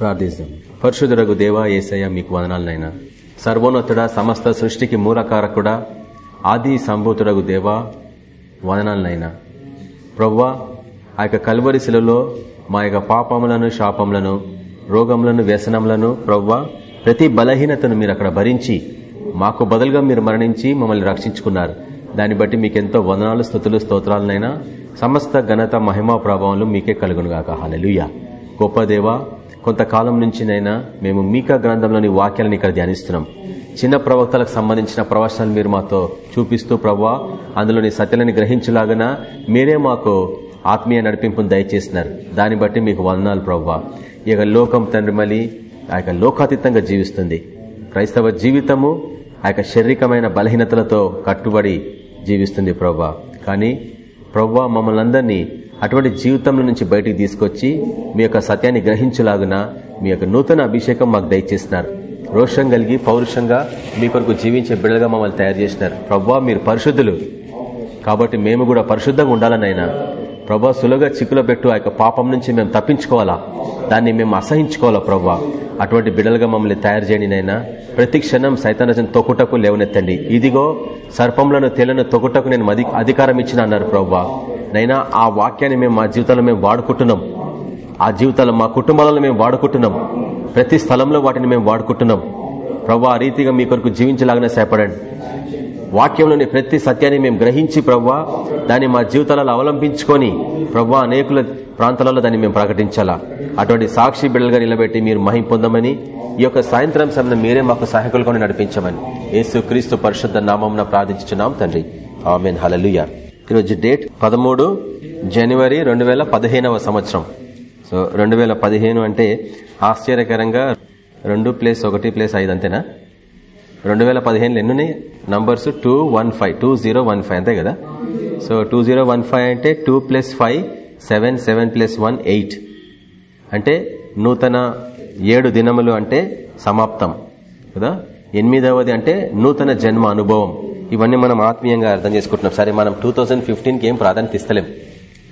ప్రార్థిస్తాం. పరిశుద్ధురగు దేవా ఏసయ్య మీకు వదనాలనైనా. సర్వోన్నతుడ సమస్త సృష్టికి మూలకారకుడా ఆది సంభూతుడగు దేవా వదనాలనైనా. ప్రవ్వా ఆ యొక్క కల్వరిశిలలో మా యొక్క పాపములను శాపములను రోగములను వ్యసనములను ప్రవ్వా ప్రతి బలహీనతను మీరు అక్కడ భరించి మాకు బదులుగా మీరు మరణించి మమ్మల్ని రక్షించుకున్నారు. దాన్ని బట్టి మీకెంతో వందనాలు స్థుతులు స్తోత్రాలనైనా సమస్త ఘనత మహిమా ప్రభావాలు మీకే కలుగునుగాక. హాలెలుయ గొప్ప దేవా కొంతకాలం నుంచినైనా మేము మీకా గ్రంథంలోని వాక్యాలను ఇక్కడ ధ్యానిస్తున్నాం. చిన్న ప్రవక్తలకు సంబంధించిన ప్రవచనాలు మీరు మాతో చూపిస్తూ ప్రవ్వా అందులోని సత్యాలని గ్రహించలాగన? మీరే మాకు ఆత్మీయ నడిపింపును దయచేసినారు. దాన్ని బట్టి మీకు వందనాలు ప్రవ్వా. ఈ యొక్క లోకం తండ్రి మళ్ళీ ఆ యొక్క లోకాతీతంగా జీవిస్తుంది. క్రైస్తవ జీవితము ఆ యొక్క శారీరకమైన బలహీనతలతో కట్టుబడి జీవిస్తుంది ప్రవ్వా. కానీ ప్రవ్వా మమ్మల్ని అందరినీ అటువంటి జీవితంలో నుంచి బయటికి తీసుకొచ్చి మీ యొక్క సత్యాన్ని గ్రహించలాగున మీ యొక్క నూతన అభిషేకం మాకు దయచేసినారు. రోషం కలిగి పౌరుషంగా మీ కొరకు జీవించే బిడ్డలుగా మమ్మల్ని తయారు చేసినారు. ప్రభా మీరు పరిశుద్ధులు. కాబట్టి మేము కూడా పరిశుద్ధంగా ఉండాలనైనా ప్రభా సులువుగా చిక్కులో పెట్టు ఆ యొక్క పాపం నుంచి మేము తప్పించుకోవాలా? దాన్ని మేము అసహించుకోవాలా ప్రభా? అటువంటి బిడ్డలుగా మమ్మల్ని తయారు చేయండి నైనా ప్రతి క్షణం సైతానజన్ తొక్కుటకు లేవనెత్తండి. ఇదిగో సర్పంలను తేలను తొక్కుటకు నేను అధికారం ఇచ్చిన అన్నారు ప్రభా. నైనా ఆ వాక్యాన్ని మేము మా జీవితంలో మేము వాడుకుంటున్నాం. ఆ జీవితాల్లో మా కుటుంబాలలో మేము వాడుకుంటున్నాం. ప్రతి స్థలంలో వాటిని మేము వాడుకుంటున్నాం. ప్రవ్వా ఆ రీతిగా మీ కొరకు జీవించలాగానే సేపడండి వాక్యంలోని ప్రతి సత్యాన్ని మేము గ్రహించి ప్రవ్వా దాన్ని మా జీవితాలలో అవలంబించుకొని ప్రవ్వా అనేకుల ప్రాంతాలలో దాన్ని మేము ప్రకటించాలా? అటువంటి సాక్షి బిడ్డలుగా నిలబెట్టి మీరు మహింపొందమని ఈ యొక్క సాయంత్రం సమయం మీరే మాకు సహాయకులుగా నడిపించమని. యేసు క్రీస్తు పరిశుద్ధ నామం ప్రార్థించున్నాం తండ్రి. ఆమెన్. హలలుయ ఈరోజు డేట్ పదమూడు జనవరి రెండు వేల పదిహేనవ సంవత్సరం. సో రెండు వేల పదిహేను అంటే ఆశ్చర్యకరంగా రెండు ప్లేస్ ఒకటి ప్లేస్ ఐదు అంతేనా? రెండు వేల పదిహేనులో ఎన్ని numbers two one five two zero one five అంతే కదా? So two zero one five అంటే two plus five seven seven plus one eight అంటే నూతన ఏడు దినములు అంటే సమాప్తం. కదా? ఎనిమిదవది అంటే నూతన జన్మ అనుభవం. ఇవన్నీ మనం ఆత్మీయంగా అర్థం చేసుకుంటున్నాం. సరే మనం టూ థౌజండ్ ఫిఫ్టీన్కి ఏం ప్రాధాన్యత ఇస్తలేం.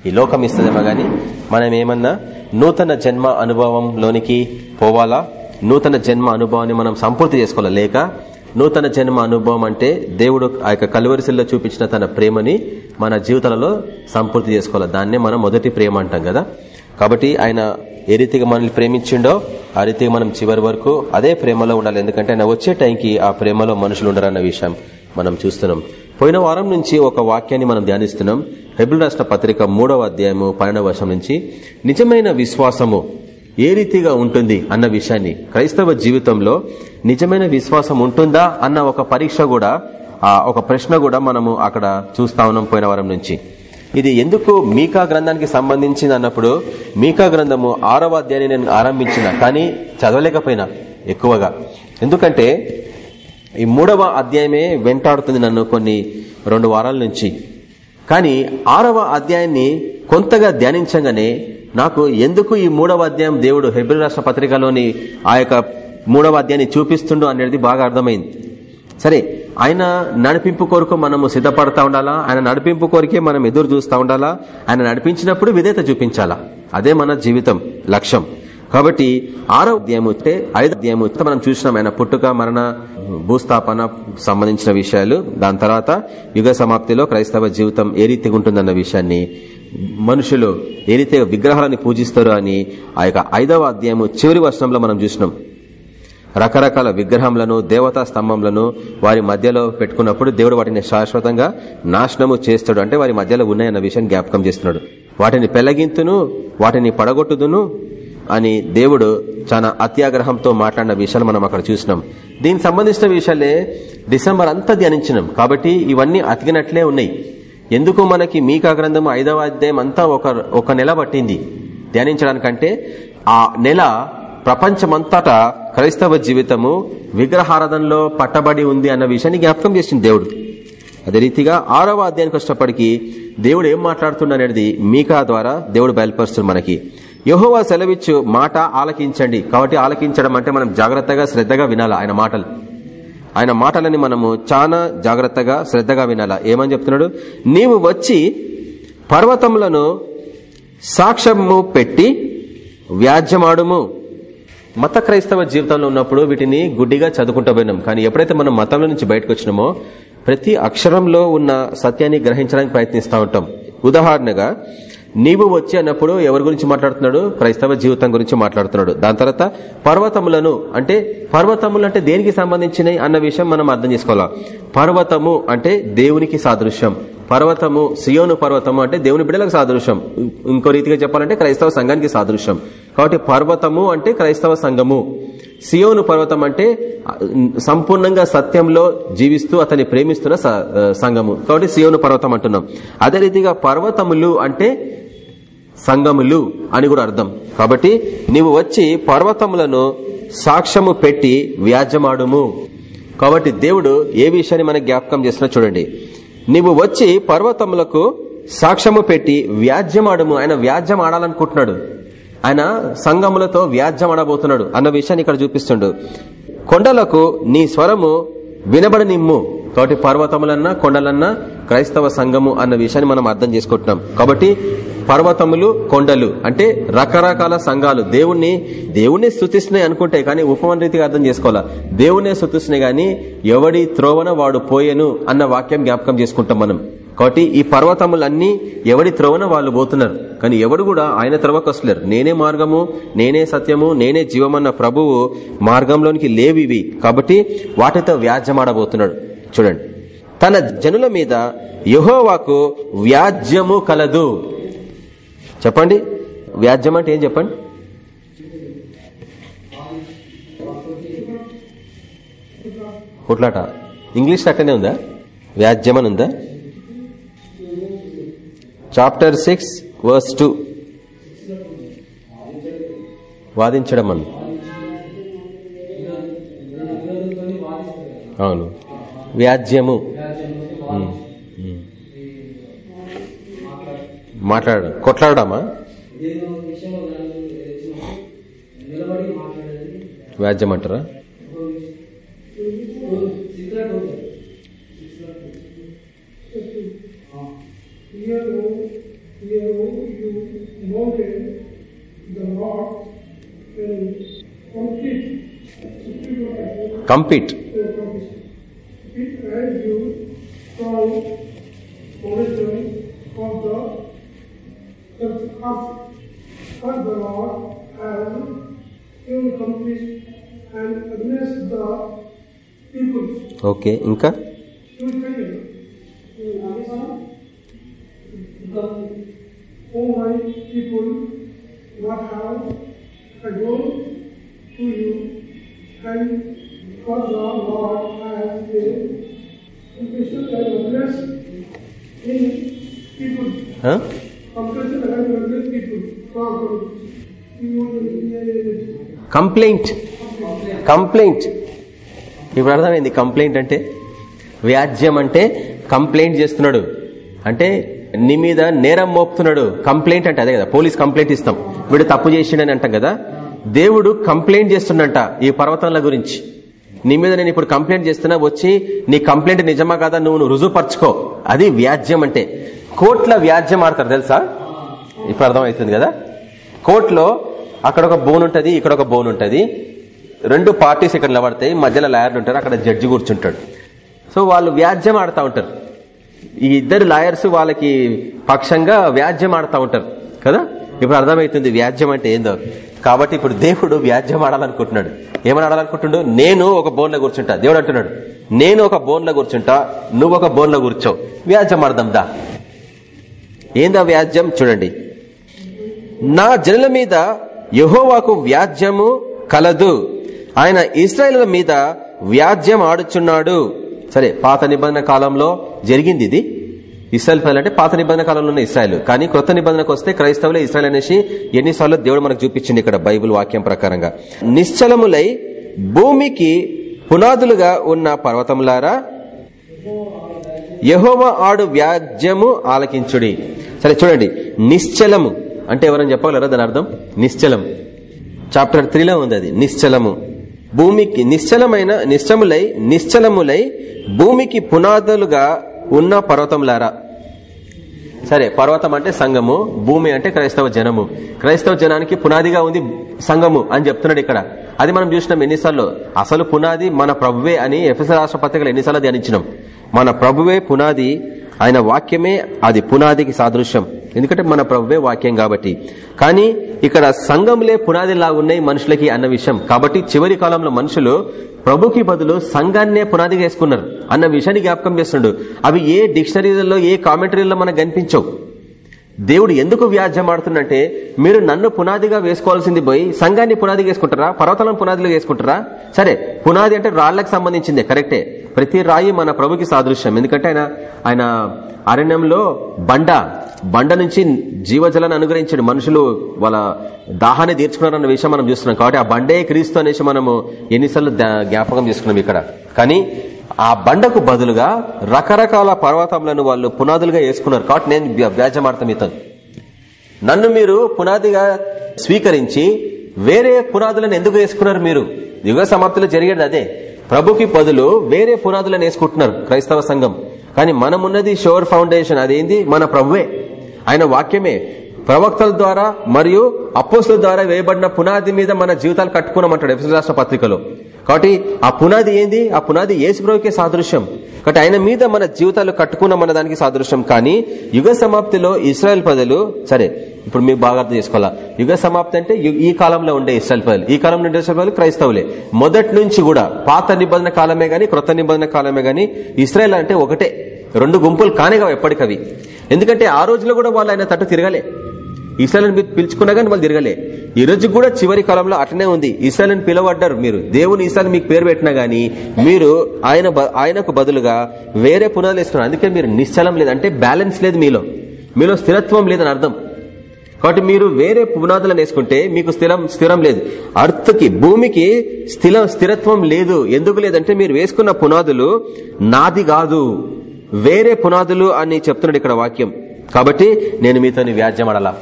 ఈ లోకం ఇస్తుందేమో గానీ మనం ఏమన్నా నూతన జన్మ అనుభవంలోనికి పోవాలా? నూతన జన్మ అనుభవాన్ని మనం సంపూర్తి చేసుకోవాలా? లేక నూతన జన్మ అనుభవం అంటే దేవుడు ఆ యొక్క కలువరిశిల్లో చూపించిన తన ప్రేమని మన జీవితాలలో సంపూర్తి చేసుకోవాలి? దాన్నే మనం మొదటి ప్రేమ అంటాం కదా. కాబట్టి ఆయన ఏ రీతిగా మనల్ని ప్రేమించిండో ఆ రీతిగా మనం చివరి వరకు అదే ప్రేమలో ఉండాలి. ఎందుకంటే ఆయన వచ్చే టైంకి ఆ ప్రేమలో మనుషులు ఉండరన్న విషయం. మనం చూస్తున్నాం. పోయిన వారం నుంచి ఒక వాక్యాన్ని మనం ధ్యానిస్తున్నాం. హెబుల్ రాష్ట్ర పత్రిక మూడవ అధ్యాయము పన్నెండవ వర్షం నుంచి నిజమైన విశ్వాసము ఏ రీతిగా ఉంటుంది? అన్న విషయాన్ని. క్రైస్తవ జీవితంలో నిజమైన విశ్వాసం ఉంటుందా అన్న ఒక పరీక్ష కూడా ఒక ప్రశ్న కూడా మనము అక్కడ చూస్తా ఉన్నాం పోయిన వారం నుంచి. ఇది ఎందుకు మీకా గ్రంథానికి సంబంధించింది అన్నప్పుడు మీకా గ్రంథము ఆరవ అధ్యాయాన్ని నేను ఆరంభించిన కానీ చదవలేకపోయినా ఎక్కువగా. ఎందుకంటే ఈ మూడవ అధ్యాయమే వెంటాడుతుంది నన్ను కొన్ని రెండు వారాల నుంచి. కానీ ఆరవ అధ్యాయాన్ని కొంతగా ధ్యానించగానే నాకు ఎందుకు ఈ మూడవ అధ్యాయం దేవుడు హెబ్రి రాష్ట్ర పత్రికలోని ఆ యొక్క మూడవ అధ్యాయాన్ని చూపిస్తుండో అనేది బాగా అర్థమైంది. సరే ఆయన నడిపింపు కొరకు మనము సిద్ధపడతా ఉండాలా? ఆయన నడిపింపు కొరకే మనం ఎదురు చూస్తూ ఉండాలా? ఆయన నడిపించినప్పుడు విధేత చూపించాలా? అదే మన జీవితం లక్ష్యం. కాబట్టి ఆరో అధ్యాయం వస్తే ఐదో అధ్యాయం మనం చూసినాం ఆయన పుట్టుక మరణ భూస్థాపన సంబంధించిన విషయాలు. దాని తర్వాత యుగ సమాప్తిలో క్రైస్తవ జీవితం ఏ రీతిగా ఉంటుందన్న విషయాన్ని మనుషులు ఏ రీతిగా విగ్రహాలని పూజిస్తారు అని ఆ యొక్క ఐదవ అధ్యాయము చివరి వర్షంలో మనం చూసినాం. రకరకాల విగ్రహంలను దేవతా స్తంభంలను వారి మధ్యలో పెట్టుకున్నప్పుడు దేవుడు వాటిని శాశ్వతంగా నాశనము చేస్తాడు. అంటే వారి మధ్యలో ఉన్నాయన్న విషయాన్ని జ్ఞాపకం చేస్తున్నాడు. వాటిని పెళ్ళగింతును వాటిని పడగొట్టుదును అని దేవుడు చాలా అత్యాగ్రహంతో మాట్లాడిన విషయాలు మనం అక్కడ చూసినాం. దీనికి సంబంధించిన విషయాలే డిసెంబర్ అంతా ధ్యానించినాం. కాబట్టి ఇవన్నీ అతికినట్లే ఉన్నాయి. ఎందుకు మనకి మీకా గ్రంథం ఐదవ అధ్యాయం అంతా ఒక ఒక నెల పట్టింది. ధ్యానించడానికంటే ఆ నెల ప్రపంచమంతటా క్రైస్తవ జీవితము విగ్రహారాధనలో పట్టబడి ఉంది అన్న విషయాన్ని జ్ఞాపకం చేసింది దేవుడు. అదే రీతిగా ఆరవ అధ్యాయానికి వచ్చినప్పటికీ దేవుడు ఏం మాట్లాడుతున్నాడనేది మీకా ద్వారా దేవుడు బయలుపరుస్తుంది మనకి. యహోవా సెలవిచ్చు మాట ఆలకించండి. కాబట్టి ఆలకించడం అంటే మనం జాగ్రత్తగా శ్రద్ధగా వినాలా ఆయన మాటలు. ఆయన మాటలని మనము చాలా జాగ్రత్తగా శ్రద్ధగా వినాలా. ఏమని చెప్తున్నాడు? నీవు వచ్చి పర్వతములను సాక్ష్యము పెట్టి వ్యాజ్యమాడుము. మత క్రైస్తవ జీవితంలో ఉన్నప్పుడు వీటిని గుడ్డిగా చదువుకుంటూ పోయినాం. కానీ ఎప్పుడైతే మనం మతంలో నుంచి బయటకు వచ్చినామో ప్రతి అక్షరంలో ఉన్న సత్యాన్ని గ్రహించడానికి ప్రయత్నిస్తూ ఉంటాం. ఉదాహరణగా నీవు వచ్చి అన్నప్పుడు ఎవరి గురించి మాట్లాడుతున్నాడు? క్రైస్తవ జీవితం గురించి మాట్లాడుతున్నాడు. దాని తర్వాత పర్వతములను అంటే పర్వతములు అంటే దేనికి సంబంధించినవి అన్న విషయం మనం అర్థం చేసుకోవాలా? పర్వతము అంటే దేవునికి సాదృశ్యం. పర్వతము సియోను పర్వతము అంటే దేవుని బిడ్డలకు సాదృశ్యం. ఇంకో రీతిగా చెప్పాలంటే క్రైస్తవ సంఘానికి సాదృశ్యం. కాబట్టి పర్వతము అంటే క్రైస్తవ సంఘము. సియోను పర్వతం అంటే సంపూర్ణంగా సత్యంలో జీవిస్తూ అతన్ని ప్రేమిస్తున్న సంఘము. కాబట్టి సియోను పర్వతం అంటున్నాం. అదే రీతిగా పర్వతములు అంటే సంగములు అని కూడా అర్థం. కాబట్టి నీవు వచ్చి పర్వతములను సాక్ష్యము పెట్టి వ్యాజ్యమాడుము. కాబట్టి దేవుడు ఏ విషయాన్ని మనకు జ్ఞాపకం చేస్తున్నా చూడండి. నీవు వచ్చి పర్వతములకు సాక్ష్యము పెట్టి వ్యాజ్యమాడము. ఆయన వ్యాజ్యం ఆడాలనుకుంటున్నాడు. ఆయన సంగములతో వ్యాజ్యం ఆడబోతున్నాడు అన్న విషయాన్ని ఇక్కడ చూపిస్తుండు. కొండలకు నీ స్వరము వినబడనిమ్ము. కాబట్టి పర్వతములన్నా కొండలన్నా క్రైస్తవ సంఘము అన్న విషయాన్ని మనం అర్థం చేసుకుంటున్నాం. కాబట్టి పర్వతములు కొండలు అంటే రకరకాల సంఘాలు. దేవుణ్ణి దేవుణ్ణి స్థుతిస్తున్నాయి అనుకుంటే కానీ ఉపమాన రీతిగా అర్థం చేసుకోవాలా? దేవుణ్ణే స్థుతిస్తున్నాయి గాని ఎవడి త్రోవన వాడు పోయేను అన్న వాక్యం జ్ఞాపకం చేసుకుంటాం మనం. కాబట్టి ఈ పర్వతములన్నీ ఎవడి త్రోవన వాళ్ళు పోతున్నారు. కానీ ఎవడు కూడా ఆయన త్రవకు వస్తలేరు. నేనే మార్గము నేనే సత్యము నేనే జీవమన్న ప్రభువు మార్గంలోనికి లేవివి. కాబట్టి వాటితో వ్యాజ్యమాడబోతున్నాడు. చూడండి. తన జనుల మీద యహోవాకు వ్యాజ్యము కలదు. చెప్పండి. వ్యాజ్యం అంటే ఏం చెప్పండి? కొట్లాట. ఇంగ్లీష్ అట్టనే ఉందా? వ్యాజ్యం అని ఉందా? చాప్టర్ సిక్స్ వర్స్ టూ వాదించడం అని. అవును. వ్యాజ్యము. మాట్లాడడం కొట్లాడమా వ్యాజ్యం అంటారా? it has you solve position of the of the Lord as incomplete and against the people. Okay, Inka? The oh people what have a goal to you and what the Lord has completed and against in people. Huh? Completed and people. You complaint complaint ఇప్పుడు అర్థమైంది complaint అంటే వ్యాజ్యం అంటే complaint చేస్తున్నాడు అంటే నీ మీద నేరం మోపుతున్నాడు కంప్లైంట్ అంటే అదే కదా పోలీస్ కంప్లైంట్ ఇస్తాం వీడు తప్పు చేసిండని అంటాం కదా దేవుడు కంప్లైంట్ చేస్తుండంట ఈ పర్వతంల గురించి నీ మీద నేను ఇప్పుడు కంప్లైంట్ చేస్తున్నా వచ్చి నీ కంప్లైంట్ నిజమా కాదా నువ్వు నువ్వు రుజువుపరచుకో. అది వ్యాజ్యం అంటే. కోర్టుల వ్యాజ్యం ఆడతారు తెలుసా? ఇప్పుడు అర్థమవుతుంది కదా? కోర్టులో అక్కడ ఒక బోన్ ఉంటుంది ఇక్కడ ఒక బోన్ ఉంటుంది. రెండు పార్టీస్ ఇక్కడ నిలబడతాయి మధ్యలో లాయర్లు ఉంటారు అక్కడ జడ్జి కూర్చుంటాడు. సో వాళ్ళు వ్యాజ్యం ఆడుతూ ఉంటారు. ఈ ఇద్దరు లాయర్స్ వాళ్ళకి పక్షంగా వ్యాజ్యం ఆడుతూ ఉంటారు. కదా? ఇప్పుడు అర్థమవుతుంది వ్యాజ్యం అంటే ఏందో. కాబట్టి ఇప్పుడు దేవుడు వ్యాజ్యం ఆడాలనుకుంటున్నాడు. ఏమని ఆడాలనుకుంటున్నాడు నేను ఒక బోన్లో కూర్చుంటా. దేవుడు అంటున్నాడు నేను ఒక బోన్లో కూర్చుంటా నువ్వు ఒక బోన్లో కూర్చో వ్యాజ్యం ఆడదాం దా. ఏందా వ్యాజ్యం? చూడండి. నా జనుల మీద యహోవాకు వ్యాజ్యము కలదు. ఆయన ఇస్రాయల మీద వ్యాజ్యం ఆడుచున్నాడు. సరే పాత నిబంధన కాలంలో జరిగింది ఇది. ఇస్రాయల్ ప్రజలు అంటే పాత నిబంధన కాలంలో ఉన్న ఇస్రాయల్. కానీ కొత్త నిబంధనకు వస్తే క్రైస్తవులే ఇస్రాయల్ అనేసి ఎన్నిసార్లు దేవుడు మనకు చూపించింది ఇక్కడ బైబుల్ వాక్యం ప్రకారంగా. నిశ్చలములై భూమికి పునాదులుగా ఉన్న పర్వతములారా యహోమ ఆడు వ్యాజ్యము ఆలకించుడి. సరే చూడండి. నిశ్చలము అంటే ఎవరైనా చెప్పగలరా దాని అర్థం? నిశ్చలం చాప్టర్ త్రీలో ఉంది అది. నిశ్చలము. భూమికి నిశ్చలమైన నిశ్చములై నిశ్చలములై భూమికి పునాదులుగా ఉన్న పర్వతంలారా సరే పర్వతం అంటే సంఘము భూమి అంటే క్రైస్తవ జనము. క్రైస్తవ జనానికి పునాదిగా ఉంది సంఘము అని చెప్తున్నాడు ఇక్కడ. అది మనం చూసినాం ఎన్నిసార్లు. అసలు పునాది మన ప్రభువే అని ఎఫ్ఎస్ రాష్ట్ర పత్రికలు ఎన్నిసార్లు ధ్యానించినాం. మన ప్రభువే పునాది ఆయన వాక్యమే అది పునాదికి సాదృశ్యం. ఎందుకంటే మన ప్రభువే వాక్యం కాబట్టి. కానీ ఇక్కడ సంఘంలే పునాదిలా ఉన్నాయి మనుషులకి అన్న విషయం. కాబట్టి చివరి కాలంలో మనుషులు ప్రభుకి బదులు సంఘాన్నే పునాదిగా వేసుకున్నారు అన్న విషయాన్ని జ్ఞాపకం చేస్తున్నాడు. అవి ఏ డిక్షనరీలలో ఏ కామెంటరీలో మనకు కనిపించవు. దేవుడు ఎందుకు వ్యాజ్యం ఆడుతుందంటే మీరు నన్ను పునాదిగా వేసుకోవాల్సింది పోయి సంఘాన్ని పునాదిగా వేసుకుంటారా? పర్వతాలను పునాదిలో వేసుకుంటారా? సరే పునాది అంటే రాళ్ళకు సంబంధించిందే కరెక్టే. ప్రతి రాయి మన ప్రభుకి సాదృశ్యం. ఎందుకంటే ఆయన ఆయన అరణ్యంలో బండ బండ నుంచి జీవజలాన్ని అనుగ్రహించాడు. మనుషులు వాళ్ళ దాహాన్ని తీర్చుకున్నారన్న విషయం మనం చూస్తున్నాం. కాబట్టి ఆ బండే క్రీస్తు అనేసి మనము ఎన్నిసార్లు జ్ఞాపకం చేసుకున్నాం ఇక్కడ. కానీ ఆ బండకు బదులుగా రకరకాల పర్వతములను వాళ్ళు పునాదులుగా వేసుకున్నారు. కాబట్టి నేను వ్యాజమాడతాం ఇతను నన్ను మీరు పునాదిగా స్వీకరించి వేరే పునాదులను ఎందుకు వేసుకున్నారు మీరు? యుగ సమాప్తిలో జరిగేది అదే. ప్రభుకి బదులు వేరే పునాదులను వేసుకుంటున్నారు క్రైస్తవ సంఘం. కానీ మనమున్నది షోర్ ఫౌండేషన్. అదేంది? మన ప్రభువే. ఆయన వాక్యమే. ప్రవక్తల ద్వారా మరియు అపోస్తుల ద్వారా వేయబడిన పునాది మీద మన జీవితాలు కట్టుకున్నామంటాడు ఎఫ్ఎస్ రాష్ట్ర పత్రికలో. కాబట్టి ఆ పునాది ఏంది? ఆ పునాది ఏసుప్రభుకే సాదృశ్యం. కాబట్టి ఆయన మీద మన జీవితాలు కట్టుకున్నాం అన్న దానికి సాదృశ్యం. కానీ యుగ సమాప్తిలో ఇస్రాయల్ ప్రజలు సరే ఇప్పుడు మీకు బాగా అర్థం చేసుకోవాలా? యుగ సమాప్తి అంటే ఈ కాలంలో ఉండే ఇస్రాయల్ ప్రజలు. ఈ కాలంలో ఉండే ఇస్రాయల్ ప్రజలు క్రైస్తవులే. మొదటి నుంచి కూడా పాత నిబంధన కాలమే గాని క్రొత్త నిబంధన కాలమే గాని ఇస్రాయల్ అంటే ఒకటే. రెండు గుంపులు కానేగా ఎప్పటికవి. ఎందుకంటే ఆ రోజులో కూడా వాళ్ళు ఆయన తట్టు తిరగలే. ఇస్రాయల్ని పిలుచుకున్నా కానీ వాళ్ళు తిరగలే. ఈ రోజు కూడా చివరి కాలంలో అట్లనే ఉంది. ఇస్రాయల్ని పిలవడ్డారు మీరు. దేవుని ఇస్రాయల్ మీకు పేరు పెట్టినా గానీ మీరు ఆయన ఆయనకు బదులుగా వేరే పునాదులు వేసుకున్నారు అందుకే మీరు నిశ్చలం లేదు. అంటే బ్యాలెన్స్ లేదు మీలో. మీలో స్థిరత్వం లేదని అర్థం. కాబట్టి మీరు వేరే పునాదులను వేసుకుంటే మీకు స్థిరం స్థిరం లేదు. అర్థకి భూమికి స్థిర స్థిరత్వం లేదు. ఎందుకు లేదంటే మీరు వేసుకున్న పునాదులు నాది కాదు. వేరే పునాదులు అని చెప్తున్నాడు ఇక్కడ వాక్యం. కాబట్టి నేను మీతో వ్యాజ్యమడలా.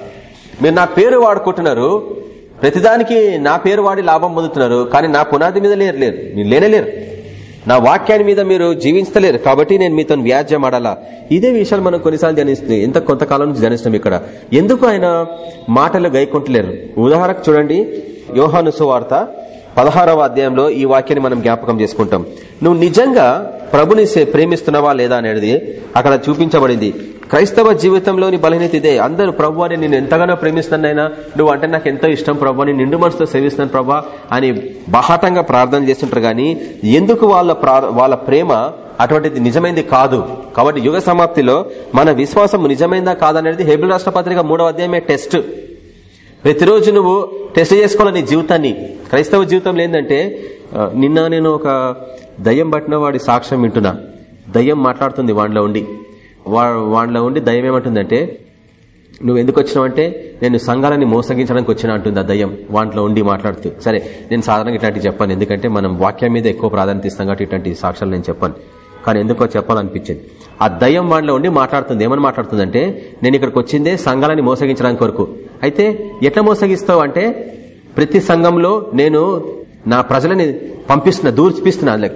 మీరు నా పేరు వాడుకుంటున్నారు ప్రతిదానికి నా పేరు వాడి లాభం పొందుతున్నారు కానీ నా పునాది మీద లేరు లేరు. మీరు లేనేలేరు నా వాక్యాన్ని మీద మీరు జీవించలేరు కాబట్టి నేను మీతో వ్యాజ్యం ఆడాలా? ఇదే విషయాలు మనం కొన్నిసార్లు ధ్యానిస్తుంది ఎంత కొంతకాలం నుంచి ధ్యానిస్తాం ఇక్కడ. ఎందుకు ఆయన మాటలు గైకుంటలేరు? ఉదాహరణకు చూడండి యోహాను సువార్త పదహారవ అధ్యాయంలో ఈ వాక్యాన్ని మనం జ్ఞాపకం చేసుకుంటాం. నువ్వు నిజంగా ప్రభుని ప్రేమిస్తున్నావా లేదా? అనేది అక్కడ చూపించబడింది. క్రైస్తవ జీవితంలోని బలహీనత ఇదే. అందరూ ప్రభు అని నేను ఎంతగానో ప్రేమిస్తానైనా నువ్వు అంటే నాకు ఎంతో ఇష్టం ప్రభు అని నిండు మనసుతో సేవిస్తాను ప్రభా అని బహాటంగా ప్రార్థన చేస్తుంటారు. గాని ఎందుకు వాళ్ళ వాళ్ళ ప్రేమ అటువంటిది నిజమైంది కాదు. కాబట్టి యుగ సమాప్తిలో మన విశ్వాసం నిజమైందా కాదనేది హెబిల్ రాష్ట్ర పత్రిక మూడవ అధ్యాయమే టెస్ట్. ప్రతిరోజు నువ్వు టెస్ట్ చేసుకోవాలి నీ జీవితాన్ని. క్రైస్తవ జీవితంలో ఏంటంటే నిన్న నేను ఒక దయ్యం పట్టిన వాడి సాక్ష్యం వింటున్నా. దయ్యం మాట్లాడుతుంది వాడిలో ఉండి. వా వాడిలో ఉండి దయ్యం ఏమంటుందంటే నువ్వు ఎందుకు వచ్చినావంటే నేను సంఘాలని మోసగించడానికి వచ్చిన అంటుంది ఆ దయ్యం. వాంట్లో ఉండి మాట్లాడుతూ సరే నేను సాధారణంగా ఇట్లాంటివి చెప్పాను. ఎందుకంటే మనం వాక్యం మీద ఎక్కువ ప్రాధాన్యత ఇస్తాం కాబట్టి ఇట్లాంటి సాక్ష్యాలు నేను చెప్పాను. కానీ ఎందుకో చెప్పాలనిపించింది. ఆ దయ్యం వాడిలో ఉండి మాట్లాడుతుంది. ఏమని మాట్లాడుతుందంటే నేను ఇక్కడికి వచ్చిందే సంఘాలని మోసగించడానికి కొరకు. అయితే ఎట్లా మోసగిస్తావు అంటే ప్రతి సంఘంలో నేను నా ప్రజలని పంపిస్తున్నా దూర్చిపిస్తున్నా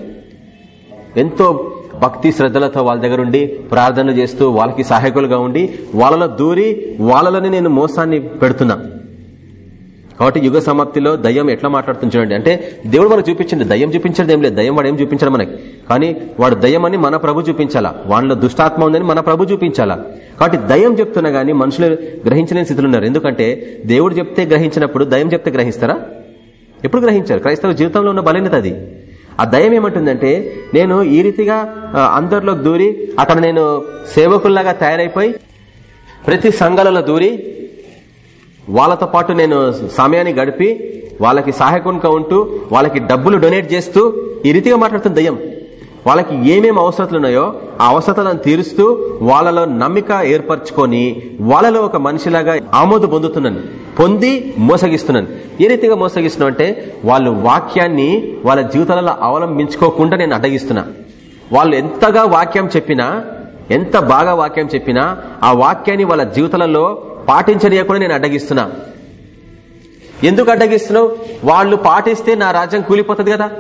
ఎంతో భక్తి శ్రద్ధలతో వాళ్ళ దగ్గర ఉండి ప్రార్థన చేస్తూ వాళ్ళకి సహాయకులుగా ఉండి వాళ్ళలో దూరి వాళ్ళలోనే నేను మోసాన్ని పెడుతున్నా. కాబట్టి యుగ సమాప్తిలో దయ్యం ఎట్లా మాట్లాడుతుంది చూడండి. అంటే దేవుడు మనకు చూపించండి. దయ్యం చూపించడం ఏం లేదు. దయ్యం వాడు ఏం చూపించడం మనకి. కానీ వాడు దయ్యం అని మన ప్రభు చూపించాలా? వాళ్ళలో దుష్టాత్మ ఉందని మన ప్రభు చూపించాలా? కాబట్టి దయ్యం చెప్తున్నా గానీ మనుషులు గ్రహించలేని స్థితిలో ఉన్నారు. ఎందుకంటే దేవుడు చెప్తే గ్రహించినప్పుడు దయ్యం చెప్తే గ్రహిస్తారా? ఎప్పుడు గ్రహించారు? క్రైస్తవ జీవితంలో ఉన్న బలహీనత అది. ఆ దయం ఏమంటుందంటే నేను ఈ రీతిగా అందరిలోకి దూరి అక్కడ నేను సేవకుల్లాగా తయారైపోయి ప్రతి సంఘాలలో దూరి వాళ్ళతో పాటు నేను సమయాన్ని గడిపి వాళ్ళకి సహాయకునిగా ఉంటూ వాళ్ళకి డబ్బులు డొనేట్ చేస్తూ ఈ రీతిగా మాట్లాడుతుంది దయ్యం. వాళ్ళకి ఏమేమి అవసరతలు ఉన్నాయో ఆ అవసరతలను తీరుస్తూ వాళ్ళలో నమ్మిక ఏర్పరచుకొని వాళ్ళలో ఒక మనిషిలాగా ఆమోదు పొందుతున్నాను పొంది మోసగిస్తున్నాను. ఏ రీతిగా మోసగిస్తున్నా అంటే వాళ్ళు వాక్యాన్ని వాళ్ళ జీవితాలలో అవలంబించుకోకుండా నేను అడ్డగిస్తున్నా. వాళ్ళు ఎంతగా వాక్యం చెప్పినా ఎంత బాగా వాక్యం చెప్పినా ఆ వాక్యాన్ని వాళ్ళ జీవితాలలో పాటించనీయకుండా నేను అడ్డగిస్తున్నా. ఎందుకు అడ్డగిస్తున్నావు? వాళ్ళు పాటిస్తే నా రాజ్యం కూలిపోతుంది కదా.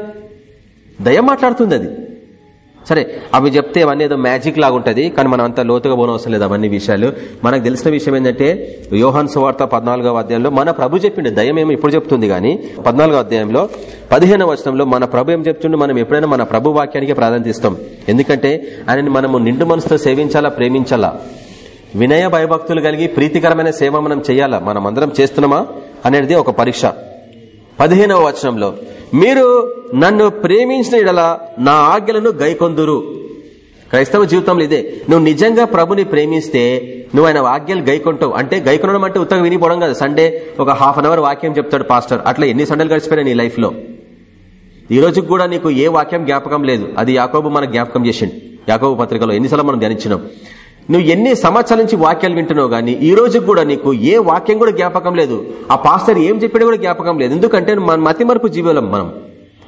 దయ మాట్లాడుతుంది అది. సరే అవి చెప్తే అవన్నీ ఏదో మ్యాజిక్ లాగా ఉంటుంది కానీ మనం అంత లోతుగా పోనవసరం లేదు అవన్నీ విషయాలు. మనకు తెలిసిన విషయం ఏంటంటే యోహాన్ సువార్త పద్నాలుగవ అధ్యాయంలో మన ప్రభు చెప్పిండు దయమేమో ఇప్పుడు చెప్తుంది కానీ పద్నాలుగో అధ్యాయంలో పదిహేనవ వచనంలో మన ప్రభు ఏం చెప్తుండే మనం ఎప్పుడైనా మన ప్రభు వాక్యానికి ప్రాధాన్యత ఇస్తాం. ఎందుకంటే ఆయనని మనము నిండు మనసుతో సేవించాలా ప్రేమించాలా? వినయ భయభక్తులు కలిగి ప్రీతికరమైన సేవ మనం చేయాలా? మనం అందరం చేస్తున్నామా? అనేది ఒక పరీక్ష. పదిహేనవ వచనంలో మీరు నన్ను ప్రేమించిన ఇడల నా ఆజ్ఞలను గైకొందురు. క్రైస్తవ జీవితంలో ఇదే. నువ్వు నిజంగా ప్రభుని ప్రేమిస్తే నువ్వు ఆయన వాక్యాలు గైకొంటావు. అంటే గైకొనడం అంటే ఉత్తగా వినిపోవడం కాదు. సండే ఒక హాఫ్ అన్ అవర్ వాక్యం చెప్తాడు పాస్టర్. అట్లా ఎన్ని సండేలు గడిచిపోయినాయి నీ లైఫ్లో ఈ రోజుకి కూడా నీకు ఏ వాక్యం జ్ఞాపకం లేదు. అది యాకోబు మనకు జ్ఞాపకం చేసిండు. యాకోబు పత్రికలో ఎన్నిసార్లు మనం ధ్యానించినాం. నువ్వు ఎన్ని సంవత్సరాల నుంచి వాక్యాలు వింటున్నావు గానీ ఈ రోజు కూడా నీకు ఏ వాక్యం కూడా జ్ఞాపకం లేదు. ఆ పాస్టర్ ఏం చెప్పినా కూడా జ్ఞాపకం లేదు. ఎందుకంటే మన మతి మరపు జీవులం మనం.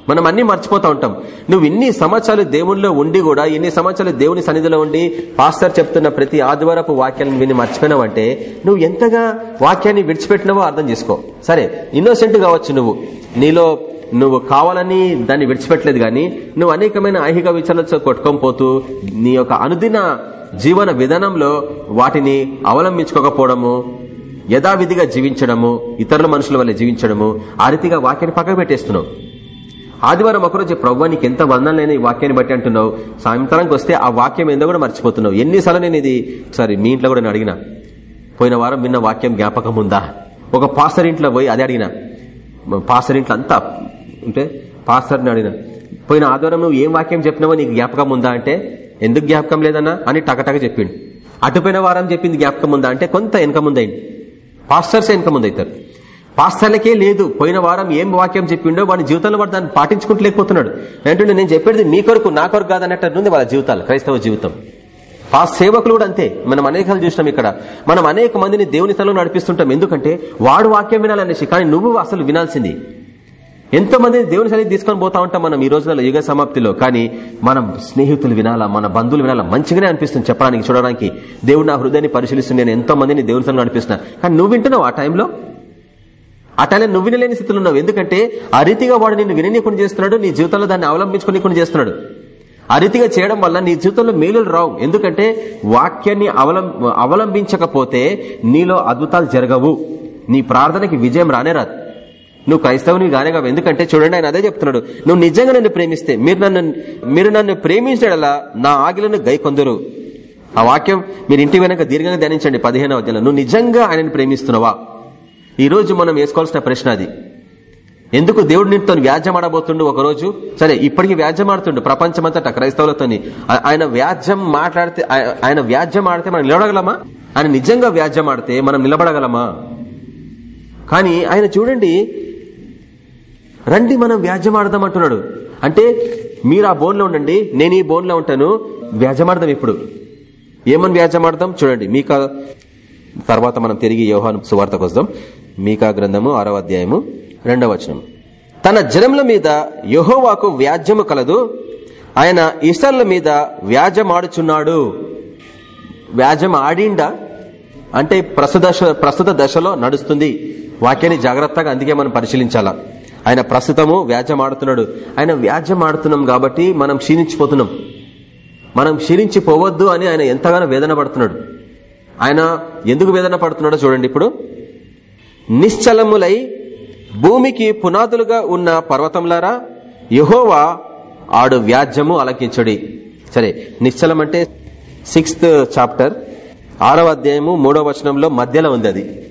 మనం అన్ని మర్చిపోతా ఉంటాం. నువ్వు ఇన్ని సంవత్సరాలు దేవునిలో ఉండి కూడా ఎన్ని సంవత్సరాలు దేవుని సన్నిధిలో ఉండి పాస్టర్ చెప్తున్న ప్రతి ఆదివారపు వాక్యాలను విని మర్చిపోయినావంటే నువ్వు ఎంతగా వాక్యాన్ని విడిచిపెట్టినావో అర్థం చేసుకో. సరే ఇన్నోసెంట్ కావచ్చు నువ్వు. నీలో నువ్వు కావాలని దాన్ని విడిచిపెట్టలేదు గాని నువ్వు అనేకమైన ఐహిక విచారణలతో కొట్టుకోకపోతూ నీ యొక్క అనుదిన జీవన విధానంలో వాటిని అవలంబించుకోకపోవడము యథావిధిగా జీవించడము ఇతరుల మనుషుల వల్ల జీవించడము ఆ రీతిగా వాక్యాన్ని పక్కకు పెట్టేస్తున్నావు. ఆదివారం ఒకరోజు ప్రవ్వా నీకు ఎంత వందనలేని ఈ వాక్యాన్ని బట్టి అంటున్నావు. సాయంత్రానికి వస్తే ఆ వాక్యం ఏందో కూడా మర్చిపోతున్నావు. ఎన్నిసార్లు నేను ఇది సారీ మీ ఇంట్లో కూడా నేను అడిగిన. పోయిన వారం విన్న వాక్యం జ్ఞాపకం ఉందా? ఒక పాస్టర్ ఇంట్లో పోయి అదే అడిగిన. పాస్టర్ ఇంట్లో అంతా అంటే పాస్టర్ని అడిగిన పోయిన ఆదివారం నువ్వు ఏం వాక్యం చెప్పినావో నీకు జ్ఞాపకం ఉందా? అంటే ఎందుకు జ్ఞాపకం లేదన్నా? అని టకటక చెప్పిండు. అటుపోయిన వారం చెప్పింది జ్ఞాపకం ఉందా? అంటే కొంత వెనక ముందైంది. పాస్టర్స్ వెనక ముందవుతారు పాస్టర్లకే లేదు పోయిన వారం ఏం వాక్యం చెప్పిండో వాడి జీవితంలో వాడు దాన్ని పాటించుకుంటలేకపోతున్నాడు. ఏంటంటే నేను చెప్పేది మీ కొరకు నా కొరకు కాదన్నట్టు వాళ్ళ జీవితాలు క్రైస్తవ జీవితం. ఆ సేవకులు కూడా అంతే. మనం అనేకాలు చూసినాం ఇక్కడ. మనం అనేక మందిని దేవుని స్థలంలో నడిపిస్తుంటాం. ఎందుకంటే వాడు వాక్యం వినాలనేసి కానీ నువ్వు అసలు వినాల్సింది ఎంతో దేవుని సన్నిధి తీసుకొని పోతా ఉంటాం మనం ఈ రోజులలో యుగ సమాప్తిలో. కానీ మనం స్నేహితులు వినాలా మన బంధువులు వినాలా? మంచిగానే అనిపిస్తుంది చెప్పడానికి చూడడానికి. దేవుడు నా హృదయాన్ని పరిశీలిస్తుంది నేను ఎంతో మందిని దేవుని సన్నిలో అనిపిస్తున్నా కానీ నువ్వు వింటున్నావు ఆ టైంలో? ఆ టైంలో నువ్వు వినలేని స్థితిలో ఉన్నావు. ఎందుకంటే ఆ రీతిగా వాడు నిన్ను విననీయకుండా చేస్తున్నాడు నీ జీవితంలో దాన్ని అవలంబించుకుని చేస్తున్నాడు. ఆ రీతిగా చేయడం వల్ల నీ జీవితంలో మేలులు రావు. ఎందుకంటే వాక్యాన్ని అవలం అవలంబించకపోతే నీలో అద్భుతాలు జరగవు. నీ ప్రార్థనకి విజయం రానే రాదు. నువ్వు క్రైస్తవుని గానేగా ఎందుకంటే చూడండి ఆయన అదే చెప్తున్నాడు. నువ్వు నిజంగా నన్ను ప్రేమిస్తే మీరు నన్ను మీరు నన్ను ప్రేమించడలా నా ఆగిలను గై కొందరు ఆ వాక్యం మీరు ఇంటి వెనక దీర్ఘంగా ధ్యానించండి. పదిహేనవ అధ్యాయంలో నువ్వు నిజంగా ఆయనను ప్రేమిస్తున్నావా? ఈ రోజు మనం వేసుకోవాల్సిన ప్రశ్న అది. ఎందుకు దేవుడు నీతో వ్యాజ్యం ఆడబోతుండు ఒకరోజు? సరే ఇప్పటికి వ్యాజ్యం ఆడుతుండు క్రైస్తవులతో క్రైస్తవులతోని ఆయన వ్యాజ్యం మాట్లాడితే ఆయన వ్యాజ్యం ఆడితే మనం నిలబడగలమా? ఆయన నిజంగా వ్యాజ్యం ఆడితే మనం నిలబడగలమా? కానీ ఆయన చూడండి రండి మనం వ్యాజ్యం అంటున్నాడు. అంటే మీరు ఆ బోన్లో ఉండండి నేను ఈ బోన్లో ఉంటాను వ్యాజమాడదాం ఇప్పుడు. ఏమని వ్యాజ్యం చూడండి మీకా తర్వాత మనం తిరిగి యోహాను సువార్తకు వస్తాం. మీకా గ్రంథము ఆరవ అధ్యాయము రెండవ వచనం తన జనముల మీద యహోవాకు వ్యాజ్యము కలదు ఆయన ఇసర్ల మీద వ్యాజమాడుచున్నాడు వ్యాజ్యం ఆడిండా? అంటే ప్రస్తుత ప్రస్తుత దశలో నడుస్తుంది. వాక్యాన్ని జాగ్రత్తగా అందుకే మనం పరిశీలించాలా? ఆయన ప్రస్తుతము వ్యాజ్యం ఆడుతున్నాడు ఆయన వ్యాజ్యం ఆడుతున్నాం కాబట్టి మనం క్షీణించిపోతున్నాం. మనం క్షీణించిపోవద్దు అని ఆయన ఎంతగానో వేదన పడుతున్నాడు. ఆయన ఎందుకు వేదన పడుతున్నాడో చూడండి ఇప్పుడు. నిశ్చలములై భూమికి పునాదులుగా ఉన్న పర్వతంలారా యహోవా ఆడు వ్యాజ్యము అలకించుడి. సరే నిశ్చలం అంటే సిక్స్త్ చాప్టర్ ఆరవ అధ్యాయము మూడవ వచనంలో మధ్యలో ఉంది అది.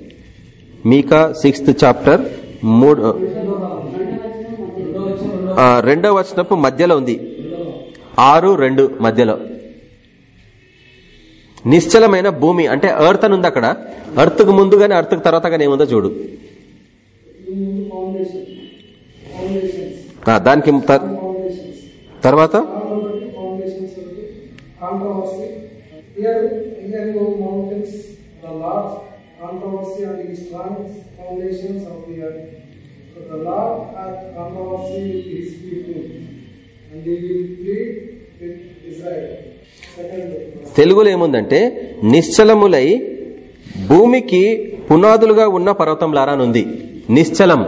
మీకా సిక్స్త్ చాప్టర్ మూడు రెండో వచనపు మధ్యలో ఉంది. ఆరు రెండు మధ్యలో. నిశ్చలమైన భూమి అంటే ఎర్త్ అని ఉంది అక్కడ. ఎర్త్ ముందుగానే ఎర్త్కు తర్వాత కానీ ఏముందో చూడు. దానికి తర్వాత? The Lord and his strong foundations of the earth so the lord had controversy with his people and he will plead with Israel second తెలుగులో ఏముందంటే నిశ్చలములై భూమికి పునాదులుగా ఉన్న పర్వతం లారానుంది నిశ్చలం.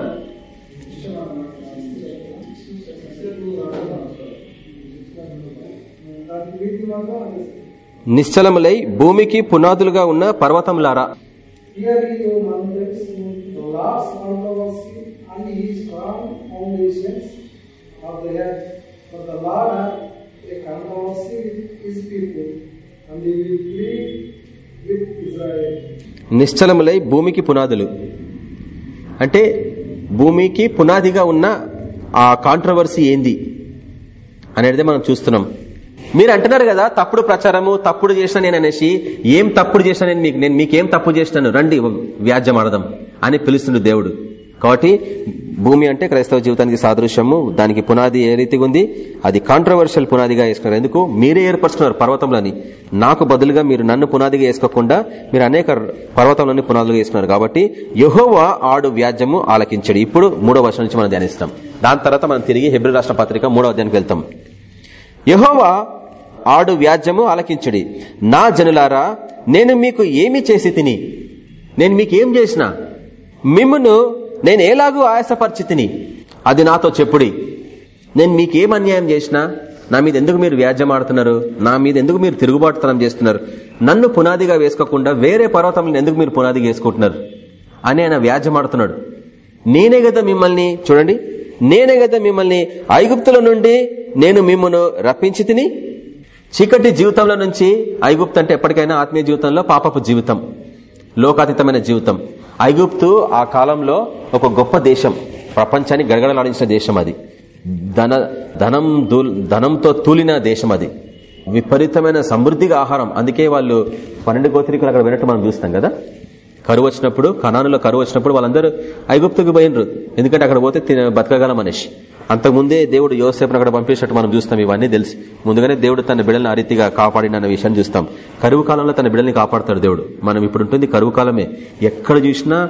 నిశ్చలములై భూమికి పునాదులుగా ఉన్న పర్వతములారా Here is your mountains, the last controversy and his strong foundations of the earth. For the Lord had a controversy with his people, and he will plead with Israel. నిశ్చలములై భూమికి పునాదులు అంటే భూమికి పునాదిగా ఉన్న ఆ కాంట్రవర్సీ ఏంది అనేది మనం చూస్తున్నాం మీరు అంటున్నారు కదా తప్పుడు ప్రచారము తప్పుడు చేసిన నేను అనేసి ఏం తప్పుడు చేసిన నేను మీకు నేను మీకేం తప్పు చేసినాను? రండి వ్యాజ్యం ఆడదాం అని పిలుస్తుండు దేవుడు. కాబట్టి భూమి అంటే క్రైస్తవ జీవితానికి సాదృశ్యము దానికి పునాది ఏ రీతిగా ఉంది? అది కాంట్రవర్షియల్ పునాదిగా వేసుకున్నారు. ఎందుకు? మీరే ఏర్పరచుకున్నారు పర్వతంలోని నాకు బదులుగా మీరు నన్ను పునాదిగా వేసుకోకుండా మీరు అనేక పర్వతంలోని పునాదులుగా వేసుకున్నారు. కాబట్టి యహోవా ఆడు వ్యాజ్యము ఆలకించాడు. ఇప్పుడు మూడో వర్షం నుంచి మనం ధ్యానిస్తాం. దాని తర్వాత మనం తిరిగి హెబ్రి రాష్ట్ర పత్రిక మూడో అధ్యాయానికి వెళ్తాం. యహోవా ఆడు వ్యాజ్యము ఆలకించుడి. నా జనులారా నేను మీకు ఏమి చేసి తిని? నేను మీకేం చేసిన? మిమ్మును నేను ఎలాగూ ఆయాసపరిచి తిని అది నాతో చెప్పుడి. నేను మీకేం అన్యాయం చేసినా? నా మీద ఎందుకు మీరు వ్యాజ్యం ఆడుతున్నారు నా మీద ఎందుకు మీరు తిరుగుబాటుతనం చేస్తున్నారు? నన్ను పునాదిగా వేసుకోకుండా వేరే పర్వతంలో ఎందుకు మీరు పునాదిగా వేసుకుంటున్నారు? అని ఆయన వ్యాజ్యం ఆడుతున్నాడు నేనే కదా మిమ్మల్ని చూడండి నేనే కదా మిమ్మల్ని ఐగుప్తుల నుండి నేను మిమ్మల్ని రప్పించి తిని చీకటి జీవితంలో నుంచి ఐగుప్తు అంటే ఎప్పటికైనా ఆత్మీయ జీవితంలో పాపపు జీవితం లోకాతీతమైన జీవితం. ఐగుప్తు ఆ కాలంలో ఒక గొప్ప దేశం ప్రపంచాన్ని గడగడలాడించిన దేశం అది. ధన ధనం ధనంతో తూలిన దేశం అది. విపరీతమైన సమృద్ధిగా ఆహారం. అందుకే వాళ్ళు పన్నెండు గోత్రికులు అక్కడ వినట్టు మనం చూస్తాం కదా. కరువు వచ్చినప్పుడు కణానులో కరువు వచ్చినప్పుడు వాళ్ళందరూ ఐగుప్తుకు పోయినరు. ఎందుకంటే అక్కడ పోతే బతకగల మనిషి. అంతకుముందే దేవుడు యోసేపును అక్కడ పంపించినట్టు మనం చూస్తాం ఇవన్నీ తెలిసి. ముందుగానే దేవుడు తన బిడ్డలను ఆ రీతిగా కాపాడిన విషయాన్ని చూస్తాం. కరువు కాలంలో తన బిడ్డల్ని కాపాడతాడు దేవుడు. మనం ఇప్పుడు ఉంటుంది కరువు కాలమే. ఎక్కడ చూసినా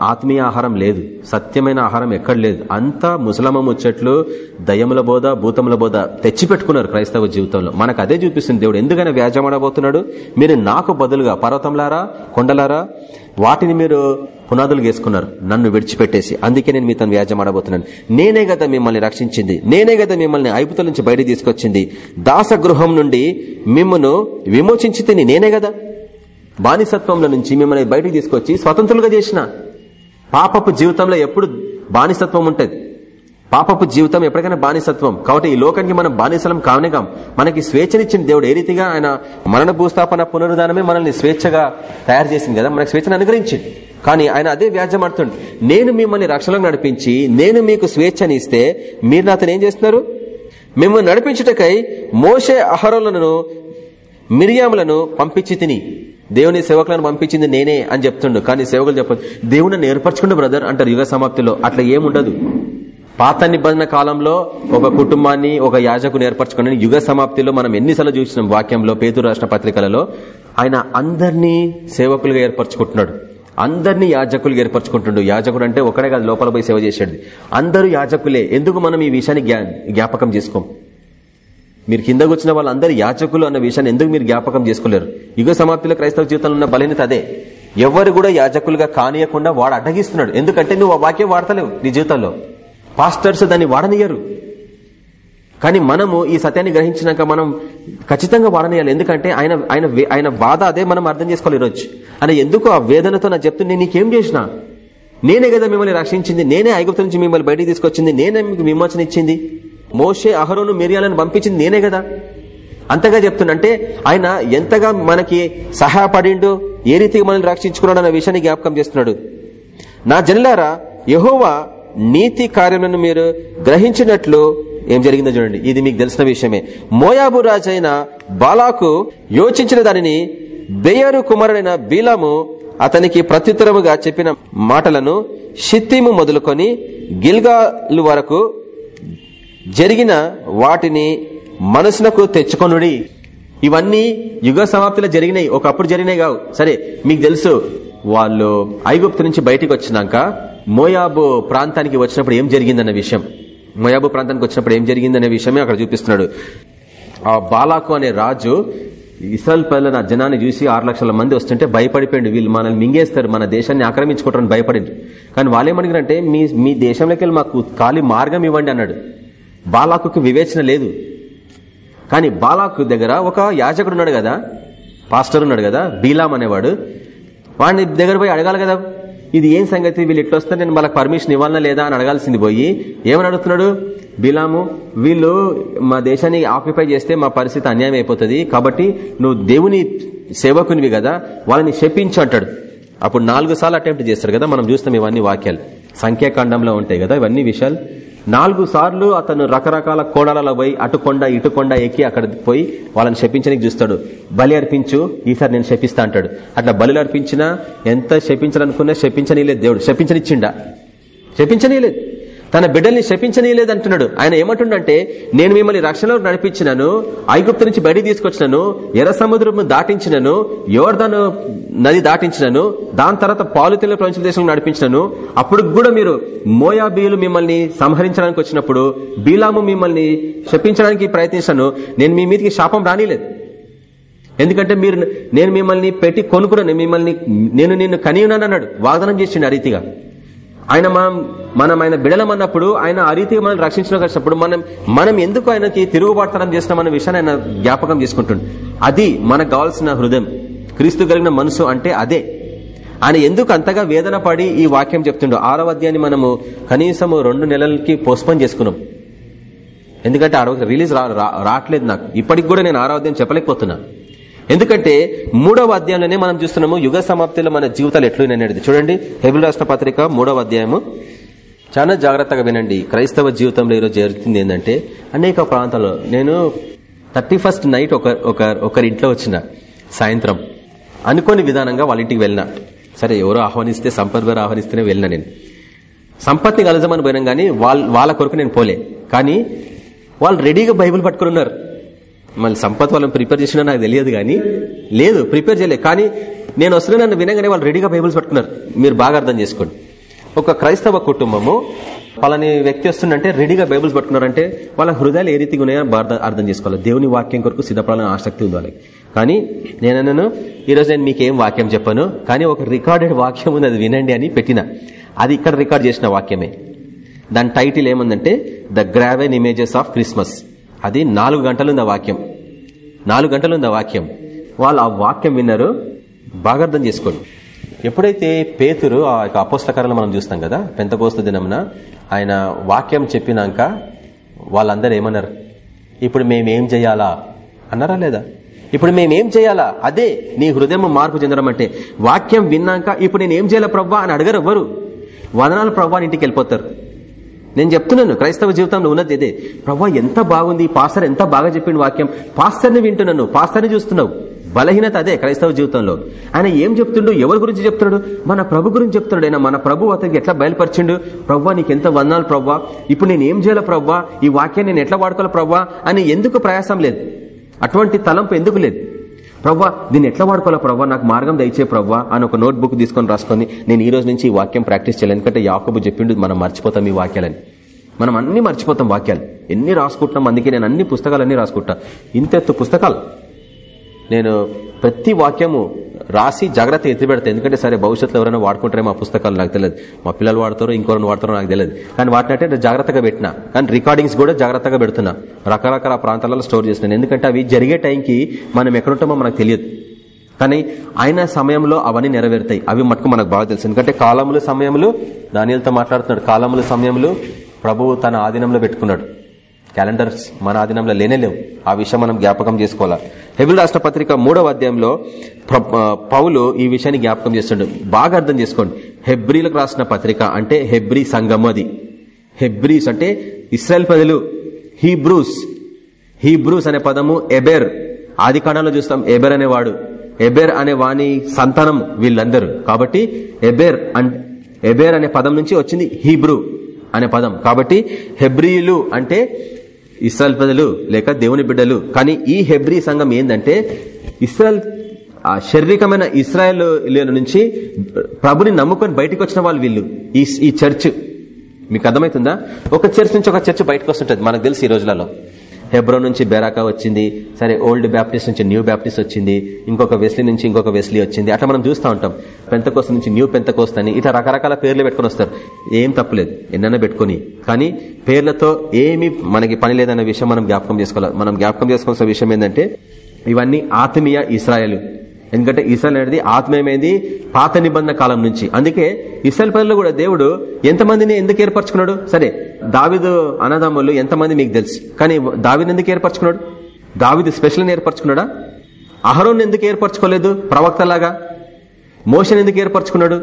ఆత్మీయ ఆహారం లేదు సత్యమైన ఆహారం ఎక్కడ లేదు. అంతా ముసలమ్మ ముచ్చట్లు దయముల బోధ భూతముల బోధ తెచ్చిపెట్టుకున్నారు క్రైస్తవ జీవితంలో. మనకు అదే చూపిస్తుంది దేవుడు. ఎందుకైనా వ్యాజమాడబోతున్నాడు మీరు నాకు బదులుగా పర్వతంలారా కొండలారా వాటిని మీరు పునాదులు వేసుకున్నారు. నన్ను విడిచిపెట్టేసి. అందుకే నేను మీతో వ్యాజమాడబోతున్నాను నేనే కదా మిమ్మల్ని రక్షించింది. నేనే కదా మిమ్మల్ని ఐపుతల నుంచి బయట తీసుకొచ్చింది. దాసగృహం నుండి మిమ్మను విమోచించి తిని నేనే కదా? బానిసత్వంలో నుంచి మిమ్మల్ని బయటకు తీసుకొచ్చి స్వతంత్రులుగా చేసిన. పాపపు జీవితంలో ఎప్పుడు బానిసత్వం ఉంటుంది. పాపపు జీవితం ఎప్పటికైనా బానిసత్వం. కాబట్టి ఈ లోకానికి మనం బానిసలం కావనేగాం మనకి స్వేచ్ఛనిచ్చిన దేవుడు ఏ రీతిగా ఆయన మరణ భూస్థాపన పునరుదానమే మనల్ని స్వేచ్ఛగా తయారు చేసింది కదా. మనకు స్వేచ్ఛను అనుగ్రహించింది. కానీ ఆయన అదే వ్యాజ్యమాడుతుండు నేను మిమ్మల్ని రక్షణలో నడిపించి నేను మీకు స్వేచ్ఛనిస్తే మీరు నాతో ఏం చేస్తున్నారు? మిమ్మల్ని నడిపించుటకై మోసే అహరోలను మిరియాములను పంపించి తిని. దేవుని సేవకులను పంపించింది నేనే అని చెప్తుండు. కానీ సేవకులు చెప్పదు దేవుని నేర్పరచుకుండు బ్రదర్ అంటారు యుగ సమాప్తిలో. అట్లా ఏముండదు. పాత నిబంధన కాలంలో ఒక కుటుంబాన్ని ఒక యాజకుని ఏర్పరచుకుని యుగ సమాప్తిలో మనం ఎన్నిసార్లు చూసినాం వాక్యంలో పేతు రాష్ట్ర పత్రికలలో. ఆయన అందరినీ సేవకులుగా ఏర్పరచుకుంటున్నాడు. అందరినీ యాజకులు ఏర్పరచుకుంటుండు. యాజకుడు అంటే ఒకడే కాదు లోపల పోయి సేవ చేసేది అందరూ యాజకులే. ఎందుకు మనం ఈ విషయాన్ని జ్ఞాపకం చేసుకోం? మీరు కిందకు వచ్చిన వాళ్ళందరూ యాచకులు అన్న విషయాన్ని ఎందుకు మీరు జ్ఞాపకం చేసుకోలేరు? యుగ సమాప్తిలో క్రైస్తవ జీవితంలో ఉన్న బలహీనత అదే. ఎవరు కూడా యాజకులుగా కానియకుండా వాడు అడ్డగిస్తున్నాడు. ఎందుకంటే నువ్వు ఆ వాక్యం వాడతలేవు నీ జీవితంలో. పాస్టర్స్ దాన్ని వాడనియరు. కానీ మనము ఈ సత్యాన్ని గ్రహించినాక మనం ఖచ్చితంగా వాడనియాలి. ఎందుకంటే ఆయన ఆయన ఆయన బాధ అదే మనం అర్థం చేసుకోవాలి ఈరోజు. అని ఎందుకు ఆ వేదనతో నా చెప్తూ నీకేం చేసినా? నేనే కదా మిమ్మల్ని రక్షించింది. నేనే ఐగుప్తు నుంచి మిమ్మల్ని బయటికి తీసుకొచ్చింది. నేనే మీకు విమోచన ఇచ్చింది. మోషే అహరోను మిరియాలను పంపించింది నేనే కదా. అంతగా చెప్తున్నా అంటే ఆయన ఎంతగా మనకి సహాయపడిండు ఏ రీతిగా మనల్ని రక్షించుకున్నాడు అన్న విషయాన్ని జ్ఞాపకం చేస్తున్నాడు. నా జనులారా యహోవా నీతి కార్యములను మీరు గ్రహించినట్లు ఏం జరిగిందో చూడండి. ఇది మీకు తెలిసిన విషయమే. మోయాబు రాజైన బాలాకు యోచించిన దానిని బెయరు కుమారుడైన బీలాము అతనికి ప్రత్యుత్తరముగా చెప్పిన మాటలను షిత్తిము మొదలుకొని గిల్గాలు వరకు జరిగిన వాటిని మనసునకు తెచ్చుకొనుడి. ఇవన్నీ యుగ సమాప్తిలో జరిగినాయి. ఒకప్పుడు జరిగినాయి కావు. సరే మీకు తెలుసు వాళ్ళు ఐగుప్తు నుంచి బయటికి వచ్చినాక మోయాబు ప్రాంతానికి వచ్చినప్పుడు ఏం జరిగిందన్న విషయం? మోయాబు ప్రాంతానికి వచ్చినప్పుడు ఏం జరిగిందనే విషయమే అక్కడ చూపిస్తున్నాడు. ఆ బాలాకు అనే రాజు ఇస్రాయల్ ప్రజల నా జనాన్ని చూసి ఆరు లక్షల మంది వస్తుంటే భయపడిపోయింది వీళ్ళు మనల్ని మింగేస్తారు. మన దేశాన్ని ఆక్రమించుకుంటారని భయపడింది కానీ వాళ్ళేమడిగారంటే మీ మీ దేశంలోకి వెళ్ళి మాకు ఖాళీ మార్గం ఇవ్వండి అన్నాడు. బాలాకు వివేచన లేదు. కానీ బాలాకు దగ్గర ఒక యాజకుడు ఉన్నాడు కదా? పాస్టర్ ఉన్నాడు కదా? బీలాం అనేవాడు. వాడిని దగ్గర పోయి అడగాలి కదా. ఇది ఏం సంగతి? వీళ్ళు ఇట్లా వస్తే నేను వాళ్ళకి పర్మిషన్ ఇవ్వాలనా లేదా అని అడగాల్సింది పోయి ఏమని అడుగుతున్నాడు? బిలాము వీళ్ళు మా దేశాన్ని ఆక్యుపై చేస్తే మా పరిస్థితి అన్యాయం అయిపోతుంది. కాబట్టి నువ్వు దేవుని సేవకునివి కదా వాళ్ళని శపించు అంటాడు. అప్పుడు నాలుగు సార్లు అటెంప్ట్ చేస్తారు కదా? మనం చూస్తాం ఇవన్నీ వాక్యాలు. సంఖ్యాకాండంలో ఉంటాయి కదా? ఇవన్నీ విషయాలు. నాలుగు సార్లు అతను రకరకాల కోడలలో పోయి అటుకొండ ఇటుకొండ ఎక్కి అక్కడ పోయి వాళ్ళని శపించడానికి చూస్తాడు. బలి అర్పించు ఈసారి నేను శపిస్తా అంటాడు. అట్లా బలి అర్పించినా ఎంత శపించాలనుకున్నా శపించనీలేదు దేవుడు. శపించనిచ్చిండా? శపించనీలేదు తన బిడ్డల్ని శపించనీయలేదు అంటున్నాడు ఆయన ఏమంటుండంటే నేను మిమ్మల్ని రక్షణలో నడిపించినను ఐగుప్తు నుంచి బయటికి తీసుకొచ్చినను ఎర్ర సముద్రం దాటించినను యోర్ధను నది దాటించినను దాని తర్వాత పాలుతెల్ల ప్రపంచ దేశంలో నడిపించినను అప్పుడు కూడా మీరు మోయాబీలు మిమ్మల్ని సంహరించడానికి వచ్చినప్పుడు బీలాము మిమ్మల్ని శపించడానికి ప్రయత్నించాను నేను మీ మీదకి శాపం రానిలేదు. ఎందుకంటే మీరు నేను మిమ్మల్ని పెట్టి కొనుక్కున్నాను మిమ్మల్ని నేను నిన్ను కనియున్నాను అన్నాడు. వాగ్దానం చేసిండు ఆ రీతిగా. ఆయన మనం మనం ఆయన బిడలమన్నప్పుడు ఆయన ఆ రీతిగా మనం రక్షించడం వచ్చినప్పుడు మనం మనం ఎందుకు ఆయనకి తిరుగుబాటుతనం చేస్తున్నామన్న విషయాన్ని ఆయన జ్ఞాపకం చేసుకుంటుండు. అది మనకు కావాల్సిన హృదయం. క్రీస్తు కలిగిన మనసు అంటే అదే. ఆయన ఎందుకు అంతగా వేదన పడి ఈ వాక్యం చెప్తుండో ఆరవ అధ్యాయాన్ని మనము కనీసం రెండు నెలలకి పోస్ట్పోన్ చేసుకున్నాం. ఎందుకంటే ఆ రోజు రిలీజ్ రావట్లేదు నాకు. ఇప్పటికి కూడా నేను ఆరవ అధ్యాయం చెప్పలేకపోతున్నా. ఎందుకంటే మూడవ అధ్యాయంలోనే మనం చూస్తున్నాము యుగ సమాప్తిలో మన జీవితాలు ఎట్లుననేది చూడండి హెబిల్ రాష్ట్ర పత్రిక మూడవ అధ్యాయము. చాలా జాగ్రత్తగా వినండి. క్రైస్తవ జీవితంలో ఈరోజు జరుగుతుంది ఏంటంటే అనేక ప్రాంతాల్లో నేను థర్టీ ఫస్ట్ నైట్ ఒక ఒకరి ఇంట్లో వచ్చిన సాయంత్రం. అనుకోని విధానంగా వాళ్ళ ఇంటికి వెళ్ళిన. సరే ఎవరో ఆహ్వానిస్తే సంపత్ గారు ఆహ్వానిస్తేనే వెళ్ళిన నేను. సంపత్ని కలజమని పోయినా కానీ వాళ్ళ వాళ్ళ కొరకు నేను పోలే. కానీ వాళ్ళు రెడీగా బైబుల్ పట్టుకుని ఉన్నారు. మళ్ళీ సంపత్ వాళ్ళని ప్రిపేర్ చేసినా నాకు తెలియదు కానీ లేదు ప్రిపేర్ చేయలేదు కానీ నేను వస్తున్నా నన్ను వినగానే వాళ్ళు రెడీగా బైబుల్స్ పట్టుకున్నారు. మీరు బాగా అర్థం చేసుకోండి. ఒక క్రైస్తవ కుటుంబము వాళ్ళని వ్యక్తి వస్తుందంటే రెడీగా బైబుల్స్ పట్టుకున్నారంటే వాళ్ళ హృదయాలు ఏ రీతిగా ఉన్నాయో బాగా అర్థం చేసుకోవాలి. దేవుని వాక్యం కొరకు సిద్ధపడాలని ఆసక్తి ఉంది వాళ్ళకి. కానీ నేనన్నాను ఈరోజు నేను మీకేం వాక్యం చెప్పాను కానీ ఒక రికార్డెడ్ వాక్యం ఉంది అది వినండి అని పెట్టిన. అది ఇక్కడ రికార్డ్ చేసిన వాక్యమే. దాని టైటిల్ ఏముందంటే the graven images of Christmas అది నాలుగు గంటలు ఆ వాక్యం. నాలుగు గంటలు ఆ వాక్యం. వాళ్ళు ఆ వాక్యం విన్నారు. బాగా అర్థం చేసుకోండి. ఎప్పుడైతే పేతురు ఆ యొక్క అపోస్తకరణ మనం చూస్తాం కదా పెంతకోస్తు దినమున ఆయన వాక్యం చెప్పినాక వాళ్ళందరూ ఏమన్నారు? ఇప్పుడు మేమేం చేయాలా? అన్నారా లేదా? ఇప్పుడు మేమేం చేయాలా? అదే నీ హృదయం మార్పు చెందడం అంటే వాక్యం విన్నాక ఇప్పుడు నేనేం చేయాలా ప్రవ్వా అని అడగరు ఎవ్వరు. వదనాలు ప్రవ్వా ఇంటికి వెళ్ళిపోతారు. నేను చెప్తున్నాను క్రైస్తవ జీవితంలో ఉన్నది ఇదే. ప్రభా ఎంత బాగుంది పాస్టర్ ఎంత బాగా చెప్పిండు వాక్యం. పాస్టర్ని వింటున్నాను పాస్టర్ని చూస్తున్నావు. బలహీనత అదే క్రైస్తవ జీవితంలో. ఆయన ఏం చెప్తుండు ఎవరి గురించి చెప్తున్నాడు? మన ప్రభు గురించి చెప్తున్నాడు. ఆయన మన ప్రభు అతనికి ఎట్లా బయలుపరిచిండు? ప్రవ్వా నీకు ఎంత వందాలు ప్రవ్వా ఇప్పుడు నేను ఏం చేయాలి ప్రవ్వా ఈ వాక్యాన్ని నేను ఎట్లా వాడుకోవాలి ప్రవ్వా అని ఎందుకు ప్రయాసం లేదు? అటువంటి తలంపు ఎందుకు లేదు? ప్రవ్వా దీన్ని ఎట్లా వాడుకోవాలా ప్రవ్వా? నాకు మార్గం దయచే ప్రవ్వా అని ఒక నోట్ బుక్ తీసుకొని రాసుకొని నేను ఈ రోజు నుంచి ఈ వాక్యం ప్రాక్టీస్ చేయాలి. ఎందుకంటే యాకబు చెప్పిండు మనం మర్చిపోతాం ఈ వాక్యాలని. మనం అన్ని మర్చిపోతాం వాక్యాలు. ఎన్ని రాసుకుంటున్నాం అందుకే నేను అన్ని పుస్తకాలన్నీ రాసుకుంటా. ఇంతెత్తు పుస్తకాలు. నేను ప్రతి వాక్యము రాసి జాగ్రత్త ఎత్తిపెడతా ఎందుకంటే సరే భవిష్యత్తులో ఎవరైనా వాడుకుంటారే మా పుస్తకాలు నాకు తెలియదు. మా పిల్లలు వాడతారో ఇంకొకరిని వాడతారో నాకు తెలియదు. కానీ వాటిని అంటే జాగ్రత్తగా పెట్టినా. కానీ రికార్డింగ్స్ కూడా జాగ్రత్తగా పెడుతున్నా. రకరకాల ప్రాంతాలలో స్టోర్ చేస్తున్నాను. ఎందుకంటే అవి జరిగే టైంకి మనం ఎక్కడుంటామో మనకు తెలియదు. కానీ ఆయన సమయంలో అవన్నీ నెరవేరుతాయి. అవి మటుకు మనకు బాగా తెలుసు. ఎందుకంటే కాలముల సమయంలో దానిలతో మాట్లాడుతున్నాడు. కాలముల సమయంలో ప్రభువు తన ఆధీనంలో పెట్టుకున్నాడు. క్యాలెండర్స్ మన ఆధీనంలో లేనేలేవు ఆ విషయం మనం జ్ఞాపకం చేసుకోవాలా? హెబిల్ రాష్ట్ర పత్రిక మూడవ అధ్యాయంలో పౌలు ఈ విషయాన్ని జ్ఞాపకం చేస్తుండు. బాగా అర్థం చేసుకోండి. హెబ్రిలకు రాసిన పత్రిక అంటే హెబ్రి సంఘము అది. హెబ్రీస్ అంటే ఇస్రాయల్ ప్రజలు. హీబ్రూస్. హీబ్రూస్ అనే పదము ఎబెర్. ఆది కాండంలో చూస్తాం ఎబెర్ అనేవాడు. ఎబెర్ అనే వాణి సంతానం వీళ్ళందరూ. కాబట్టి ఎబెర్ ఎబెర్ అనే పదం నుంచి వచ్చింది హీబ్రూ అనే పదం. కాబట్టి హెబ్రియులు అంటే ఇస్రాయల్ ప్రజలు లేక దేవుని బిడ్డలు. కానీ ఈ హెబ్రీ సంఘం ఏంటంటే ఇస్రాయల్ శారీరకమైన ఇస్రాయల్ నుంచి ప్రభుని నమ్ముకొని బయటకు వచ్చిన వాళ్ళు వీళ్ళు. ఈ చర్చ్. మీకు అర్థమవుతుందా? ఒక చర్చ్ నుంచి ఒక చర్చ్ బయటకు వస్తుంటది. మనకు తెలుసు ఈ రోజులలో. హెబ్రో నుంచి బెరాకా వచ్చింది సరే ఓల్డ్ బ్యాప్టిస్ట్ నుంచి న్యూ బ్యాప్టిస్ట్ వచ్చింది ఇంకొక వెస్లీ నుంచి ఇంకొక వెస్లీ వచ్చింది. అట్లా మనం చూస్తూ ఉంటాం. పెంతకోస్త నుంచి న్యూ పెంతకోస్త అని ఇట్లా రకరకాల పేర్లు పెట్టుకుని వస్తారు. ఏం తప్పులేదు. ఎన్నైనా పెట్టుకుని. కానీ పేర్లతో ఏమి మనకి పని లేదన్న విషయం మనం జ్ఞాపకం చేసుకోవాలి. మనం జ్ఞాపకం చేసుకోవాల్సిన విషయం ఏంటంటే ఇవన్నీ ఆత్మీయ ఇస్రాయలు. ఎందుకంటే ఇసల్ అనేది ఆత్మీయమైంది పాత నిబంధన కాలం నుంచి. అందుకే ఇసల్ పనులు కూడా దేవుడు ఎంతమందిని ఎందుకు ఏర్పరచుకున్నాడు? సరే దావిదు అన్నదమ్ములు ఎంతమంది మీకు తెలుసు. కానీ దావిని ఎందుకు ఏర్పరచుకున్నాడు? దావిది స్పెషల్ ఏర్పరచుకున్నాడా? అహరోన్ ఎందుకు ఏర్పరచుకోలేదు? ప్రవక్తలాగా. మోషన్ ఎందుకు ఏర్పరచుకున్నాడు?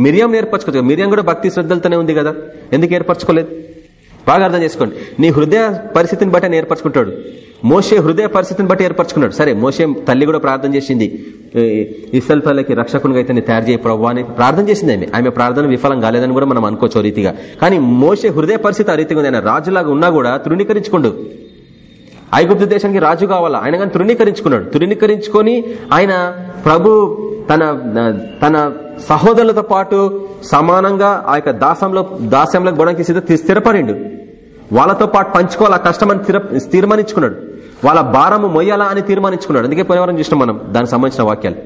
మిరియం ఏర్పరచుకోలేదు. మిరియం కూడా భక్తి శ్రద్ధలతోనే ఉంది కదా. ఎందుకు ఏర్పరచుకోలేదు? బాగా అర్థం చేసుకోండి. నీ హృదయ పరిస్థితిని బట్టి ఆయన ఏర్పరచుకుంటాడు. మోసే హృదయ పరిస్థితిని బట్టి ఏర్పరచుకున్నాడు. సరే మోసే తల్లి కూడా ప్రార్థన చేసింది. ఇసల్ పల్లకి రక్షకునిగా అయితే తయారు చేయ ప్రభు అని ప్రార్థన చేసింది ఆమె. ఆమె ప్రార్థన విఫలం కాలేదని కూడా మనం అనుకోవచ్చు రీతిగా. కానీ మోసే హృదయ పరిస్థితి ఆ రీతిగా ఆయన రాజులాగా ఉన్నా కూడా తృణీకరించుకోండు. ఐగుప్తు దేశానికి రాజు కావాలా? ఆయన కానీ తృణీకరించుకున్నాడు. తృణీకరించుకొని ఆయన ప్రభు తన తన సహోదరులతో పాటు సమానంగా ఆ యొక్క దాసంలో దాస్యంలో గొడవకి స్థిరపడిండు. వాళ్ళతో పాటు పంచుకోవాలా? కష్టమని తీర్మానించుకున్నాడు. వాళ్ళ భారము మొయ్యాలా అని తీర్మానించుకున్నాడు. అందుకే పోయినవరం చూసినాం మనం దానికి సంబంధించిన వాక్యాలు.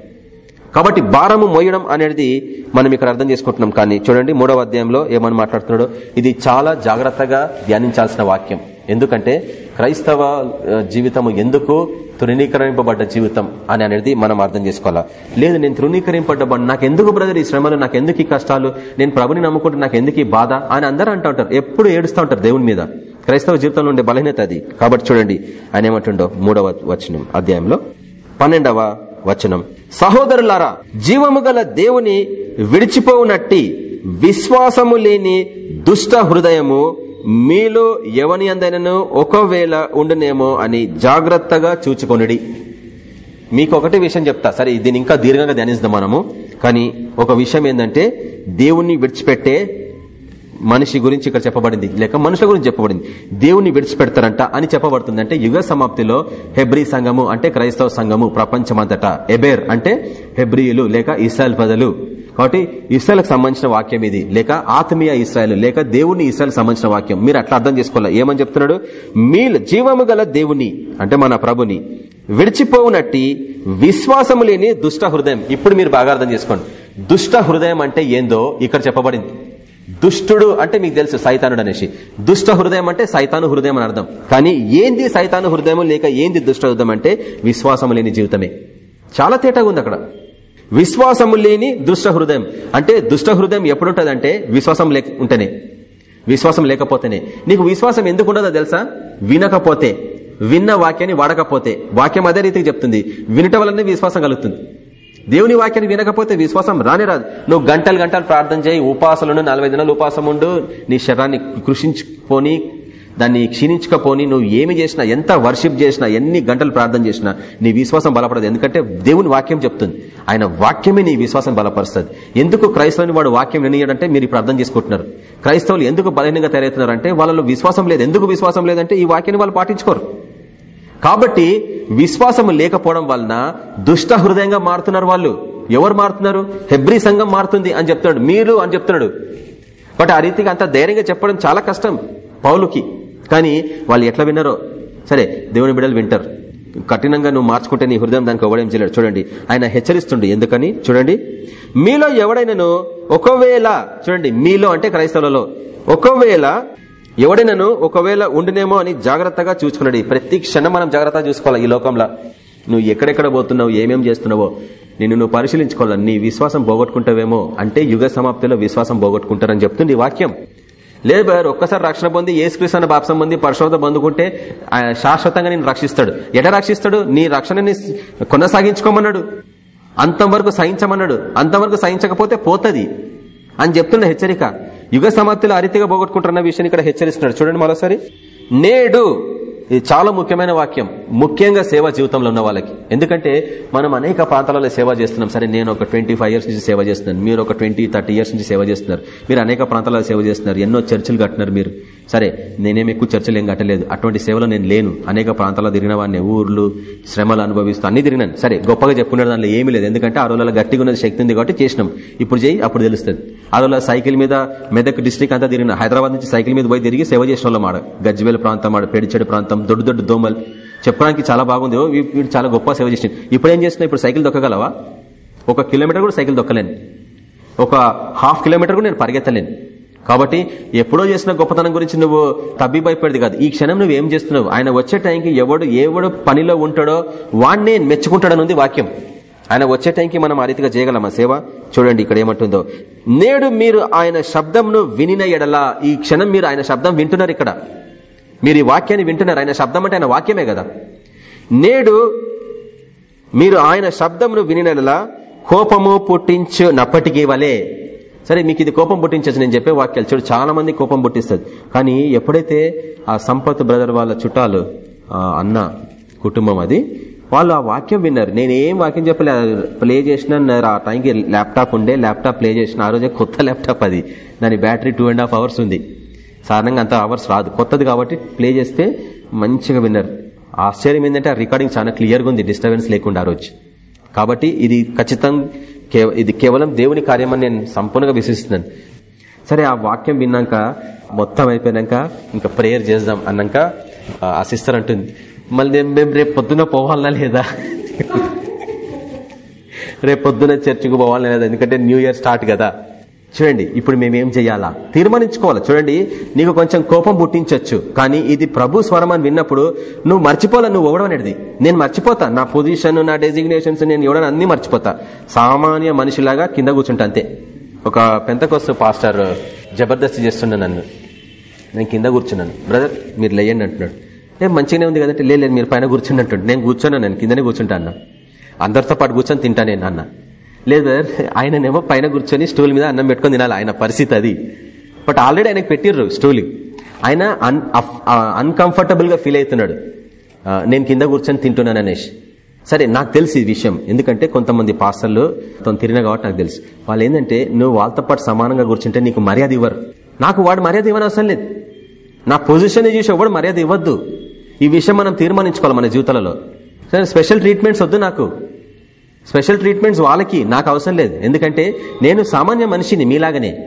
కాబట్టి భారము మొయ్యడం అనేది మనం ఇక్కడ అర్థం చేసుకుంటున్నాం కానీ చూడండి మూడవ అధ్యాయంలో ఏమని మాట్లాడుతున్నాడో. ఇది చాలా జాగ్రత్తగా ధ్యానించాల్సిన వాక్యం. ఎందుకంటే క్రైస్తవ జీవితము ఎందుకు తృణీకరింపబడ్డ జీవితం అని అనేది మనం అర్థం చేసుకోవాలా? లేదు నేను తృణీకరింపడ్డ నాకు ఎందుకు బ్రదర్ ఈ శ్రమలు? నాకు ఎందుకు ఈ కష్టాలు? నేను ప్రభుని నమ్ముకుంటే నాకు ఎందుకు ఈ బాధ? అని అందరూ అంటూ ఉంటారు. ఎప్పుడు ఏడుస్తూ ఉంటారు దేవుని మీద. క్రైస్తవ జీవితంలో ఉండే బలహీనత అది. కాబట్టి చూడండి ఆయన ఏమంటుండో మూడవ వచనం అధ్యాయంలో. పన్నెండవ వచనం. సహోదరులారా జీవము గల దేవుని విడిచిపోవునట్టి విశ్వాసము లేని దుష్ట హృదయము మీలో ఎవని అందైనను ఒకవేళ ఉండునేమో అని జాగ్రత్తగా చూచుకొనిడి. మీకు ఒకటి విషయం చెప్తా. సరే దీని ఇంకా దీర్ఘంగా ధ్యానిస్తాం మనము. కానీ ఒక విషయం ఏంటంటే దేవుణ్ణి విడిచిపెట్టే మనిషి గురించి ఇక్కడ చెప్పబడింది. లేక మనుషుల గురించి చెప్పబడింది. దేవుని విడిచిపెడతారంట అని చెప్పబడుతుంది అంటే యుగ సమాప్తిలో హెబ్రి సంఘము అంటే క్రైస్తవ సంఘము ప్రపంచమంతటా. ఎబేర్ అంటే హెబ్రియులు లేక ఇస్రాయల్ ప్రజలు. కాబట్టి ఇస్రాయల్కి సంబంధించిన వాక్యం ఇది. లేక ఆత్మీయ ఇస్రాయల్ లేక దేవుని ఇస్రాయల్ సంబంధించిన వాక్యం. మీరు అట్లా అర్థం చేసుకోవాలి? ఏమని చెప్తున్నాడు? మీ జీవము గల దేవుని అంటే మన ప్రభుని విడిచిపోవునట్టి విశ్వాసము లేని దుష్ట హృదయం. ఇప్పుడు మీరు బాగా అర్థం చేసుకోండి. దుష్ట హృదయం అంటే ఏందో ఇక్కడ చెప్పబడింది. దుష్టుడు అంటే మీకు తెలుసు సైతానుడు అనేసి. దుష్ట హృదయం అంటే సైతాను హృదయం అని అర్థం. కానీ ఏంది సైతాను హృదయం లేక ఏంది దుష్ట హృదయం అంటే విశ్వాసం లేని జీవితమే. చాలా తేటగా ఉంది అక్కడ. విశ్వాసము లేని దుష్ట హృదయం అంటే దుష్ట హృదయం ఎప్పుడుంటదంటే విశ్వాసం లేక ఉంటేనే. విశ్వాసం లేకపోతేనే. నీకు విశ్వాసం ఎందుకు ఉండదో తెలుసా? వినకపోతే. విన్న వాక్యాన్ని వాడకపోతే. వాక్యం అదే రీతికి చెప్తుంది. వినటం వల్లనే విశ్వాసం కలుగుతుంది. దేవుని వాక్యాన్ని వినకపోతే విశ్వాసం రానే రాదు. నువ్వు గంటలు గంటలు ప్రార్థన చేయి. ఉపాసలు నలభై దినాలు ఉపాసం ఉండు నీ శరీరాన్ని కృషించుకొని దాన్ని క్షీణించకపోని నువ్వు ఏమి చేసినా ఎంత వర్షిప్ చేసినా ఎన్ని గంటలు ప్రార్థన చేసినా నీ విశ్వాసం బలపడదు. ఎందుకంటే దేవుని వాక్యం చెప్తుంది. ఆయన వాక్యమే నీ విశ్వాసం బలపరుస్తుంది. ఎందుకు క్రైస్తవుని వాడు వాక్యం వినియడంటే మీరు ఇప్పుడు అర్థం చేసుకుంటున్నారు. క్రైస్తవులు ఎందుకు బలహీనంగా తయారవుతున్నారంటే వాళ్ళలో విశ్వాసం లేదు. ఎందుకు విశ్వాసం లేదంటే ఈ వాక్యాన్ని వాళ్ళు పాటించుకోరు. కాబట్టి విశ్వాసం లేకపోవడం వలన దుష్ట హృదయంగా మారుతున్నారు వాళ్ళు. ఎవరు మారుతున్నారు? హెబ్రి సంఘం మారుతుంది అని చెప్తున్నాడు. మీరు అని చెప్తున్నాడు. బట్ ఆ రీతిగా అంత ధైర్యంగా చెప్పడం చాలా కష్టం పౌలుకి. కానీ వాళ్ళు ఎట్లా విన్నారో? సరే దేవుని బిడ్డలు వింటారు. కఠినంగా నువ్వు మార్చుకుంటే నీ హృదయం దానికి ఇవ్వడం చేయలేడు. చూడండి ఆయన హెచ్చరిస్తుండే. ఎందుకని? చూడండి. మీలో ఎవడైనాను ఒకవేళ చూడండి మీలో అంటే క్రైస్తవులలో ఒకవేళ ఎవడైనాను ఒకవేళ ఉండినేమో అని జాగ్రత్తగా చూసుకున్నాడు. ప్రతి క్షణం మనం జాగ్రత్తగా చూసుకోవాలి ఈ లోకంలో. నువ్వు ఎక్కడెక్కడ పోతున్నావు ఏమేం చేస్తున్నావో నిన్ను నువ్వు పరిశీలించుకోవాలి. నీ విశ్వాసం పోగొట్టుకుంటావేమో అంటే యుగ సమాప్తిలో విశ్వాసం పోగొట్టుకుంటారని చెప్తుంది వాక్యం. లేదు బ్రదర్ ఒక్కసారి రక్షణ పొంది ఏసుక్రీస్తు అన్న బాప్సం పొంది పరిశోధన పొందుకుంటే శాశ్వతంగా నేను రక్షిస్తాడు. ఎట రక్షిస్తాడు? నీ రక్షణని కొనసాగించుకోమన్నాడు. అంతవరకు సహించమన్నాడు. అంతవరకు సహించకపోతే పోతుంది అని చెప్తున్న హెచ్చరిక. యుగ సమాప్తిలో అరితిగా పోగొట్టుకుంటున్న విషయాన్ని ఇక్కడ హెచ్చరిస్తున్నాడు. చూడండి మరోసారి. నేడు ఇది చాలా ముఖ్యమైన వాక్యం. ముఖ్యంగా సేవా జీవితంలో ఉన్న వాళ్ళకి. ఎందుకంటే మనం అనేక ప్రాంతాలలో సేవ చేస్తున్నాం. సరే నేను ఒక ట్వంటీ ఇయర్స్ నుంచి సేవ చేస్తున్నాను. మీరు ఒక ట్వంటీ థర్టీ ఇయర్స్ నుంచి సేవ చేస్తున్నారు. మీరు అనేక ప్రాంతాలలో సేవ చేస్తున్నారు. ఎన్నో చర్చలు కట్టినారు మీరు. సరే నేనేమి ఎక్కువ చర్చలు ఏం కట్టలేదు. అటువంటి సేవలో నేను లేను. అనేక ప్రాంతాల్లో తిరిగిన వాడిని ఊర్లు శ్రమలు అనుభవిస్తూ అన్ని తిరిగినాను. సరే గొప్పగా చెప్పుకునే దానిలో ఏమీ లేదు. ఎందుకంటే ఆ రోజుల్లో గట్టిగా ఉన్నది శక్తి ఉంది కాబట్టి చేసినాం. ఇప్పుడు చేయి అప్పుడు తెలుస్తుంది. ఆ రోజుల్లో సైకిల్ మీద మెదక్ డిస్టిక్ అంతా తిరిగిన హైదరాబాద్ నుంచి సైకిల్ మీద పోయి తిరిగి సేవ చేసిన వాళ్ళం ఆడ. గజ్వేల్ ప్రాంతం ఆడ పెడిచెడు ప్రాంతం దొడ్డు దొడ్డు దోమలు. చెప్పడానికి చాలా బాగుంది. వీడు చాలా గొప్ప సేవ చేసిన ఇప్పుడు ఏం చేస్తున్నా ఇప్పుడు సైకిల్ దొక్కగలవా? ఒక కిలోమీటర్ కూడా సైకిల్ దొక్కలేను. ఒక హాఫ్ కిలోమీటర్ కూడా నేను పరిగెత్తలేను. కాబట్టి ఎప్పుడో చేసిన గొప్పతనం గురించి నువ్వు తబ్బిబైపోయేది కాదు. ఈ క్షణం నువ్వు ఏం చేస్తున్నావు? ఆయన వచ్చే టైంకి ఎవడు ఎవడు పనిలో ఉంటాడో వాడినే మెచ్చుకుంటాడని ఉంది వాక్యం. ఆయన వచ్చే టైంకి మనం ఆ రీతిగా చేయగలమా సేవ? చూడండి ఇక్కడ ఏమంటుందో. నేడు మీరు ఆయన శబ్దంను వినిన ఎడలా ఈ క్షణం మీరు ఆయన శబ్దం వింటున్నారు ఇక్కడ. మీరు ఈ వాక్యాన్ని వింటున్నారు. ఆయన శబ్దం అంటే ఆయన వాక్యమే కదా. నేడు మీరు ఆయన శబ్దమును వినినలా కోపము పుట్టించునప్పటికీ వలే. సరే మీకు ఇది కోపం పుట్టించచ్చు నేను చెప్పే వాక్యాలు. చూడు చాలా మంది కోపం పుట్టిస్తుంది. కానీ ఎప్పుడైతే ఆ సంపత్ బ్రదర్ వాళ్ళ చుట్టాలు అన్న కుటుంబం అది వాళ్ళు ఆ వాక్యం విన్నారు. నేను ఏం వాక్యం చెప్పలే ప్లే చేసిన ఆ టైంకి ల్యాప్టాప్ ఉండే ల్యాప్టాప్ ప్లే చేసిన ఆ రోజే కొత్త ల్యాప్టాప్ అది. దాని battery two and half hours ఉంది. సాధారణంగా అంత అవర్స్ రాదు. కొత్తది కాబట్టి ప్లే చేస్తే మంచిగా విన్నారు ఆశ్చర్యం ఏంటంటే ఆ రికార్డింగ్ చాలా క్లియర్గా ఉంది డిస్టర్బెన్స్ లేకుండా ఆ రోజు. కాబట్టి ఇది ఖచ్చితంగా ఇది కేవలం దేవుని కార్యమని నేను సంపూర్ణంగా విశ్వసిస్తున్నాను. సరే ఆ వాక్యం విన్నాక మొత్తం అయిపోయినాక ఇంకా ప్రేయర్ చేద్దాం అన్నాక ఆ, సిస్టర్ అంటుంది మళ్ళీ మేము రేపు పొద్దున పోవాలనా లేదా? రేపు పొద్దున చర్చికి పోవాలనే లేదా? ఎందుకంటే న్యూ ఇయర్ స్టార్ట్ కదా. చూడండి ఇప్పుడు మేము ఏం చేయాలా? తీర్మానించుకోవాలా? చూడండి నీకు కొంచెం కోపం పుట్టించవచ్చు కానీ ఇది ప్రభు స్వరం అని విన్నప్పుడు నువ్వు మర్చిపోలే నువ్వు ఇవ్వడం అనేది. నేను మర్చిపోతా. నా పొజిషన్ నా డెసిగ్నేషన్స్ నేను ఇవ్వడం అన్ని మర్చిపోతా. సామాన్య మనిషిలాగా కింద కూర్చుంటా అంతే. ఒక పెంతకొస్తు పాస్టర్ జబర్దస్తి చేస్తున్నా నన్ను. నేను కింద కూర్చున్నాను. బ్రదర్ మీరు లేయండి అంటున్నాడు. నేను మంచిగానే ఉంది కదంటే లేదు లేదు మీరు పైన కూర్చుని అంటున్నాడు. నేను కూర్చున్నాను నేను కిందనే కూర్చుంటా అన్న. అందరితో పాటు కూర్చొని తింటా నేను అన్న. లేదు ఆయననేమో పైన కూర్చొని స్టూల్ మీద అన్నం పెట్టుకొని తినాలి. ఆయన పరిస్థితి అది. బట్ ఆల్రెడీ ఆయనకు పెట్టిర్రు స్టూల్. ఆయన అన్ అన్కంఫర్టబుల్గా ఫీల్ అవుతున్నాడు. నేను కింద కూర్చొని తింటున్నాను అనేష్. సరే నాకు తెలుసు ఈ విషయం. ఎందుకంటే కొంతమంది పాస్టర్లు తను తిరిగిన కాబట్టి నాకు తెలుసు. వాళ్ళు ఏంటంటే నువ్వు వాళ్ళతో పాటు సమానంగా కూర్చుంటే నీకు మర్యాద ఇవ్వరు. నాకు వాడు మర్యాద ఇవ్వని అవసరం లేదు. నా పొజిషన్ చూసి ఎవడు మర్యాద ఇవ్వద్దు. ఈ విషయం మనం తీర్మానించుకోవాలి మన జీవితాలలో. సరే స్పెషల్ ట్రీట్మెంట్స్ వద్దు నాకు. స్పెషల్ ట్రీట్మెంట్స్ వాళ్ళకి నాకు అవసరం లేదు. ఎందుకంటే నేను సామాన్య మనిషిని మీలాగనే.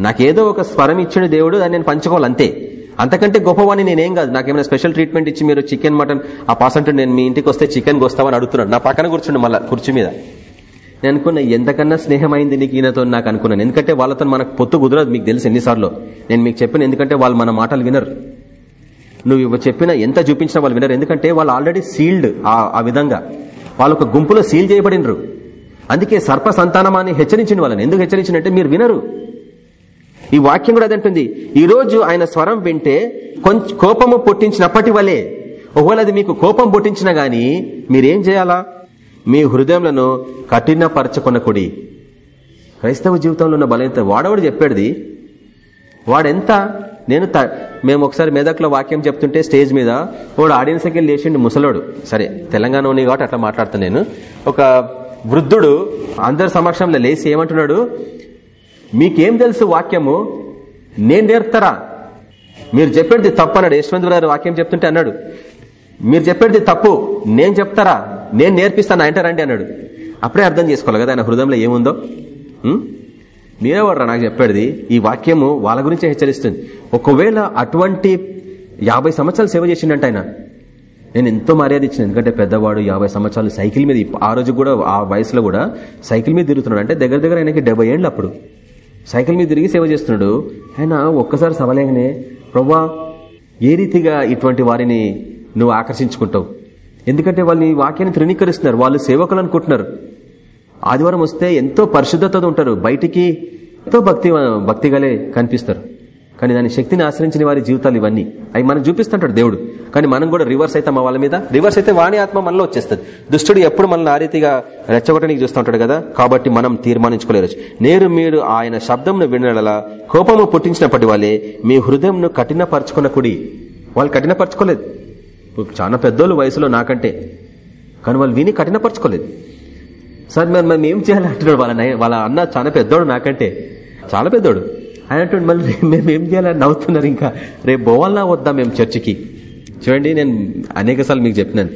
నాకేదో ఒక స్వరం ఇచ్చిన దేవుడు దాన్ని నేను పంచుకోవాలి అంతే. అంతకంటే గొప్పవాణి నేనేం కాదు. నాకేమైనా స్పెషల్ ట్రీట్మెంట్ ఇచ్చి మీరు చికెన్ మటన్ ఆ పాసంటు నేను మీ ఇంటికి వస్తే చికెన్ వస్తామని అడుగుతున్నాను నా పక్కన కూర్చుండి మళ్ళీ కుర్చీ మీద. నేను అనుకున్నా ఎంతకన్నా స్నేహమైంది నీకు ఈయనతో? నాకు అనుకున్నాను. ఎందుకంటే వాళ్ళతో మనకు పొత్తు కుదరదు మీకు తెలుసు ఎన్నిసార్లు. నేను మీకు చెప్పిన ఎందుకంటే వాళ్ళు మన మాటలు వినరు. నువ్వు ఇవ్వ చెప్పిన ఎంత చూపించినా వాళ్ళు వినరు. ఎందుకంటే వాళ్ళు ఆల్రెడీ సీల్డ్ ఆ విధంగా. వాళ్ళు గుంపులో సీల్ చేయబడినరు. అందుకే సర్ప సంతానమాన్ని హెచ్చరించిన వాళ్ళని. ఎందుకు హెచ్చరించినట్టే మీరు వినరు. ఈ వాక్యం కూడా అదంటుంది ఈ రోజు ఆయన స్వరం వింటే కొంచెం కోపము పుట్టించినప్పటి వలే. ఒకవేళ అది మీకు కోపం పుట్టించినా గాని మీరేం చేయాలా? మీ హృదయంలో కఠినపరచుకొనకుడి. క్రైస్తవ జీవితంలో ఉన్న బలహీనత. వాడవాడు చెప్పాడుది వాడెంత? నేను త- మేము ఒకసారి మెదక్లో వాక్యం చెప్తుంటే స్టేజ్ మీద వాడు ఆడియన్స్కి వెళ్ళి లేచిండు ముసలోడు. సరే తెలంగాణ ఉంది కాబట్టి అట్లా మాట్లాడుతాను నేను. ఒక వృద్ధుడు అందరి సమక్షంలో లేచి ఏమంటున్నాడు? మీకేం తెలుసు వాక్యము? నేను నేర్పుతారా? మీరు చెప్పేది తప్పు అన్నాడు. యశ్వంత్ గారు వాక్యం చెప్తుంటే అన్నాడు. మీరు చెప్పేది తప్పు నేను చెప్తారా? నేను నేర్పిస్తాను? అంటారండి అన్నాడు. అప్పుడే అర్థం చేసుకోవాలి కదా ఆయన హృదయంలో ఏముందో? ఉం? నాకు చెప్పేది? ఈ వాక్యము వాళ్ళ గురించే హెచ్చరిస్తుంది. ఒకవేళ అటువంటి యాభై సంవత్సరాలు సేవ చేసిండంట ఆయన. నేను ఎంతో మర్యాద ఇచ్చిన ఎందుకంటే పెద్దవాడు యాభై సంవత్సరాలు సైకిల్ మీద ఆ రోజు కూడా ఆ వయసులో కూడా సైకిల్ మీద తిరుగుతున్నాడు. అంటే దగ్గర దగ్గర ఆయనకి డెబ్బై ఏళ్ళు అప్పుడు. సైకిల్ మీద తిరిగి సేవ చేస్తున్నాడు. ఆయన ఒక్కసారి సవలేగానే ప్రవ్వా ఏ రీతిగా ఇటువంటి వారిని నువ్వు ఆకర్షించుకుంటావు? ఎందుకంటే వాళ్ళని వాక్యాన్ని తృణీకరిస్తున్నారు. వాళ్ళు సేవకులు అనుకుంటున్నారు. ఆదివారం వస్తే ఎంతో పరిశుద్ధతతో ఉంటారు. బయటికి ఎంతో భక్తి భక్తిగాలే కనిపిస్తారు. కానీ దాని శక్తిని ఆశ్రయించిన వారి జీవితాలు ఇవన్నీ. అవి మనం చూపిస్తుంటాడు దేవుడు. కానీ మనం కూడా రివర్స్ అవుతాం వాళ్ళ మీద. రివర్స్ అయితే వాణి ఆత్మ మనలో వచ్చేస్తుంది. దుష్టుడు ఎప్పుడు మనల్ని ఆ రీతిగా రెచ్చగొట్టడానికి చూస్తూ ఉంటాడు కదా? కాబట్టి మనం తీర్మానించుకోలేరు. నేరు మీరు ఆయన శబ్దంను వినడలా కోపము పుట్టించినప్పటి వాళ్ళే మీ హృదయంను కఠినపరచుకున్న కుడి. వాళ్ళు కఠినపరచుకోలేదు. చాలా పెద్దోళ్ళు వయసులో నాకంటే. కానీ వాళ్ళు విని కఠినపరచుకోలేదు. సార్ మరి మనం ఏం చేయాలి అంటున్నాడు. వాళ్ళ వాళ్ళ అన్న చాలా పెద్దోడు నాకంటే. చాలా పెద్దోడు. ఆయన అంటుండే మళ్ళీ మేము ఏం చేయాలని నవ్వుతున్నారు ఇంకా. రేపు పోవాలన్నా వద్దా మేము చర్చికి? చూడండి నేను అనేక మీకు చెప్పినాను.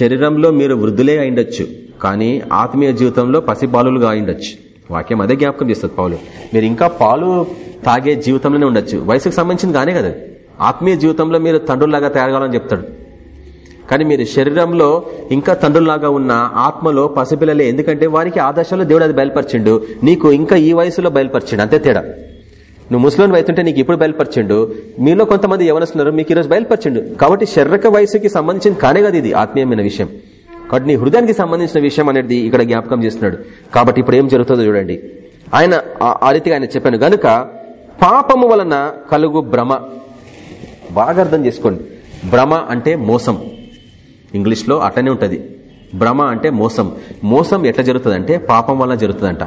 శరీరంలో మీరు వృద్ధులే అయిండొచ్చు కానీ ఆత్మీయ జీవితంలో పసిబాలులుగా అయిండొచ్చు. వాక్యం అదే జ్ఞాపకం చేస్తుంది పాలు. మీరు ఇంకా పాలు తాగే జీవితంలోనే ఉండొచ్చు. వయసుకు సంబంధించింది కానే కదా. ఆత్మీయ జీవితంలో మీరు తండ్రుల్లాగా తయారగాలని చెప్తాడు. కానీ మీరు శరీరంలో ఇంకా తండ్రుల్లాగా ఉన్న ఆత్మలో పసిపిల్లలే. ఎందుకంటే వారికి ఆదర్శంలో దేవుడు అది బయలుపరిచిండు. నీకు ఇంకా ఈ వయసులో బయలుపరిచిండు. అంతే తేడా. నువ్వు ముస్లిం అవుతుంటే నీకు ఇప్పుడు బయలుపరిచిండు. మీలో కొంతమంది ఎవరొస్తున్నారు మీకు ఈరోజు బయలుపరిచిండు. కాబట్టి శరీరక వయసుకి సంబంధించిన కానే కదా ఇది ఆత్మీయమైన విషయం. కాబట్టి నీ హృదయానికి సంబంధించిన విషయం అనేది ఇక్కడ జ్ఞాపకం చేస్తున్నాడు. కాబట్టి ఇప్పుడు ఏం జరుగుతుందో చూడండి. ఆయన ఆ రీతిగా ఆయన చెప్పాను. గనుక పాపము వలన కలుగు భ్రమ. బాగా అర్థం చేసుకోండి. భ్రమ అంటే మోసం. ఇంగ్లీష్లో అట్లనే ఉంటుంది. భ్రమ అంటే మోసం. మోసం ఎట్లా జరుగుతుంది అంటే పాపం వల్ల జరుగుతుందంట.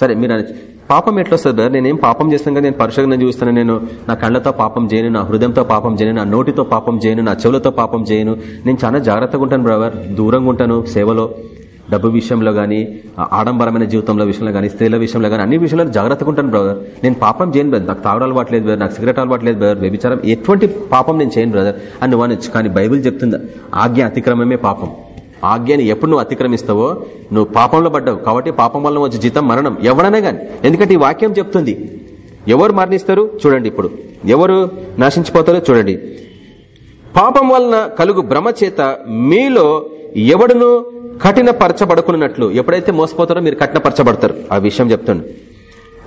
సరే మీరు పాపం ఎట్లా వస్తుంది బ్రదర్? నేనేం పాపం చేస్తాను కదా నేను పరిశోధన చూస్తాను నేను నా కళ్ళతో పాపం చేయను నా హృదయంతో పాపం చేయను నా నోటితో పాపం చేయను నా చెవులతో పాపం చేయను. నేను చాలా జాగ్రత్తగా ఉంటాను బ్రదర్. దూరంగా ఉంటాను సేవలో. డబ్బు విషయంలో కానీ ఆడంబరమైన జీవితంలో విషయంలో కానీ స్త్రీల విషయంలో కానీ అన్ని విషయంలో జాగ్రత్తగా ఉంటాను బ్రదర్. నేను పాపం చేయను బ్రదర్. నాకు తాగడం అలవాట్లేదు బ్రదర్. నాకు సిగరెట్ అలవాట్లేదు బ్రదర్. వ్యభిచారం ఎటువంటి పాపం నేను చేయను బ్రదర్. అని నువ్వు కానీ బైబిల్ చెప్తుంది ఆజ్ఞ అతిక్రమమే పాపం. ఆజ్ఞని ఎప్పుడు నువ్వు అతిక్రమిస్తావో నువ్వు పాపంలో పడ్డావు. కాబట్టి పాపం వల్ల వచ్చే జీతం మరణం. ఎవడనే కానీ ఎందుకంటే ఈ వాక్యం చెప్తుంది ఎవరు మరణిస్తారు? చూడండి ఇప్పుడు. ఎవరు నశించిపోతారో చూడండి. పాపం వలన కలుగు భ్రమ చేత మీలో ఎవడును కఠినపరచబడుకున్నట్లు. ఎప్పుడైతే మోసపోతారో మీరు కఠినపరచబడతారు. ఆ విషయం చెప్తాను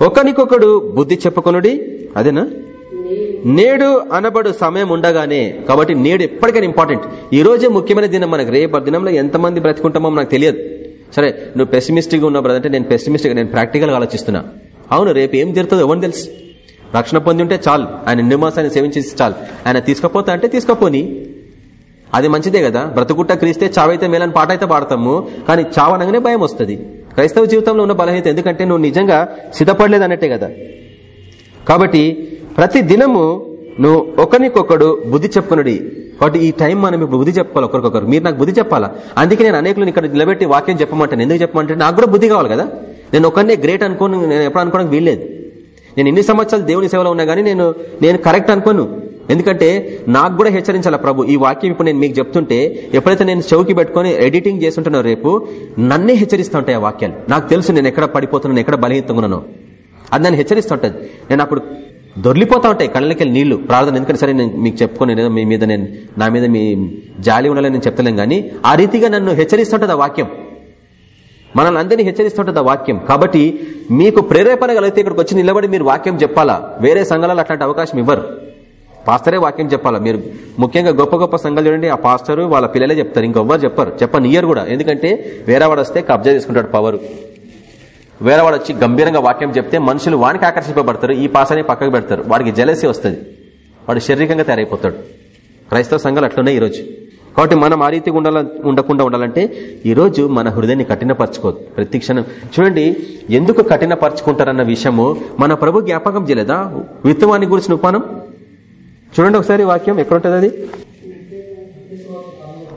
ఒకనికొకడు బుద్ధి చెప్పుకొనుడి అదేనా? నేడు అనబడు సమయం ఉండగానే కాబట్టి నేడు ఎప్పటికైనా ఇంపార్టెంట్ ఈ రోజే ముఖ్యమైన దినం మనకు. రేపు దినంలో ఎంతమంది బ్రతికుంటామో నాకు తెలియదు. సరే నువ్వు పెసిమిస్టిక్గా ఉన్నావు బ్రదర్ అంటే నేను పెసిమిస్టిక్ నేను ప్రాక్టికల్గా ఆలోచిస్తున్నా. అవును రేపు ఏం జరుగుతుందో ఎవరు తెలుసు? రక్షణ పొంది ఉంటే చాలు. ఆయన నిమాసాన్ని సేవించేసి చాలు. ఆయన తీసుకపోతా అంటే తీసుకపోని. అది మంచిదే కదా? బ్రతుకుట్ట క్రీస్తే చావైతే మేలని పాట అయితే పాడతాము. కానీ చావనగానే భయం వస్తుంది. క్రైస్తవ జీవితంలో ఉన్న బలహీనత ఎందుకంటే నువ్వు నిజంగా సిద్ధపడలేదు అన్నట్టే కదా? కాబట్టి ప్రతి దినము నువ్వు ఒకరికొకడు బుద్ధి చెప్పుకున్నది కాబట్టి ఈ టైం మనం ఇప్పుడు బుద్ధి చెప్పుకోవాలి ఒకరికొకరు. మీరు నాకు బుద్ధి చెప్పాలా? అందుకే నేను అనేకులను ఇక్కడ నిలబెట్టి వాక్యం చెప్పమంటాను. ఎందుకు చెప్పమంటే నాకు కూడా బుద్ధి కావాలి కదా? నేను ఒకరినే గ్రేట్ అనుకోను నేను ఎప్పుడు అనుకోవడానికి వీల్లేదు. నేను ఎన్ని సంవత్సరాలు దేవుని సేవలో ఉన్నా కానీ నేను నేను కరెక్ట్ అనుకోను. ఎందుకంటే నాకు కూడా హెచ్చరించాల ప్రభు ఈ వాక్యం ఇప్పుడు నేను మీకు చెప్తుంటే ఎప్పుడైతే నేను చౌకి పెట్టుకుని ఎడిటింగ్ చేస్తుంటానో రేపు నన్నే హెచ్చరిస్తూ ఉంటాయి ఆ వాక్యాలు. నాకు తెలుసు నేను ఎక్కడ పడిపోతున్నాను ఎక్కడ బలహీనంగా అది నన్ను హెచ్చరిస్తుంటది నేను అప్పుడు దొర్లిపోతా ఉంటాయి కళ్ళకి నీళ్ళు ప్రార్థన. ఎందుకంటే సరే నేను మీకు చెప్పుకొని నేను మీ మీద నేను నా మీద మీ జాలి ఉండాలని నేను చెప్తలేను కానీ ఆ రీతిగా నన్ను హెచ్చరిస్తుంటది ఆ వాక్యం. మనల్ని అందరినీ హెచ్చరిస్తుంటది ఆ వాక్యం. కాబట్టి మీకు ప్రేరేపణ కలిగితే ఇక్కడికి వచ్చి నిలబడి మీరు వాక్యం చెప్పాలా? వేరే సంఘాలలో అట్లాంటి అవకాశం ఇవ్వరు. పాస్టరే వాక్యం చెప్పాలా? మీరు ముఖ్యంగా గొప్ప గొప్ప సంఘాలు చూడండి ఆ పాస్టరు వాళ్ళ పిల్లలే చెప్తారు ఇంకొవ్వరు చెప్పరు. చెప్పనియరు కూడా. ఎందుకంటే వేరేవాడు వస్తే కబ్జా చేసుకుంటాడు పవర్. వేరేవాడు వచ్చి గంభీరంగా వాక్యం చెప్తే మనుషులు వానికి ఆకర్షింపబడతారు ఈ పాస్టర్ని పక్కకు పెడతారు. వాడికి జలసి వస్తుంది. వాడు శారీరకంగా తయారైపోతాడు. క్రైస్తవ సంఘాలు అట్లున్నాయి ఈరోజు. కాబట్టి మనం ఆ రీతిగా ఉండాల ఉండకుండా ఉండాలంటే ఈరోజు మన హృదయాన్ని కఠినపరచుకోదు ప్రతి క్షణం. చూడండి ఎందుకు కఠినపరచుకుంటారన్న విషయము మన ప్రభు జ్ఞాపకం చేయలేదా? విత్తవాన్ని గురించి ఉపానం చూడండి ఒకసారి వాక్యం ఎక్కడుంటుంది అది?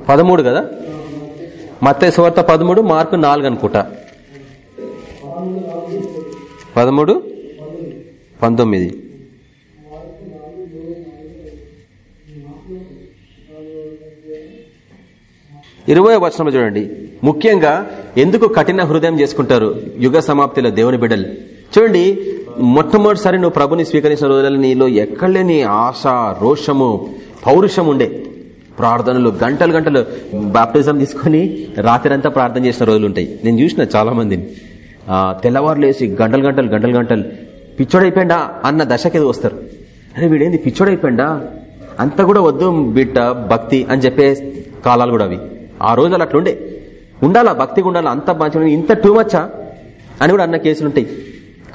పదమూడు కదా? మత్తే సువార్త పదమూడు మార్కు నాలుగు అనుకుంటా. పదమూడు పంతొమ్మిది. ఇరవై వచనంలో చూడండి. ముఖ్యంగా ఎందుకు కఠిన హృదయం చేసుకుంటారు యుగ సమాప్తిలో దేవుని బిడ్డలు? చూడండి మొట్టమొదటిసారి నువ్వు ప్రభుని స్వీకరించిన రోజులలో నీలో ఎక్కడలేని ఆశ రోషము పౌరుషం ఉండే. ప్రార్థనలు గంటలు గంటలు బాప్టిజం తీసుకొని రాత్రంతా ప్రార్థన చేసిన రోజులు ఉంటాయి. నేను చూసిన చాలా మందిని తెల్లవారులు వేసి గంటలు గంటలు గంటలు గంటలు పిచ్చోడైపోయిండా అన్న దశకి వస్తారు. అరే వీడేంది పిచ్చోడైపోయిండా? అంత కూడా వద్దు బిడ్డ భక్తి అని చెప్పే కాలాలు కూడా అవి. ఆ రోజులు అట్లుండే. ఉండాలా భక్తిగా ఉండాలా అంత మంచి ఇంత టూ మచ్చా అని కూడా అన్న కేసులు ఉంటాయి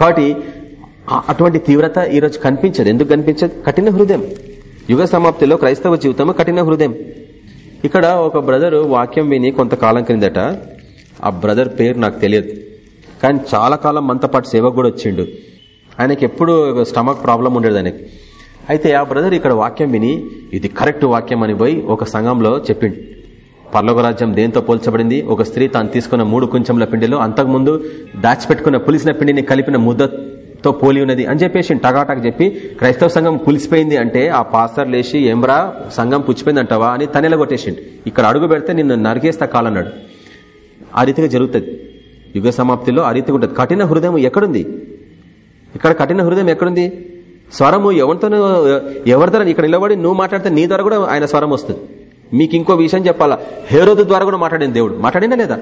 కాబట్టి అటువంటి తీవ్రత ఈ రోజు కనిపించదు. ఎందుకు కనిపించదు? కఠిన హృదయం. యుగ సమాప్తిలో క్రైస్తవ జీవితం కఠిన హృదయం. ఇక్కడ ఒక బ్రదర్ వాక్యం విని కొంతకాలం క్రిందట ఆ బ్రదర్ పేరు నాకు తెలియదు. కానీ చాలా కాలం మనతో పాటు సేవకు కూడా వచ్చిండు. ఆయనకి ఎప్పుడు స్టమక్ ప్రాబ్లం ఉండేది ఆయనకి. అయితే ఆ బ్రదర్ ఇక్కడ వాక్యం విని ఇది కరెక్ట్ వాక్యం అని పోయి ఒక సంఘంలో చెప్పిండు. పర్లోక రాజ్యం దేంతో పోల్చబడింది? ఒక స్త్రీ తాను తీసుకున్న మూడు కుంచెంల పిండిలో అంతకుముందు దాచిపెట్టుకున్న పులిసిన పిండిని కలిపిన ముద్దతో పోలి ఉన్నది అని చెప్పేసి టగాటాకు చెప్పి క్రైస్తవ సంఘం పులిసిపోయింది అంటే ఆ పాస్టర్ లేచి ఏమ్రా సంఘం పుచ్చిపోయింది అంటావా అని తనెల ఇక్కడ అడుగు పెడితే నిన్ను నరికేస్తా కాలన్నాడు. ఆ రీతిగా జరుగుతుంది. యుగ సమాప్తిలో ఆ రీతిగా ఉంటుంది. కఠిన హృదయం ఎక్కడుంది? ఇక్కడ కఠిన హృదయం ఎక్కడుంది? స్వరము ఎవరితోనూ ఎవరి ద్వారా ఇక్కడ నిలబడి నువ్వు మాట్లాడితే నీ ద్వారా కూడా ఆయన స్వరం వస్తుంది. మీకు ఇంకో విషయం చెప్పాలా? హెరోదు ద్వారా కూడా మాట్లాడింది దేవుడు. మాట్లాడినా లేదా?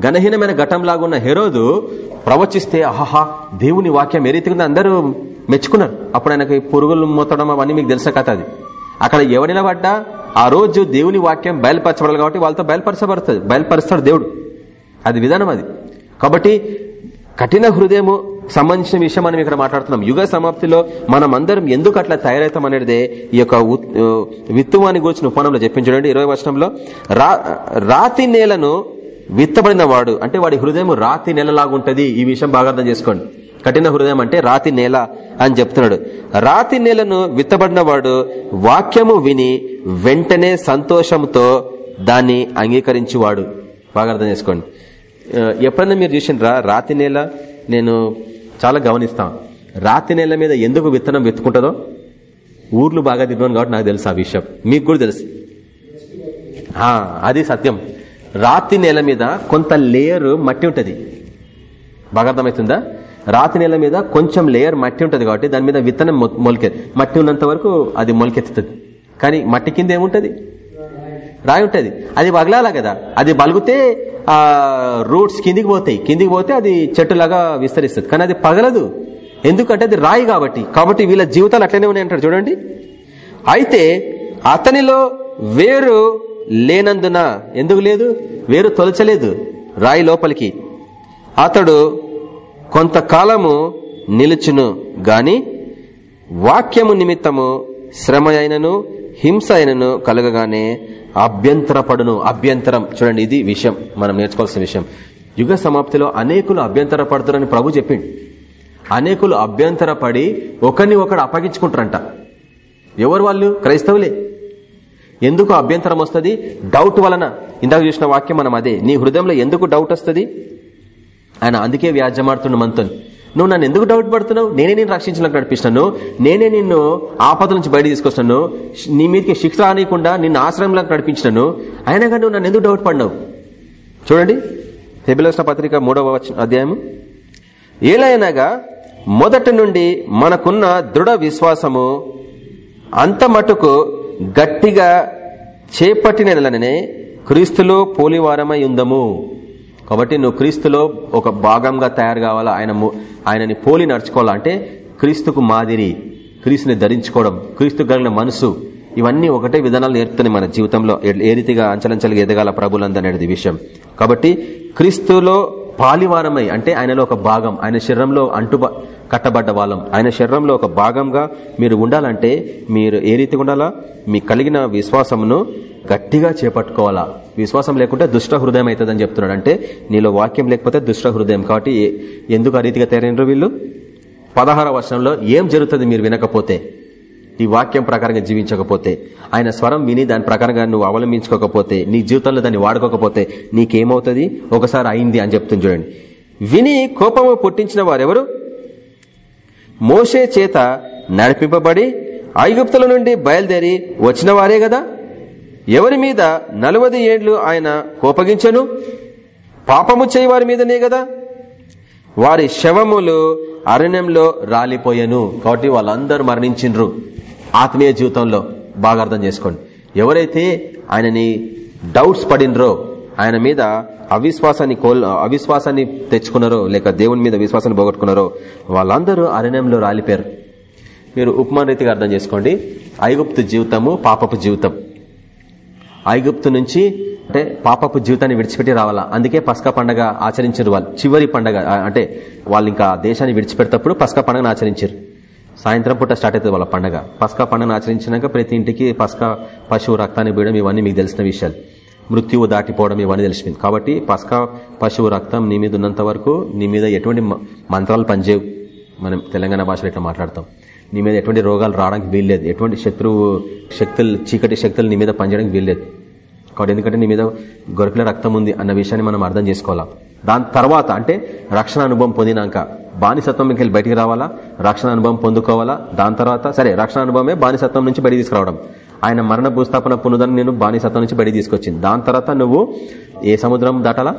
ఘనహీనమైన ఘటంలాగా ఉన్న హెరోదు ప్రవచిస్తే ఆహా దేవుని వాక్యం ఏ రీతిగా అందరూ మెచ్చుకున్నారు. అప్పుడు ఆయనకి పురుగులు మొత్తడం అవన్నీ మీకు తెలిసిన కథ అది. అక్కడ ఎవరు నిలబడ్డా? ఆ రోజు దేవుని వాక్యం బయలుపరచబడాలి కాబట్టి వాళ్ళతో బయలుపరచబడుతుంది. బయలుపరుస్తాడు దేవుడు. అది విధానం అది. కాబట్టి కఠిన హృదయము సంబంధించిన విషయం మనం ఇక్కడ మాట్లాడుతున్నాం. యుగ సమాప్తిలో మనం అందరం ఎందుకు అట్లా తయారవుతాం అనేది ఈ యొక్క విత్తువాన్ని గురించి ఉపమానంలో చెప్పించడండి ఇరవై వర్షంలో రాతి నేలను విత్తబడిన వాడు అంటే వాడి హృదయం రాతి నేలలాగుంటది. ఈ విషయం బాగా అర్థం చేసుకోండి. కఠిన హృదయం అంటే రాతి నేల అని చెప్తున్నాడు. రాతి నేలను విత్తబడిన వాడు వాక్యము విని వెంటనే సంతోషంతో దాన్ని అంగీకరించేవాడు. బాగా అర్థం చేసుకోండి. ఎప్పుడన్నా మీరు చూసినరా రాతి నేల నేను చాలా గమనిస్తాను రాతి నేల మీద ఎందుకు విత్తనం వెతుకుంటుందో ఊర్లు బాగా తిన్నాను కాబట్టి నాకు తెలుసు ఆ విషయం. మీకు కూడా తెలుసు. అది సత్యం. రాతి నేల మీద కొంత లేయర్ మట్టి ఉంటుంది. బాగా అర్థమవుతుందా? రాతి నేల మీద కొంచెం లేయర్ మట్టి ఉంటుంది కాబట్టి దాని మీద విత్తనం మొలకెత్ మట్టి ఉన్నంత వరకు అది మొలికెత్తుతుంది. కానీ మట్టి కింద ఏముంటుంది? రాయి ఉంటుంది అది పగలాలా కదా? అది బలిగితే ఆ రూట్స్ కిందికి పోతాయి. కిందికి పోతే అది చెట్టులాగా విస్తరిస్తుంది. కానీ అది పగలదు. ఎందుకంటే అది రాయి కాబట్టి. కాబట్టి వీళ్ళ జీవితాలు అట్లనే ఉన్నాయి అంటారు చూడండి. అయితే అతనిలో వేరు లేనందున ఎందుకు లేదు? వేరు తొలచలేదు రాయి లోపలికి. అతడు కొంతకాలము నిలుచును గాని వాక్యము నిమిత్తము శ్రమ అయినను హింస ఆయనను కలగగానే అభ్యంతరపడును. అభ్యంతరం. చూడండి ఇది విషయం. మనం నేర్చుకోవాల్సిన విషయం. యుగ సమాప్తిలో అనేకులు అభ్యంతర పడుతారని ప్రభు చెప్పిండు. అనేకులు అభ్యంతరపడి ఒకరిని ఒకడు అప్పగించుకుంటారంట. ఎవరు వాళ్ళు? క్రైస్తవులే. ఎందుకు అభ్యంతరం వస్తుంది? డౌట్ వలన. ఇందాక చూసిన వాక్యం మనం అదే. నీ హృదయంలో ఎందుకు డౌట్ వస్తుంది? ఆయన అందుకే వ్యాజ్యమాడుతుండు మనతో నువ్వు నన్ను ఎందుకు డౌట్ పడుతున్నావు? నేనే నేను రక్షించడానికి నడిపిస్తున్నాను. నేనే నిన్ను ఆపద నుంచి బయట తీసుకొస్తున్నాను. నీ మీదకి శిక్ష రానియకుండా నిన్ను ఆశ్రయంలోకి నడిపించినాను. అయినా కానీ నువ్వు నన్ను ఎందుకు డౌట్ పడినావు? చూడండి. హెబిలసిన పత్రిక మూడవ అధ్యాయం ఏలైనగా మొదటి నుండి మనకున్న దృఢ విశ్వాసము అంత మటుకు గట్టిగా చేపట్టిననే క్రీస్తులో పోలివారమై ఉందము. కాబట్టి నువ్వు క్రీస్తులో ఒక భాగంగా తయారు కావాలా? ఆయన ఆయనని పోలి నడుచుకోవాలంటే క్రీస్తుకు మాదిరి క్రీస్తుని ధరించుకోవడం క్రీస్తు కలిగిన మనసు ఇవన్నీ ఒకటే విధానాలు నేర్పుతున్నాయి మన జీవితంలో. ఏ రీతిగా అంచలంచలుగా ఎదగాల ప్రభులందనేది విషయం. కాబట్టి క్రీస్తులో పాలివారమై అంటే ఆయనలో ఒక భాగం ఆయన శరీరంలో అంటు కట్టబడ్డ వాళ్ళం. ఆయన శరీరంలో ఒక భాగంగా మీరు ఉండాలంటే మీరు ఏ రీతిగా ఉండాలా? మీ కలిగిన విశ్వాసమును గట్టిగా చేపట్టుకోవాలా? విశ్వాసం లేకుంటే దుష్ట హృదయం అవుతుందని చెప్తున్నాడు. అంటే నీలో వాక్యం లేకపోతే దుష్ట హృదయం. కాబట్టి ఎందుకు ఆ రీతిగా తయారైనరు వీళ్ళు? పదహార వర్షంలో ఏం జరుగుతుంది మీరు వినకపోతే? ఈ వాక్యం ప్రకారంగా జీవించకపోతే ఆయన స్వరం విని దాని ప్రకారంగా నువ్వు అవలంబించుకోకపోతే నీ జీవితంలో దాన్ని వాడుకోకపోతే నీకేమవుతుంది? ఒకసారి అయింది అని చెప్తుంది చూడండి. విని కోపము పుట్టించిన వారెవరు? మోసే చేత నడిపింపబడి ఐగుప్తుల నుండి బయలుదేరి వచ్చిన వారే కదా? ఎవరి మీద నలవది ఏండ్లు ఆయన కోపగించను? పాపము చేయి వారి మీదనే కదా వారి శవములు అరణ్యంలో రాలిపోయాను. కాబట్టి వాళ్ళందరూ మరణించిండ్రు. ఆత్మీయ జీవితంలో బాగా అర్థం చేసుకోండి. ఎవరైతే ఆయనని డౌట్స్ పడినరో ఆయన మీద అవిశ్వాసాన్ని కోల్ అవిశ్వాసాన్ని తెచ్చుకున్నారో లేక దేవుని మీద విశ్వాసాన్ని పోగొట్టుకున్నారో వాళ్ళందరూ అరణ్యంలో రాలిపోయారు. మీరు ఉపమాన రీతిగా అర్థం చేసుకోండి. ఐగుప్తు జీవితము పాపపు జీవితం. ఐగుప్తు నుంచి అంటే పాపపు జీవితాన్ని విడిచిపెట్టి రావాలా? అందుకే పసకా పండగ ఆచరించారు వాళ్ళు. చివరి పండగ అంటే వాళ్ళు ఇంకా దేశాన్ని విడిచిపెడతప్పుడు పసకా పండగను ఆచరించారు. సాయంత్రం పూట స్టార్ట్ అవుతుంది వాళ్ళ పండగ. పసకా పండుగను ఆచరించినాక ప్రతి ఇంటికి పసకా పశువు రక్తాన్ని పోయడం ఇవన్నీ మీకు తెలిసిన విషయాలు. మృత్యువు దాటిపోవడం ఇవన్నీ తెలిసింది కాబట్టి పసకా పశువు రక్తం నీ మీద ఉన్నంత వరకు నీ మీద ఎటువంటి మంత్రాలు పనిచేయవు. మనం తెలంగాణ భాషలో ఇట్లా మాట్లాడతాం. నీ మీద ఎటువంటి రోగాలు రావడానికి వీల్లేదు. ఎటువంటి శత్రువు శక్తులు చీకటి శక్తులు నీ మీద పనిచేయడానికి వీల్లేదు. కాబట్టి ఎందుకంటే నీ మీద గొరకల రక్తం ఉంది అన్న విషయాన్ని మనం అర్థం చేసుకోవాలా? దాని తర్వాత అంటే రక్షణ అనుభవం పొందినాక బానిసత్వం వెళ్ళి బయటికి రావాలా? రక్షణ అనుభవం పొందుకోవాలా? దాని తర్వాత సరే రక్షణ అనుభవమే బానిసత్వం నుంచి బయటికి తీసుకురావడం. ఆయన మరణ భూస్థాపన పునరుదని నేను బానిసత్వం నుంచి బయటికి తీసుకొచ్చింది. దాని తర్వాత నువ్వు ఏ సముద్రం దాటాలా?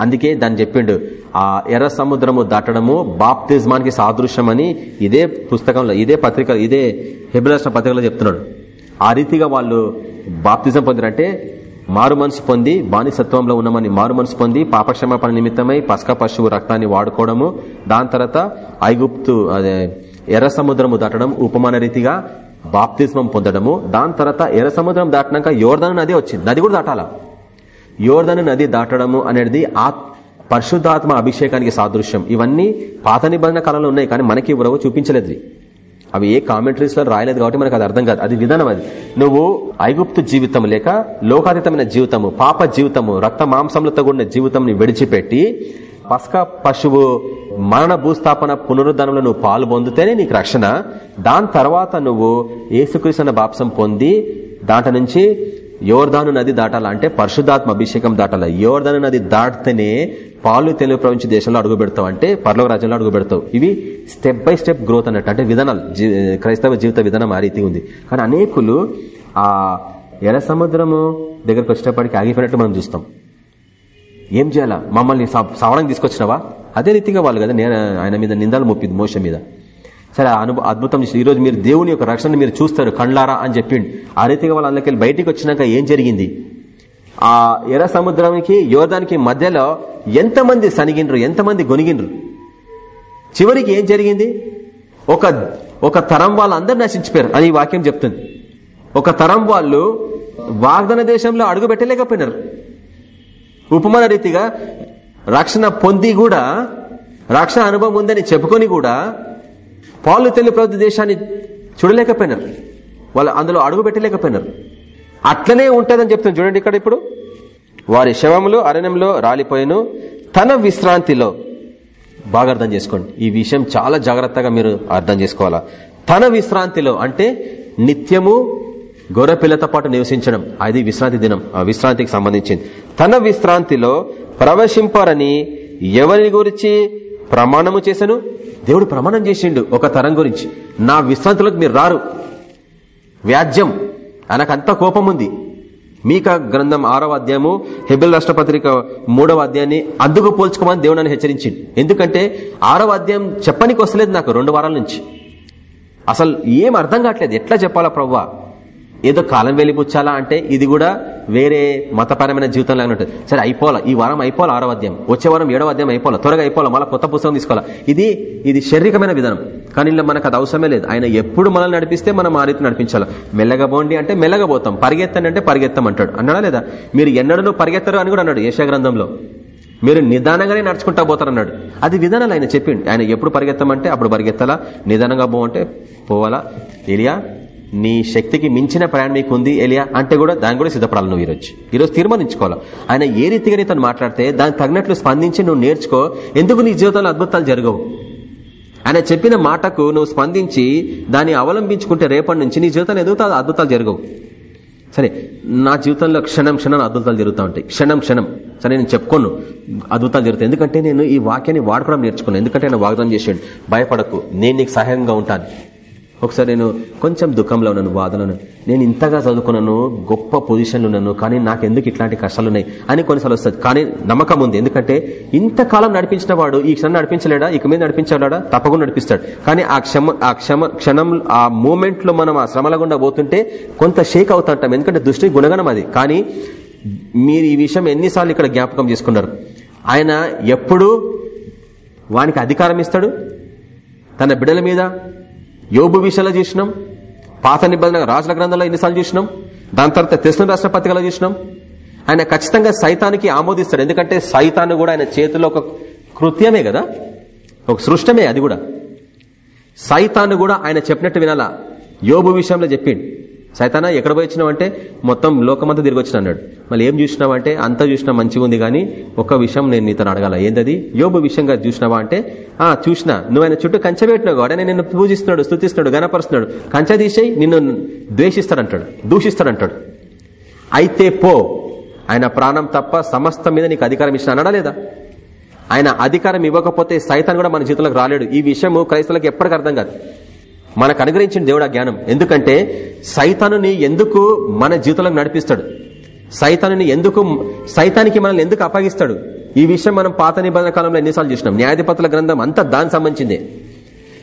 అందుకే దాన్ని చెప్పిండు. ఆ ఎర్ర సముద్రము దాటడము బాప్తిజమానికి సాదృశ్యమని ఇదే పుస్తకంలో ఇదే పత్రిక ఇదే హెబ్రాష్ట్ర పత్రికలో చెప్తున్నాడు. ఆ రీతిగా వాళ్ళు బాప్తిజం పొందినంటే మారు మనసు పొంది బానిసత్వంలో ఉన్నామని మారు మనసు పొంది పాపక్షమాపణ నిమిత్తమై పసక పశువు రక్తాన్ని వాడుకోవడము దాని తర్వాత ఐగుప్తు అదే ఎర్ర సముద్రము దాటడం ఉపమాన రీతిగా బాప్తిజమం పొందడము దాని తర్వాత ఎర్ర సముద్రం దాటినాక యోర్ధన నది వచ్చింది. నది కూడా దాటాలా? యోర్ధను నది దాటడము అనేది ఆ పరిశుద్ధాత్మ అభిషేకానికి సాదృశ్యం. ఇవన్నీ పాత నిబంధన కాలంలో ఉన్నాయి కానీ మనకి ఎవరో చూపించలేదు. అవి ఏ కామెంటరీస్లో రాయలేదు కాబట్టి మనకు అది అర్థం కాదు. అది విధానం అది. నువ్వు ఐగుప్తు జీవితం లేక లోకాతీతమైన జీవితము పాప జీవితము రక్త మాంసములతో కూడిన జీవితం విడిచిపెట్టి పస్క పశువు మరణ భూస్థాపన పునరుద్ధరణలో నువ్వు పాలు పొందితేనే నీకు రక్షణ. దాని తర్వాత నువ్వు ఏసుకృష్ణ బాప్సం పొంది దాంట్లో నుంచి యోర్ధాను నది దాటాలా అంటే పరిశుద్ధాత్మ అభిషేకం దాటాల? యోర్ధాను నది దాటితేనే పాలు తెలుగు ప్రపంచ దేశంలో అడుగు పెడతావు అంటే పర్లోక రాజ్యంలో అడుగు పెడతావు ఇవి స్టెప్ బై స్టెప్ గ్రోత్ అన్నట్టు. అంటే విధానాలు క్రైస్తవ జీవిత విధానం ఆ రీతి ఉంది. కానీ అనేకులు ఆ ఎర్ర సముద్రము దగ్గరకు వచ్చేటప్పటికి ఆగిపోయినట్టు మనం చూస్తాం. ఏం చేయాలా? మమ్మల్ని సవడానికి తీసుకొచ్చినవా? అదే రీతిగా వాళ్ళు కదా నేను ఆయన మీద నిందాలు మోపింది మోసం మీద. సరే అనుభవ అద్భుతం ఈ రోజు మీరు దేవుని యొక్క రక్షణ మీరు చూస్తారు కండ్లారా అని చెప్పిండు. ఆ రీతిగా వాళ్ళు అందుకెళ్ళి బయటికి వచ్చినాక ఏం జరిగింది? ఆ ఎర్ర సముద్రానికి యోధానికి మధ్యలో ఎంతమంది సనిగిండ్రు ఎంతమంది గొనిగిండ్రు? చివరికి ఏం జరిగింది? ఒక ఒక తరం వాళ్ళందరూ నశించిపోయారు అని వాక్యం చెప్తుంది. ఒక తరం వాళ్ళు వాగ్దాన దేశంలో అడుగు పెట్టలేకపోయినారు ఉపమాన రీతిగా రక్షణ పొంది కూడా రక్షణ అనుభవం ఉందని చెప్పుకొని కూడా పాలు తెలుగు ప్రభుత్వ దేశాన్ని చూడలేకపోయినారు. వాళ్ళు అందులో అడుగు పెట్టలేకపోయినారు. అట్లనే ఉంటుందని చెప్తాను చూడండి ఇక్కడ ఇప్పుడు. వారి శవములు అరణ్యంలో రాలిపోయిను. తన విశ్రాంతిలో బాగా అర్థం చేసుకోండి. ఈ విషయం చాలా జాగ్రత్తగా మీరు అర్థం చేసుకోవాలా? తన విశ్రాంతిలో అంటే నిత్యము గొర్రెపిల్లతో పాటు నివసించడం. అది విశ్రాంతి దినం. ఆ విశ్రాంతికి సంబంధించింది. తన విశ్రాంతిలో ప్రవేశింపారని ఎవరిని గురించి ప్రమాణము చేశాను దేవుడు ప్రమాణం చేసిండు ఒక తరం గురించి. నా విశ్రాంతులకు మీరు రారు. వ్యాజ్యం. ఆయనకంత కోపం ఉంది. మీక గ్రంథం ఆరవ అధ్యాయము హెబిల్ రాష్ట్రపత్రిక మూడవ అధ్యాయాన్ని అందుకు పోల్చుకోమని దేవుడు నన్ను హెచ్చరించింది ఎందుకంటే ఆరవ అధ్యాయం చెప్పనికి వస్తలేదు నాకు రెండు వారాల నుంచి. అసలు ఏం అర్థం కావట్లేదు. ఎట్లా చెప్పాలా ప్రవ్వా? ఏదో కాలం వెళ్ళిపుచ్చాలా అంటే ఇది కూడా వేరే మతపరమైన జీవితం లాగా ఉంటుంది. సరే అయిపోవాలా. ఈ వారం అయిపోవాలి ఆరో అధ్యాయం? వచ్చే వారం ఏడవ అధ్యాయం అయిపోవాలా? త్వరగా అయిపోవాలా? మళ్ళీ కొత్త పుస్తకం తీసుకోవాలా? ఇది ఇది శారీరకమైన విధానం. కానీ ఇలా మనకు అది అవసరమే లేదు. ఆయన ఎప్పుడు మనల్ని నడిపిస్తే మనం ఆ రీతి నడిపించాలి? మెల్లగా పోండి అంటే మెల్లగా పోతాం. పరిగెత్తండి అంటే పరిగెత్తం అంటాడు. అన్నాడా లేదా? మీరు ఎన్నడూ పరిగెత్తరు అని కూడా అన్నాడు యేష గ్రంథంలో. మీరు నిదానంగానే నడుచుకుంటా పోతారన్నాడు అది విధానాలు ఆయన చెప్పిండు. ఆయన ఎప్పుడు పరిగెత్తమంటే అప్పుడు పరిగెత్తాలా. నిదానంగా పోవంటే పోవాలా. ఎలియా నీ శక్తికి మించిన ప్రయాణం నీకు ఉంది ఎలియా అంటే కూడా దాని కూడా సిద్ధపడాలి నువ్వు ఈరోజు. ఈరోజు తీర్మానించుకోవాలి? ఆయన ఏ రీతిగా నీతో మాట్లాడితే దానికి తగినట్లు స్పందించి నువ్వు నేర్చుకో. ఎందుకు నీ జీవితంలో అద్భుతాలు జరగవు? ఆయన చెప్పిన మాటకు నువ్వు స్పందించి దాన్ని అవలంబించుకుంటే రేపటి నుంచి నీ జీవితంలో ఎదుగుతా అద్భుతాలు జరగవు. సరే నా జీవితంలో క్షణం క్షణం అద్భుతాలు జరుగుతూ ఉంటాయి. క్షణం క్షణం. సరే నేను చెప్పుకోను. అద్భుతాలు జరుగుతాయి. ఎందుకంటే నేను ఈ వాక్యాన్ని వాడుకోవడం నేర్చుకున్నాను. ఎందుకంటే ఆయన వాగ్దానం చేసాడు భయపడకు. నేను నీకు సహాయంగా ఉంటాను. ఒకసారి నేను కొంచెం దుఃఖంలో ఉన్నాను బాధలో నేను ఇంతగా చదువుకున్నాను గొప్ప పొజిషన్లో ఉన్నాను కానీ నాకు ఎందుకు ఇట్లాంటి కష్టాలు ఉన్నాయి అని కొన్నిసార్లు వస్తుంది. కానీ నమ్మకం ఉంది. ఎందుకంటే ఇంతకాలం నడిపించిన వాడు ఈ క్షణం నడిపించలేడా? ఇక మీద నడిపించలేడా? తప్పకుండా నడిపిస్తాడు. కానీ ఆ క్షమ ఆ క్షమ క్షణం ఆ మూమెంట్లో మనం ఆ శ్రమల గుండా పోతుంటే కొంత షేక్ అవుతుంటాం ఎందుకంటే దృష్టి గుణగణం అది. కానీ మీరు ఈ విషయం ఎన్నిసార్లు ఇక్కడ జ్ఞాపకం చేసుకున్నారు? ఆయన ఎప్పుడు వానికి అధికారం ఇస్తాడు? తన బిడ్డల మీద? యోబు విషయంలో చూసినాం. పాత నిబంధన రాజుల గ్రంథంలో ఎన్నిసార్లు చూసినాం. దాని తర్వాత తెలుసు రాష్ట్ర పత్రికలో చూసినాం. ఆయన ఖచ్చితంగా సైతానికి ఆమోదిస్తాడు ఎందుకంటే సైతాన్ని కూడా ఆయన చేతిలో ఒక కృత్యమే కదా? ఒక సృష్టమే అది కూడా. సైతాన్ని కూడా ఆయన చెప్పినట్టు వినాలా? యోబు విషయంలో చెప్పిండు. సైతానా ఎక్కడ పోయి వచ్చినావంటే మొత్తం లోకమంతా తిరిగి వచ్చిన అన్నాడు. మళ్ళీ ఏం చూసినావు అంటే అంతా చూసినా మంచిగా ఉంది కానీ ఒక విషయం నేను నీతో అడగాల. ఏందది? యోబు విషయంగా చూసినావా అంటే ఆ చూసినా. నువ్వు ఆయన చుట్టూ కంచె పెట్టినావు. కాబట్టి నిన్ను పూజిస్తున్నాడు స్థుతిస్తున్నాడు గణపరుస్తున్నాడు. కంచె తీసేయి నిన్ను ద్వేషిస్తాడంటాడు దూషిస్తాడంటాడు. అయితే పో. ఆయన ప్రాణం తప్ప సమస్త మీద నీకు అధికారం ఇచ్చిన అనడా లేదా? ఆయన అధికారం ఇవ్వకపోతే సైతాన్ కూడా మన జీవితంలోకి రాలేడు. ఈ విషయము క్రైస్తవులకు ఎప్పటికీ అర్థం కాదు. మనకు అనుగ్రహించిన దేవుడు ఆ జ్ఞానం. ఎందుకంటే సైతానుని ఎందుకు మన జీవితంలో నడిపిస్తాడు? సైతానుని ఎందుకు సైతానికి మనల్ని ఎందుకు అప్పగిస్తాడు? ఈ విషయం మనం పాత నిబంధన కాలంలో ఎన్నిసార్లు చూసినాం. న్యాయాధిపతుల గ్రంథం అంతా దానికి సంబంధించిందే.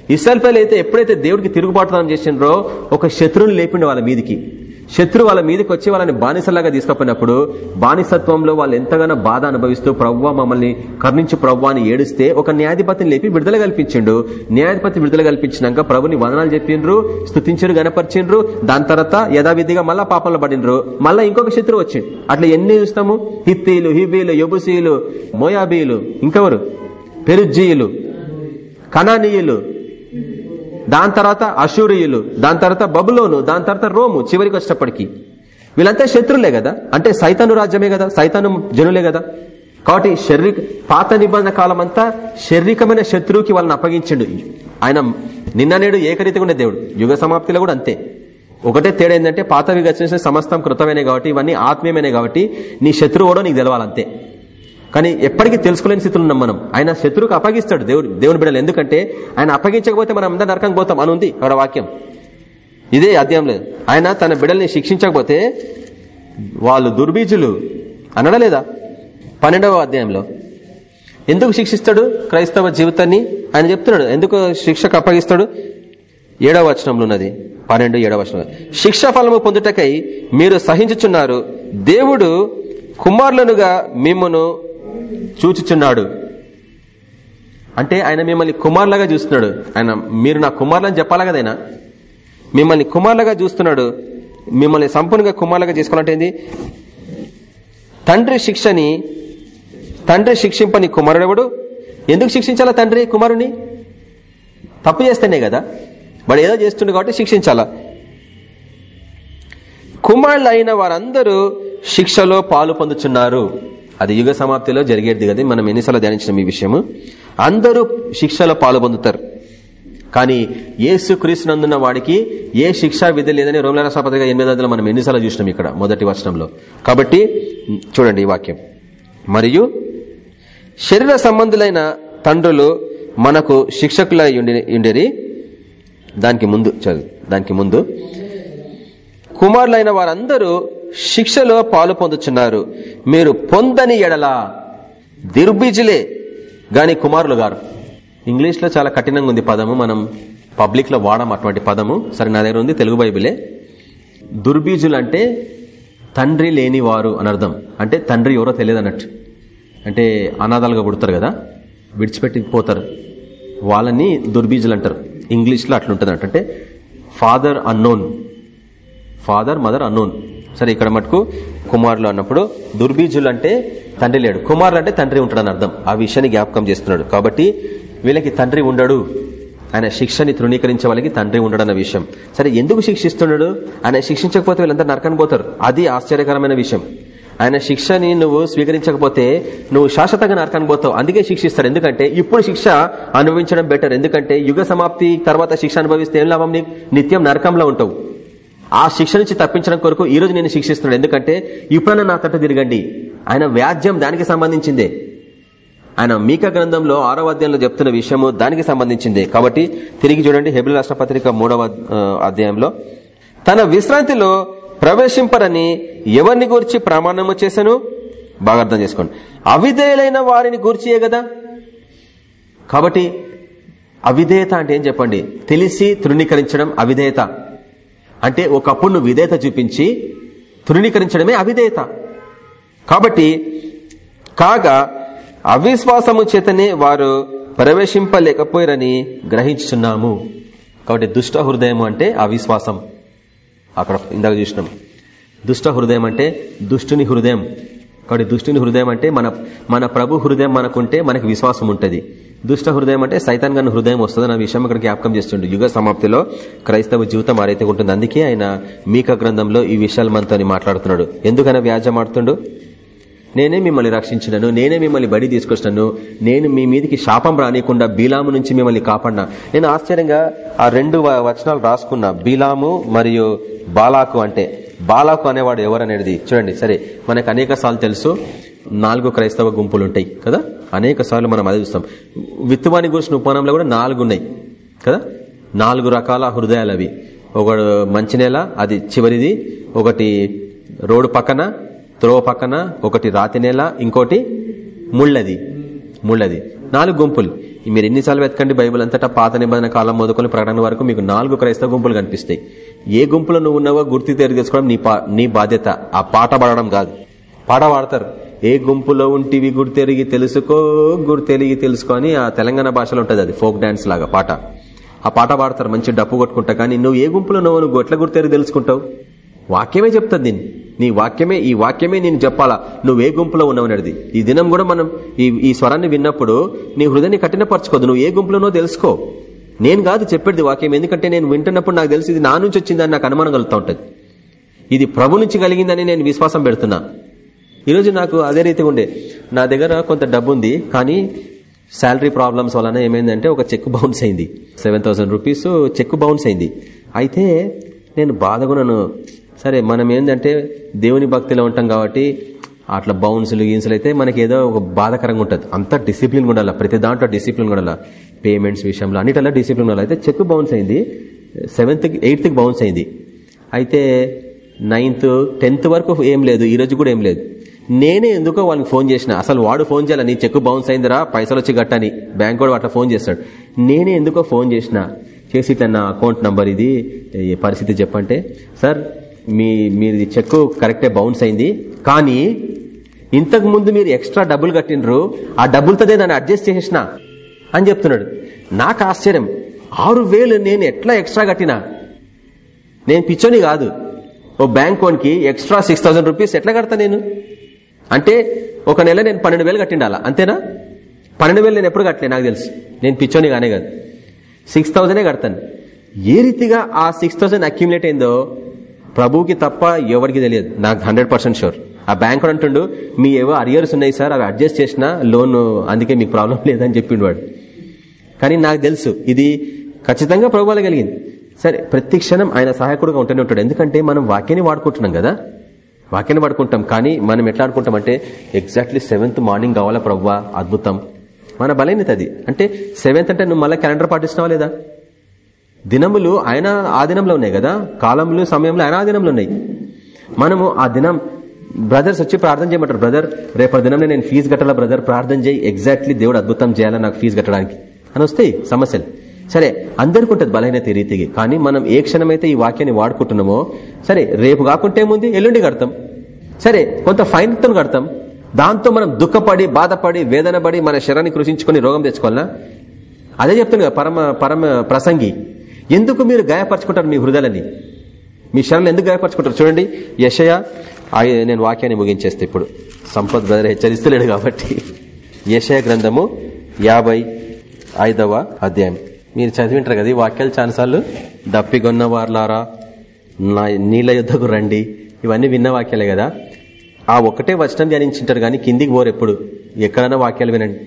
ఇస్రాయల్ అయితే ఎప్పుడైతే దేవుడికి తిరుగుబాటుతనం చేసిండ్రో ఒక శత్రువుని లేపిండు వాళ్ళ మీదికి. శత్రు వాళ్ళ మీదకి వచ్చి వాళ్ళని బానిసలాగా తీసుకుపోయినప్పుడు బానిసత్వంలో వాళ్ళు ఎంతగానో బాధ అనుభవిస్తూ ప్రవ్వ మమ్మల్ని కర్ణించి ప్రవ్వ అని ఏడిస్తే ఒక న్యాయాధిపతిని లేపి విడుదల కల్పించిండు. న్యాయాధిపతి విడుదల కల్పించినాక ప్రభుని వదనాలు చెప్పిండ్రు స్థుతించరు గనపరిచిండ్రు దాని తర్వాత యథావిధిగా మళ్ళా పాపంలో పడినరు మళ్ళా ఇంకొక శత్రువు వచ్చిండు. అట్లా ఎన్ని చూస్తాము? హిత్తీలు హిబీలు యబుసీలు మోయాబీలు ఇంకెవరు? పెరుజ్జీయులు కనానీయులు దాని తర్వాత అశూరియులు దాని తర్వాత బబులోను దాని తర్వాత రోము చివరికి వచ్చేటప్పటికి. వీళ్ళంతా శత్రులే కదా? అంటే సైతాను రాజ్యమే కదా? సైతాను జనులే కదా? కాబట్టి శరీర పాత నిబంధన కాలం అంతా శారీరకమైన శత్రువుకి వాళ్ళని అప్పగించిండు. ఆయన నిన్న నేడు ఏకరీతిగా ఉండే దేవుడు. యుగ సమాప్తిలో కూడా అంతే. ఒకటే తేడా ఏంటంటే పాతవి గచ్చిన సమస్తం కృతమైన కాబట్టి ఇవన్నీ ఆత్మీయమైన కాబట్టి నీ శత్రువు కూడా నీకు తెలవాలంతే. కానీ ఎప్పటికీ తెలుసుకోలేని స్థితిలో ఉన్నాం మనం. ఆయన శత్రువుకు అప్పగిస్తాడు దేవుడు దేవుని బిడ్డలు. ఎందుకంటే ఆయన అప్పగించకపోతే మనం అందరం నరకం పోతాం అని ఉంది అక్కడ వాక్యం. ఇదే అధ్యాయం లేదు. ఆయన తన బిడ్డల్ని శిక్షించకపోతే వాళ్ళు దుర్బీజులు అనడా లేదా పన్నెండవ అధ్యాయంలో. ఎందుకు శిక్షిస్తాడు? క్రైస్తవ జీవితాన్ని ఆయన చెప్తున్నాడు. ఎందుకు శిక్షకు అప్పగిస్తాడు? ఏడవ వచనంలో ఉన్నది. పన్నెండు ఏడవ వచనం శిక్ష ఫలము పొందుటకై మీరు సహించుచున్నారు. దేవుడు కుమారులనుగా మిమ్మను చూచుచున్నాడు. అంటే ఆయన మిమ్మల్ని కుమారులాగా చూస్తున్నాడు. ఆయన మీరు నా కుమారులని చెప్పాలా కదైనా మిమ్మల్ని కుమారులుగా చూస్తున్నాడు. మిమ్మల్ని సంపూర్ణంగా కుమారులుగా చేసుకోవాలంటే ఏంది? తండ్రి శిక్షని తండ్రి శిక్షింపని కుమారుడెవడు ఎందుకు శిక్షించాలా తండ్రి కుమారుని తప్పు చేస్తేనే కదా. వాడు ఏదో చేస్తుండే కాబట్టి శిక్షించాలా? కుమారులు అయిన వారందరూ శిక్షలో పాలు పొందుచున్నారు. అది యుగ సమాప్తిలో జరిగేది కదా మనం ఎన్నిసార్లు ధ్యానించిన ఈ విషయము. అందరూ శిక్షలో పాల్పొందుతారు. కానీ ఏసు క్రీస్తునందున్న వాడికి ఏ శిక్షా విధి లేదని రోమిల రాష్ట్రపతిగా ఎనిమిది వందలు మనం ఎన్నిసార్లు చూసినాం ఇక్కడ మొదటి వచనంలో. కాబట్టి చూడండి ఈ వాక్యం. మరియు శరీర సంబంధులైన తండ్రులు మనకు శిక్షకుల ఉండేది దానికి ముందు చదువు దానికి ముందు. కుమారులైన వారందరూ శిక్షలో పాలు పొందుచున్నారు. మీరు పొందని ఎడల దిర్బీజులే. గాని కుమారులు గారు ఇంగ్లీష్లో చాలా కఠినంగా ఉంది పదము. మనం పబ్లిక్లో వాడం అటువంటి పదము. సరే నా దగ్గర ఉంది తెలుగు బైబిలే. దుర్బీజులు అంటే తండ్రి లేని వారు అని అర్థం. అంటే తండ్రి ఎవరో తెలియదు అన్నట్టు అంటే అనాథాలుగా పుడతారు కదా విడిచిపెట్టి పోతారు వాళ్ళని దుర్బీజులు అంటారు. ఇంగ్లీష్లో అట్లుంటుంది అంటే father unknown father mother unknown సరే ఇక్కడ మటుకు కుమారులు అన్నప్పుడు దుర్బీజులు అంటే తండ్రి లేడు. కుమారులు అంటే తండ్రి ఉంటాడని అర్థం. ఆ విషయాన్ని జ్ఞాపకం చేస్తున్నాడు. కాబట్టి వీళ్ళకి తండ్రి ఉండడు. ఆయన శిక్షని తృణీకరించే వాళ్ళకి తండ్రి ఉండడన్న విషయం. సరే ఎందుకు శిక్షిస్తున్నాడు? ఆయన శిక్షించకపోతే వీళ్ళంతా నరకని పోతారు. అది ఆశ్చర్యకరమైన విషయం. ఆయన శిక్షని నువ్వు స్వీకరించకపోతే నువ్వు శాశ్వతంగా నరకానికి పోతావు. అందుకే శిక్షిస్తాడు ఎందుకంటే ఇప్పుడు శిక్ష అనుభవించడం బెటర్ ఎందుకంటే యుగ సమాప్తి తర్వాత శిక్ష అనుభవిస్తే ఏం లాభం నీకు? నిత్యం నరకంలో ఉంటావు. ఆ శిక్ష నుంచి తప్పించడం కొరకు ఈ రోజు నేను శిక్షిస్తున్నాడు ఎందుకంటే ఇప్పుడన్నా నా తట్టు తిరగండి. ఆయన వ్యాజ్యం దానికి సంబంధించిందే. ఆయన మీక గ్రంథంలో ఆరో అధ్యాయంలో చెప్తున్న విషయము దానికి సంబంధించిందే. కాబట్టి తిరిగి చూడండి హెబిల్ రాష్ట్రపత్రిక మూడవ అధ్యాయంలో. తన విశ్రాంతిలో ప్రవేశింపరని ఎవరిని గురించి ప్రమాణము చేశాను బాగా అర్థం చేసుకోండి. అవిధేయులైన వారిని గురిచియే కదా కాబట్టి అవిధేయత అంటే ఏం చెప్పండి? తెలిసి తృణీకరించడం అవిధేయత. అంటే ఒకప్పుడు నువ్వు విధేయత చూపించి తృణీకరించడమే అవిధేయత. కాబట్టి కాగా అవిశ్వాసము చేతనే వారు ప్రవేశింపలేకపోయారని గ్రహించున్నాము కాబట్టి దుష్ట హృదయం అంటే అవిశ్వాసం. అక్కడ ఇందాక చూసినాం. దుష్ట హృదయం అంటే దుష్టుని హృదయం. కాబట్టి దుష్టుని హృదయం అంటే మన మన ప్రభు హృదయం మనకుంటే మనకి విశ్వాసం ఉంటుంది. దుష్ట హృదయం అంటే సైతాన్ గన్న హృదయం వస్తుంది అన్న విషయం ఇక్కడ జ్ఞాపకం చేస్తుండే. యుగ సమాప్తిలో క్రైస్తవ జీవితం ఆరైతే ఉంటుంది అందుకే ఆయన మీక గ్రంథంలో ఈ విషయాలు మనతో మాట్లాడుతున్నాడు. ఎందుకైనా వ్యాజం ఆడుతుండు? నేనే మిమ్మల్ని రక్షించినను నేనే మిమ్మల్ని బడి తీసుకొచ్చినాను నేను మీ మీదికి శాపం రానియకుండా బీలాము నుంచి మిమ్మల్ని కాపాడినా. నేను ఆశ్చర్యంగా ఆ రెండు వ- వచనాలు రాసుకున్నా. బీలాము మరియు బాలాకు అంటే బాలాకు అనేవాడు ఎవరనేది చూడండి సరే మనకు అనేక సార్లు తెలుసు నాలుగు క్రైస్తవ గుంపులు ఉంటాయి కదా? అనేక సార్లు మనం అది చూస్తాం. విత్తువాని గురించిన ఉపమానంలో కూడా నాలుగు ఉన్నాయి కదా? నాలుగు రకాల హృదయాలు అవి. ఒకడు మంచినేల అది చివరిది ఒకటి రోడ్డు పక్కన త్రోవ పక్కన ఒకటి రాతి నేల ఇంకోటి ముళ్ళది ముళ్ళది. నాలుగు గుంపులు. మీరు ఎన్నిసార్లు వెతకండి? బైబిల్ అంతటా పాత నిబంధన కాలం మొదలుకొని ప్రకటన వరకు మీకు నాలుగు క్రైస్తవ గుంపులు కనిపిస్తాయి. ఏ గుంపులో నువ్వు ఉన్నావో గుర్తు తెలుసుకోవడం నీ పా- నీ బాధ్యత. ఆ పాట పాడడం కాదు. పాట పాడతారు. ఏ గుంపులో ఉంటివి గుర్తెరిగి తెలుసుకో గుర్తెరిగి తెలుసుకో అని ఆ తెలంగాణ భాషలో ఉంటుంది అది ఫోక్ డాన్స్ లాగా పాట. ఆ పాట పాడతారు మంచి డప్పు కొట్టుకుంటా. కానీ నువ్వు ఏ గుంపులో నువ్వు నువ్వు ఎట్లా గుర్తెరిగి తెలుసుకుంటావు? వాక్యమే చెప్తుంది దీన్ని నీ వాక్యమే ఈ వాక్యమే నేను చెప్పాలా? నువ్వు ఏ గుంపులో ఉన్నావు ఈ దినం కూడా మనం ఈ ఈ స్వరాన్ని విన్నప్పుడు నీ హృదయాన్ని కఠినపరచుకోదు నువ్వు ఏ గుంపులోనో తెలుసుకో. నేను కాదు చెప్పేది వాక్యం. ఎందుకంటే నేను వింటున్నప్పుడు నాకు తెలిసి ఇది నా నుంచి వచ్చిందని నాకు అనుమానం కలుగుతూ ఉంటుంది. ఇది ప్రభు నుంచి కలిగిందని నేను విశ్వాసం పెడుతున్నా. ఈరోజు నాకు అదే రీతిగా ఉండే. నా దగ్గర కొంత డబ్బు ఉంది కానీ శాలరీ ప్రాబ్లమ్స్ వలన ఏమైందంటే ఒక చెక్ బౌన్స్ అయింది. Seven thousand rupees cheque bounce అయింది. అయితే నేను బాధగున్నాను. సరే మనం ఏంటంటే దేవుని భక్తిలో ఉంటాం కాబట్టి అట్లా బౌన్సులు గీన్సులు అయితే మనకి ఏదో ఒక బాధకరంగా ఉంటుంది. అంత డిసిప్లిన్ ఉండాలి? ప్రతి దాంట్లో డిసిప్లిన్ ఉండాలి? పేమెంట్స్ విషయంలో అన్నిటిలో డిసిప్లిన్ ఉండాలి? అయితే చెక్ బౌన్స్ అయింది. సెవెంత్కి ఎయిత్కి బౌన్స్ అయింది. అయితే నైన్త్ టెన్త్ వరకు ఏం లేదు. ఈ రోజు కూడా ఏం లేదు. నేనే ఎందుకో వాళ్ళకి ఫోన్ చేసిన. అసలు వాడు ఫోన్ చేయాలి? నీ చెక్ బౌన్స్ అయిందిరా పైసలు వచ్చి గట్టని బ్యాంక్ కూడా అట్లా ఫోన్ చేస్తాడు. నేనే ఎందుకో ఫోన్ చేసిన. చేసి ఇట్లా నా అకౌంట్ నంబర్ ఇది పరిస్థితి చెప్పంటే సార్ మీ మీది చెక్ కరెక్టే బౌన్స్ అయింది. కానీ ఇంతకు ముందు మీరు ఎక్స్ట్రా డబ్బులు కట్టినరు ఆ డబ్బులతోనే దాన్ని అడ్జస్ట్ చేసేసిన అని చెప్తున్నాడు. నాకు ఆశ్చర్యం. ఆరు వేలు నేను ఎట్లా ఎక్స్ట్రా కట్టినా? నేను పిచ్చోని కాదు. ఓ బ్యాంక్ కోన్కి ఎక్స్ట్రా సిక్స్ థౌసండ్ రూపీస్ ఎట్లా కడతా నేను? అంటే ఒక నెల నేను పన్నెండు వేలు కట్టిండాలా? అంతేనా? పన్నెండు వేలు నేను ఎప్పుడు కట్టలే నాకు తెలుసు. నేను పిచ్చోని కానే కాదు. సిక్స్ థౌసండే కడతాను. ఏ రీతిగా ఆ సిక్స్ థౌసండ్ అక్యుమిలేట్ అయిందో ప్రభుకి తప్ప ఎవరికి తెలియదు. నాకు హండ్రెడ్ పర్సెంట్ షూర్ ఆ బ్యాంక్ అంటుండు మీ ఏవో అరియర్స్ ఉన్నాయి సార్ అవి అడ్జస్ట్ చేసిన లోన్ అందుకే మీకు ప్రాబ్లం లేదని చెప్పిండు వాడు. కానీ నాకు తెలుసు ఇది ఖచ్చితంగా ప్రభుత్వాలు కలిగింది. సరే ప్రతి క్షణం ఆయన సహాయకుడుగా ఉంటూనే ఉంటాడు. ఎందుకంటే మనం వాక్యాన్ని వాడుకుంటున్నాం కదా. వాక్యాన్ని వాడుకుంటాం కానీ మనం ఎట్లా ఆడుకుంటాం అంటే ఎగ్జాక్ట్లీ సెవెంత్ మార్నింగ్ కావాలా ప్రవ్వా అద్భుతం. మన బలైనది అది. అంటే సెవెంత్ అంటే నువ్వు మళ్ళీ క్యాలెండర్ పాటిస్తున్నావా లేదా? దినములు ఆయన ఆధీనంలో ఉన్నాయి కదా? కాలములు సమయంలో ఆయన ఆధీనంలో ఉన్నాయి. మనము ఆ దినం బ్రదర్స్ వచ్చి ప్రార్థన చేయమంటారు. బ్రదర్ రేపటి దినం నేను ఫీజు కట్టాలా బ్రదర్? ప్రార్థన చేయి. ఎగ్జాక్ట్లీ దేవుడు అద్భుతం చేయాలా నాకు ఫీజు కట్టడానికి? అని వస్తాయి సమస్యలు. సరే అందరికి ఉంటుంది బలహీనత రీతికి. కానీ మనం ఏ క్షణమైతే ఈ వాక్యాన్ని వాడుకుంటున్నామో సరే రేపు కాకుంటే ముందు ఎల్లుండి కడతాం. సరే కొంత ఫైన్తో కడతాం. దాంతో మనం దుఃఖపడి బాధపడి వేదనపడి మన శరీరాన్ని కృషించుకొని రోగం తెచ్చుకోవాలా? అదే చెప్తుంది పరమ పరమ ప్రసంగి. ఎందుకు మీరు గాయపరచుకుంటారు మీ హృదయాలని? మీ శరణలు ఎందుకు గాయపరచుకుంటారు? చూడండి యశయ నేను వాక్యాన్ని ముగించేస్తే ఇప్పుడు. సంపద్ బ్రదర్ హెచ్చరిస్తలేడు కాబట్టి. యశయ గ్రంథము యాభై ఐదవ అధ్యాయం. మీరు చదివింటారు కదా ఈ వాక్యాలు చాలాసార్లు? దప్పిగొన్న వార్లారా నా- నీళ్ళ యుద్ధకు రండి. ఇవన్నీ విన్న వాక్యాలే కదా. ఆ ఒక్కటే వచనం ధ్యానించింటారు కానీ కిందికి పోరు ఎప్పుడు? ఎక్కడైనా వాక్యాలు వినండి.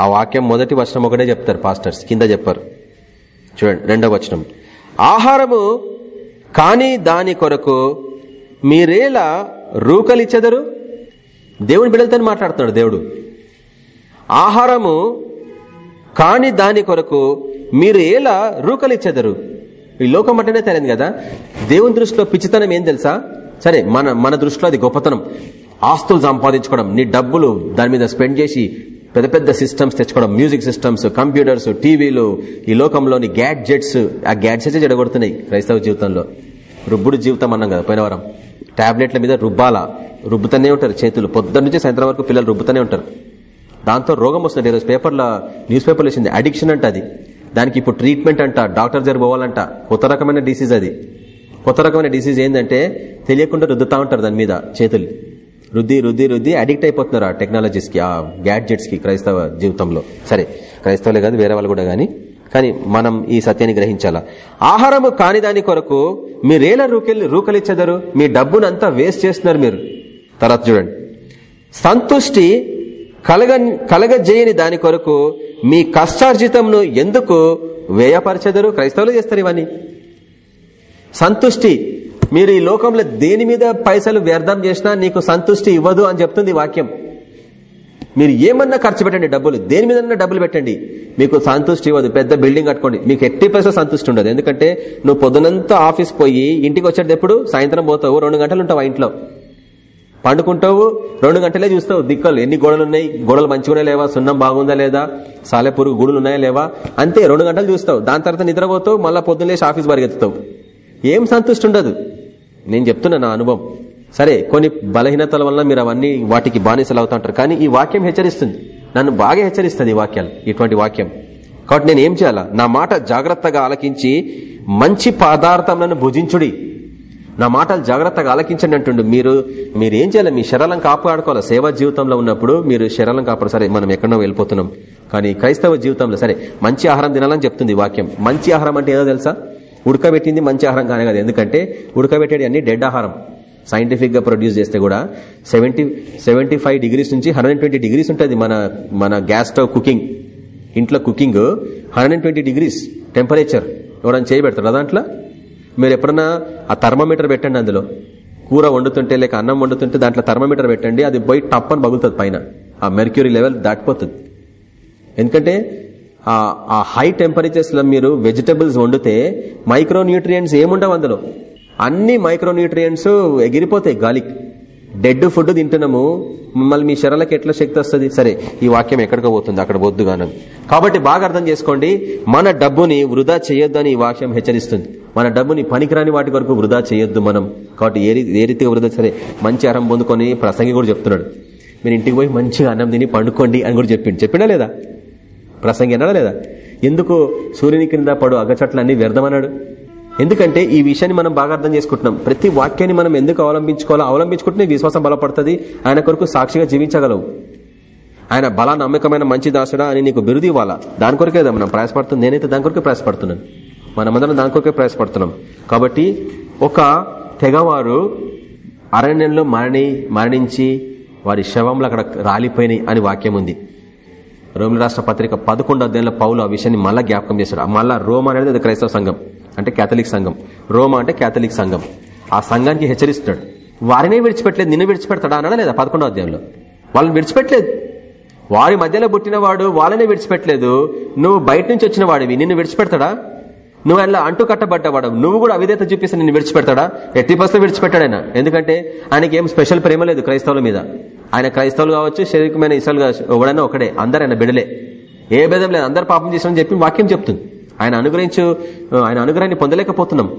ఆ వాక్యం మొదటి వచనం ఒకటే చెప్తారు పాస్టర్స్ కింద చెప్పారు. చూడండి రెండవ వచనం. ఆహారము కాని దాని కొరకు మీరేలా రూకలిచ్చెదరు దేవుని బిడ్డలతో మాట్లాడుతున్నాడు దేవుడు. ఆహారము కాని దాని కొరకు మీరు ఎలా రూకలిచ్చెదరు ఈ లోకం అంటేనే తెలియదు కదా? దేవుని దృష్టిలో పిచ్చితనం ఏం తెలుసా? సరే మన మన దృష్టిలో అది గొప్పతనం. ఆస్తులు సంపాదించుకోవడం నీ డబ్బులు దాని మీద స్పెండ్ చేసి పెద్ద పెద్ద సిస్టమ్స్ తెచ్చుకోవడం మ్యూజిక్ సిస్టమ్స్ కంప్యూటర్స్ టీవీలు ఈ లోకంలోని గ్యాడ్జెట్స్ ఆ గ్యాడ్జెట్స్ జడగొడుతున్నాయి క్రైస్తవ జీవితంలో. రుబ్బుడు జీవితం అన్నాం కదా పోయిన వారం. టాబ్లెట్ల మీద రుబ్బాల? రుబ్బుతూనే ఉంటారు చేతులు. పొద్దున్న నుంచి సాయంత్రం వరకు పిల్లలు రుబ్బుతూనే ఉంటారు. దాంతో రోగం వస్తుంది. ఈరోజు పేపర్లో న్యూస్ పేపర్లో వచ్చింది అడిక్షన్ అంట అది. దానికి ఇప్పుడు ట్రీట్మెంట్ అంట డాక్టర్ దగ్గర పోవాలంట. కొత్త రకమైన డిసీజ్ అది. కొత్త రకమైన డిసీజ్ ఏంటంటే తెలియకుండా రుద్దుతా ఉంటారు దాని మీద చేతులు. రుద్ది రుద్ది రుద్ది అడిక్ట్ అయిపోతున్నారు ఆ టెక్నాలజీస్కి ఆ గ్యాడ్జెట్స్కి క్రైస్తవ జీవితంలో. సరే క్రైస్తవులే కాదు వేరే వాళ్ళు కూడా కానీ కానీ మనం ఈ సత్యాన్ని గ్రహించాలా? ఆహారము కాని దాని కొరకు మీరేలా రూకెళ్ళి రూకలిచ్చెదరు మీ డబ్బునంతా వేస్ట్ చేస్తున్నారు మీరు. తర్వాత చూడండి. సంతుష్టి కలగ కలగజేయని దాని కొరకు మీ కష్టార్జితంను ఎందుకు వ్యయపరచెదరు? క్రైస్తవులు చేస్తారు ఇవన్నీ. సంతుష్టి మీరు ఈ లోకంలో దేని మీద పైసలు వ్యర్థం చేసినా నీకు సంతుష్టి ఇవ్వదు అని చెప్తుంది వాక్యం. మీరు ఏమన్నా ఖర్చు పెట్టండి డబ్బులు. దేని మీద డబ్బులు పెట్టండి. మీకు సంతుష్టి ఇవ్వదు. పెద్ద బిల్డింగ్ కట్టుకోండి. మీకు ఎట్టి పైసలు సంతుష్టి ఉండదు. ఎందుకంటే నువ్వు పొద్దునంతా ఆఫీస్ పోయి ఇంటికి వచ్చేటప్పుడు సాయంత్రం పోతావు. రెండు గంటలు ఉంటావు ఇంట్లో. పండుకుంటావు. రెండు గంటలే చూస్తావు. దిక్కలు. ఎన్ని గోడలు ఉన్నాయి గోడలు మంచిగానే లేవా? సున్నం బాగుందా లేదా? సాలెపురుగు గుడులు ఉన్నాయా లేవా? అంతే. రెండు గంటలు చూస్తావు. దాని తర్వాత నిద్రపోతావు. మళ్ళీ పొద్దున్నేసి ఆఫీస్ పరిగెత్తుతావు ఏం సంతుష్టి ఉండదు. నేను చెప్తున్నా నా అనుభవం. సరే కొన్ని బలహీనతల వల్ల మీరు అవన్నీ వాటికి బానిసలు అవుతా ఉంటారు కానీ ఈ వాక్యం హెచ్చరిస్తుంది. నన్ను బాగా హెచ్చరిస్తుంది ఈ వాక్యాలు ఇటువంటి వాక్యం. కాబట్టి నేను ఏం చేయాలా? నా మాట జాగ్రత్తగా ఆలకించి మంచి పదార్థములను భుజించుడి. నా మాటలు జాగ్రత్తగా ఆలకించండి అంటుండు. మీరు మీరు ఏం చేయాలి? మీ శరీరం కాపాడుకోవాలి? సేవా జీవితంలో ఉన్నప్పుడు మీరు శరీరం కాపాడు. సరే మనం ఎక్కడో వెళ్ళిపోతున్నాం. కానీ క్రైస్తవ జీవితంలో సరే మంచి ఆహారం తినాలని చెప్తుంది వాక్యం. మంచి ఆహారం అంటే ఏదో తెలుసా? ఉడకబెట్టింది మంచి ఆహారం కానే కదా. ఎందుకంటే ఉడకబెట్టేది అన్ని డెడ్ ఆహారం. సైంటిఫిక్గా ప్రొడ్యూస్ చేస్తే కూడా సెవెంటీ సెవెంటీ ఫైవ్ డిగ్రీస్ నుంచి హండ్రెడ్ ట్వంటీ డిగ్రీస్ ఉంటుంది మన మన గ్యాస్ స్టవ్ కుకింగ్ ఇంట్లో cooking hundred twenty degrees temperature ఎవరైనా చేయబెడతారు దాంట్లో? మీరు ఎప్పుడన్నా ఆ థర్మోమీటర్ పెట్టండి అందులో. కూర వండుతుంటే లేక అన్నం వండుతుంటే దాంట్లో థర్మోమీటర్ పెట్టండి. అది పోయి టప్ అని పగులుతుంది పైన. ఆ మెర్క్యూరీ లెవెల్ దాటిపోతుంది. ఎందుకంటే ఆ హై టెంపరేచర్స్లో మీరు వెజిటబుల్స్ వండితే మైక్రో న్యూట్రియంట్స్ ఏముండవు అందులో. అన్ని మైక్రో న్యూట్రియంట్స్ ఎగిరిపోతాయి గాలికి. డెడ్ ఫుడ్ తింటున్నాము మిమ్మల్ని మీ శరలకు ఎట్లా శక్తి వస్తుంది? సరే ఈ వాక్యం ఎక్కడికి పోతుంది అక్కడ వద్దుగాను కాబట్టి బాగా అర్థం చేసుకోండి మన డబ్బుని వృధా చేయొద్దని ఈ వాక్యం హెచ్చరిస్తుంది. మన డబ్బుని పనికిరాని వాటి వరకు వృధా చేయొద్దు మనం. కాబట్టి ఏ ఏ రీతిగా వృధా సరే మంచి అరం పొందుకొని ప్రసంగి కూడా చెప్తున్నాడు. మీరు ఇంటికి పోయి మంచిగా అన్నం తిని పండుకోండి అని కూడా చెప్పిండు. చెప్పినా లేదా? ప్రసంగి అన్నాడా లేదా? ఎందుకు సూర్యుని కింద పడు అగచట్లన్నీ వ్యర్థమన్నాడు? ఎందుకంటే ఈ విషయాన్ని మనం బాగా అర్థం చేసుకుంటున్నాం. ప్రతి వాక్యాన్ని మనం ఎందుకు అవలంబించుకోవాలో అవలంబించుకుంటే విశ్వాసం బలపడుతుంది. ఆయన కొరకు సాక్షిగా జీవించగలవు. ఆయన బల నమ్మకమైన మంచి దాసుడా అని నీకు బిరుది ఇవ్వాలా? దాని కొరకే మనం ప్రయాసపడుతుంది నేనైతే దాని కొరకే ప్రయాసపడుతున్నాను. మనమందరం దాని కొరకే ప్రయాసపడుతున్నాం. కాబట్టి ఒక తెగవారు అరణ్యంలో మరణి మరణించి వారి శవంలో అక్కడ రాలిపోయినాయి అని వాక్యం ఉంది. రోమిల రాష్ట్ర పత్రిక పదకొండు అధ్యాయంలో పౌలు ఆ విషయాన్ని మళ్ళా జ్ఞాపకం చేశాడు. మళ్ళా రోమ్ అనేది అది క్రైస్తవ సంఘం. అంటే కేథలిక్ సంఘం. రోమా అంటే కేథలిక్ సంఘం. ఆ సంఘానికి హెచ్చరిస్తున్నాడు. వారినే విడిచిపెట్టలేదు నిన్ను విడిచిపెడతాడా అన్నా లేదా పదకొండో అధ్యాయంలో వాళ్ళని విడిచిపెట్టలేదు. వారి మధ్యలో పుట్టిన వాడు వాళ్ళనే విడిచిపెట్టలేదు. నువ్వు బయట నుంచి వచ్చిన వాడివి నిన్ను విడిచిపెడతాడా? నువ్వు అలా అంటూ కట్టబడ్డవాడు నువ్వు కూడా అవిధేత చూపిస్తే నిన్ను విడిచిపెడతాడా? ఎట్టి పస్తులు విడిచిపెట్టాడు ఆయన. ఎందుకంటే ఆయనకి ఏం స్పెషల్ ప్రేమ లేదు క్రైస్తవుల మీద. ఆయన క్రైస్తవులు కావచ్చు శరీరమైన ఇసలు కావచ్చు ఎవడైనా ఒకడే. అందరు ఆయన బిడలే. ఏ భేదం లేదు. అందరు పాపం చేసిన చెప్పి వాక్యం చెప్తుంది. ఆయన అనుగ్రహించు ఆయన అనుగ్రహాన్ని పొందలేకపోతున్నాం.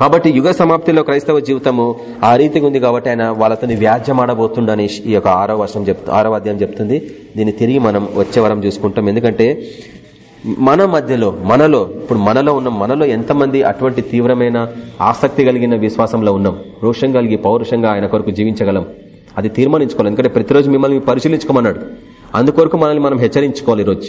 కాబట్టి యుగ సమాప్తిలో క్రైస్తవ జీవితము ఆ రీతిగా ఉంది కాబట్టి ఆయన వాళ్ళతో వ్యాజ్యమాడబోతుండని ఈ యొక్క ఆరో వర్షం చెప్తు ఆరో అధ్యాయం చెప్తుంది. దీన్ని తిరిగి మనం వచ్చే వరం చూసుకుంటాం. ఎందుకంటే మన మధ్యలో మనలో ఇప్పుడు మనలో ఉన్న మనలో ఎంతమంది అటువంటి తీవ్రమైన ఆసక్తి కలిగిన విశ్వాసంలో ఉన్నాం? రోషం కలిగి పౌరుషంగా ఆయన కొరకు జీవించగలం. అది తీర్మానించుకోవాలి. ఎందుకంటే ప్రతిరోజు మిమ్మల్ని పరిశీలించుకోమన్నాడు. అందుకొరకు మనల్ని మనం హెచ్చరించుకోవాలి ఈరోజు.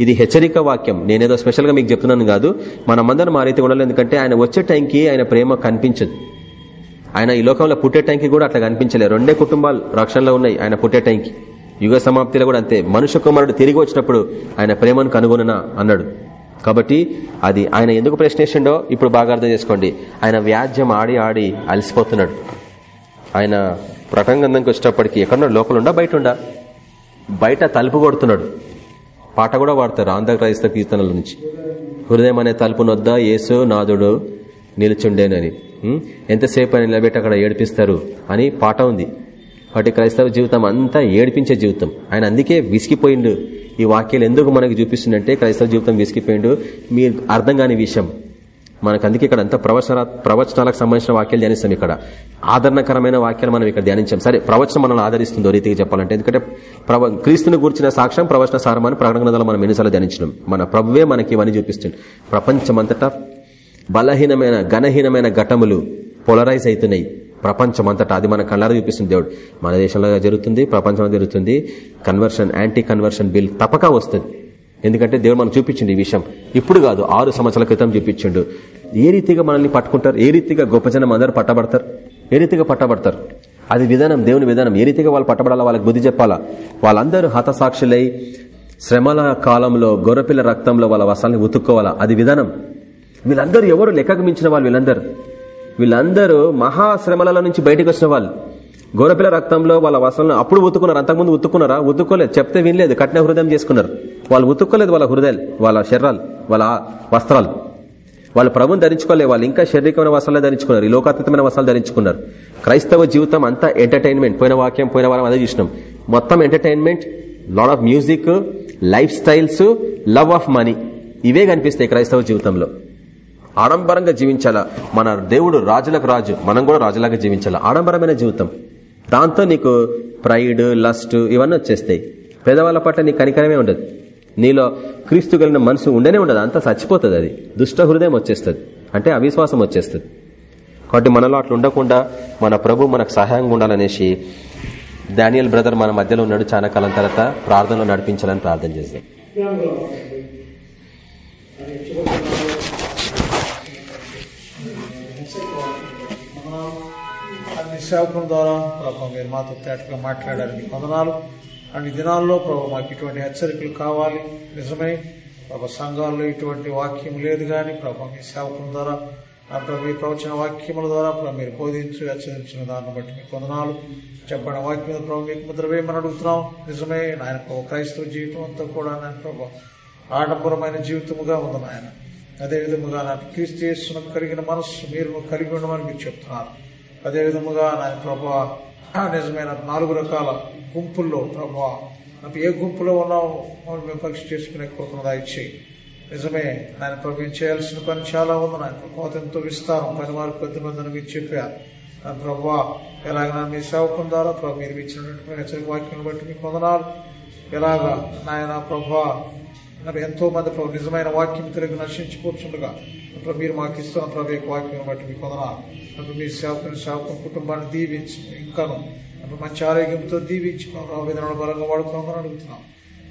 ఇది హెచ్చరిక వాక్యం. నేనేదో స్పెషల్గా మీకు చెప్తున్నాను కాదు. మనమందరం ఆ రీతి ఉండాలి. ఎందుకంటే ఆయన వచ్చే టైంకి ఆయన ప్రేమ కనిపించదు. ఆయన ఈ లోకంలో పుట్టే టైంకి కూడా అట్లా కనిపించలేదు. రెండే కుటుంబాలు రక్షణలో ఉన్నాయి ఆయన పుట్టే టైంకి. యుగ సమాప్తిలో కూడా అంతే. మనుష్య కుమారుడు తిరిగి వచ్చినప్పుడు ఆయన ప్రేమను కనుగొన అన్నాడు. కాబట్టి అది ఆయన ఎందుకు ప్రశ్నించిండో ఇప్పుడు బాగా అర్థం చేసుకోండి. ఆయన వ్యాజ్యం ఆడి ఆడి అలసిపోతున్నాడు. ఆయన ప్రటంగంధంకి వచ్చేటప్పటికి ఎక్కడన్నా లోపల ఉండా బయట ఉండా బయట తలుపు కొడుతున్నాడు. పాట కూడా వాడతారు ఆంధ్ర క్రైస్త కీర్తనల నుంచి. హృదయం అనే తలుపు నొద్ద యేసు నాదుడు నిలుచుండేనని. ఎంతసేపు ఆయన నిలబెట్టి అక్కడ ఏడిపిస్తారు అని పాట ఉంది. వాటి క్రైస్తవ జీవితం అంతా ఏడిపించే జీవితం. ఆయన అందుకే విసిగిపోయిండు. ఈ వాక్యాలు ఎందుకు మనకు చూపిస్తుందంటే క్రైస్తవ జీవితం విసిగిపోయిండు. మీరు అర్థం కాని విషయం. మనకు అందుకే ఇక్కడ అంతా ప్రవచన ప్రవచనాలకు సంబంధించిన వాక్యాలు ధ్యానిస్తాం ఇక్కడ. ఆదరణకరమైన వాక్యాలు మనం ఇక్కడ ధ్యానించాం. సరే ప్రవచనం మనల్ని ఆదరిస్తుందో రీతికి చెప్పాలంటే ఎందుకంటే ప్రవ క్రీస్తుని గురించిన సాక్ష్యం ప్రవచన సారమని ప్రకటన మనం ఎన్నిసార్లు ధ్యానించడం మన ప్రభువే మనకి ఇవన్నీ చూపిస్తుంది ప్రపంచమంతటా బలహీనమైన ఘనహీనమైన ఘటములు పొలరైజ్ అవుతున్నాయి. ప్రపంచం అంతటా అది మన కళ్ళారా చూపిస్తుంది దేవుడు. మన దేశంలో జరుగుతుంది ప్రపంచంలో జరుగుతుంది. కన్వర్షన్ యాంటీ కన్వర్షన్ బిల్ తప్పక వస్తుంది. ఎందుకంటే దేవుడు మనం చూపించింది ఈ విషయం. ఇప్పుడు కాదు ఆరు సంవత్సరాల క్రితం చూపించిండు. ఏ రీతిగా మనల్ని పట్టుకుంటారు? ఏ రీతిగా గొప్ప జనం అందరూ పట్టబడతారు? ఏ రీతిగా పట్టబడతారు? అది విధానం దేవుని విధానం. ఏ రీతిగా వాళ్ళు పట్టబడాలా వాళ్ళకి బుద్ధి చెప్పాలా? వాళ్ళందరూ హతసాక్షులై శ్రమల కాలంలో గొర్రెపిల్ల రక్తంలో వాళ్ళ వసాలని ఉతుక్కోవాలా? అది విధానం. వీళ్ళందరూ ఎవరు లెక్కకు మించిన వాళ్ళు వీళ్ళందరూ? వీళ్ళందరూ మహాశ్రమల నుంచి బయటకు వచ్చిన వాళ్ళు. గోరపిల్ల రక్తంలో వాళ్ళ వసలను అప్పుడు ఉతుకున్నారు అంతకుముందు ఉతుక్కున్నారా? ఉతుక్కోలేదు. చెప్తే వినలేదు. కఠిన హృదయం చేసుకున్నారు. వాళ్ళు ఉతుక్కోలేదు వాళ్ళ హృదయాలు వాళ్ళ శరీరాలు వాళ్ళ వస్త్రాలు. వాళ్ళు ప్రభుని ధరించుకోలేదు. వాళ్ళు ఇంకా శారీరకమైన వస్త్రాలే ధరించుకున్నారు. ఈ లోకాతీతమైన వస్త్రాలు ధరించుకున్నారు. క్రైస్తవ జీవితం అంతా ఎంటర్టైన్మెంట్. పోయిన వాక్యం పోయిన వారం అదే చూసినాం. మొత్తం entertainment lot of music lifestyles love of money. ఇవే కనిపిస్తాయి క్రైస్తవ జీవితంలో. ఆడంబరంగా జీవించాలా? మన దేవుడు రాజులకు రాజు. మనం కూడా రాజులాగా జీవించాలా? ఆడంబరమైన జీవితం. దాంతో నీకు ప్రైడ్ లస్ట్ ఇవన్నీ వచ్చేస్తాయి. పేదవాళ్ళ పట్ల నీ కనికరమే ఉండదు. నీలో క్రీస్తు కలిగిన మనసు ఉండనే ఉండదు. అంతా చచ్చిపోతుంది అది. దుష్ట హృదయం వచ్చేస్తుంది. అంటే అవిశ్వాసం వచ్చేస్తుంది. కాబట్టి మనలో అట్లా ఉండకుండా మన ప్రభు మనకు సహాయంగా ఉండాలనేసి డానియల్ బ్రదర్ మన మధ్యలో ఉన్నాడు చాలా కాలం తర్వాత. ప్రార్థనలో నడిపించాలని ప్రార్థన చేశాం సేవకుల ద్వారా ప్రభావ మీరు మాతో తేటగా మాట్లాడడానికి వందనాలు. అన్ని దినాల్లో ప్రభావ మాకు ఇటువంటి హెచ్చరికలు కావాలి. నిజమే ప్రభు సంఘాల్లో ఇటువంటి వాక్యం లేదు కానీ ప్రభావ మీ సేవకుల ద్వారా ప్రభు మీ ప్రవచన వాక్యముల ద్వారా ప్రభు మీరు బోధించు హెచ్చరించిన. దాన్ని బట్టి మీకు వందనాలు. చెప్పిన వాక్యం మీద ప్రభు మీకు ముద్ర వేయమని అడుగుతున్నాం. నిజమే నాయన ప్రభు క్రైస్తవ జీవితం అంతా కూడా నాయన ప్రభు ఆడంబరమైన జీవితముగా ఉంది నాయన. అదేవిధముగా నాకు క్రీస్తు చేస్తున్న కలిగిన మనస్సు మీరు కలిగి ఉండమని మీరు చెప్తున్నారు. అదే విధముగా నాయన ప్రభా నిజమైన నాలుగు రకాల గుంపుల్లో ప్రభా నాకు ఏ గుంపులో ఉన్నావు మేము పరీక్ష చేసుకునే కృపను దాయిచ్చి నిజమే నాయన ప్రభు చేయాల్సిన పని చాలా ఉంది నాయన కోత ఎంతో విస్తారం పని వారు కొద్ది మందిని మీరు చెప్పారు. నా ప్రభా ఎలాగైనా మీ సేవకుల ద్వారా ప్రభు మీరు ఇచ్చినటువంటి హెచ్చరిక వాక్యం బట్టి మీకు పొందనాలు ఎలాగా నాయన ప్రభా నాకు ఎంతో మంది ప్రభు నిజమైన వాక్యం కలిగి నశించిపోతుండగా అప్పుడు మీరు మాకు ఇస్తున్న ప్రభు యొక్క వాక్యం బట్టి మీ వందనాలు అప్పుడు మీ సేవకుని సేవకుని కుటుంబాన్ని దీవించి ఇంకాను అప్పుడు మంచి ఆరోగ్యంతో దీవించి ప్రభు విధానంలో బలంగా వాడుకోమని అడుగుతున్నాం.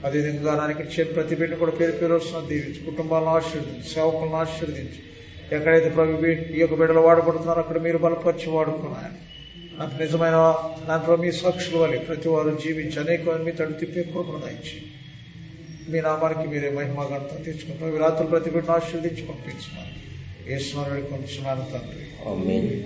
అదేవిధంగా నాకు ఇచ్చే ప్రతి బిడ్డ కూడా పేరు పేరు వస్తున్న దీవించి కుటుంబాలను ఆశీర్వదించి సేవకులను ఆశీర్వదించి ఎక్కడైతే ప్రభు ఈ యొక్క బిడ్డలు వాడబడుతున్నారో అక్కడ మీరు బలపరిచి వాడుకున్నాయని నాకు నిజమైన దాంట్లో మీ సాక్షులు వాళ్ళు ప్రతి వారు జీవించి అనేక మీ తడు తిప్పే కృపణ మీ నామానికి మీరే మహిమ గంట తెచ్చుకుంటారు రాత్రులు ప్రతి బిడ్డను ఆశీర్వదించి పంపించున్నారు ఏ స్మరణి కొంచెం తండ్రి.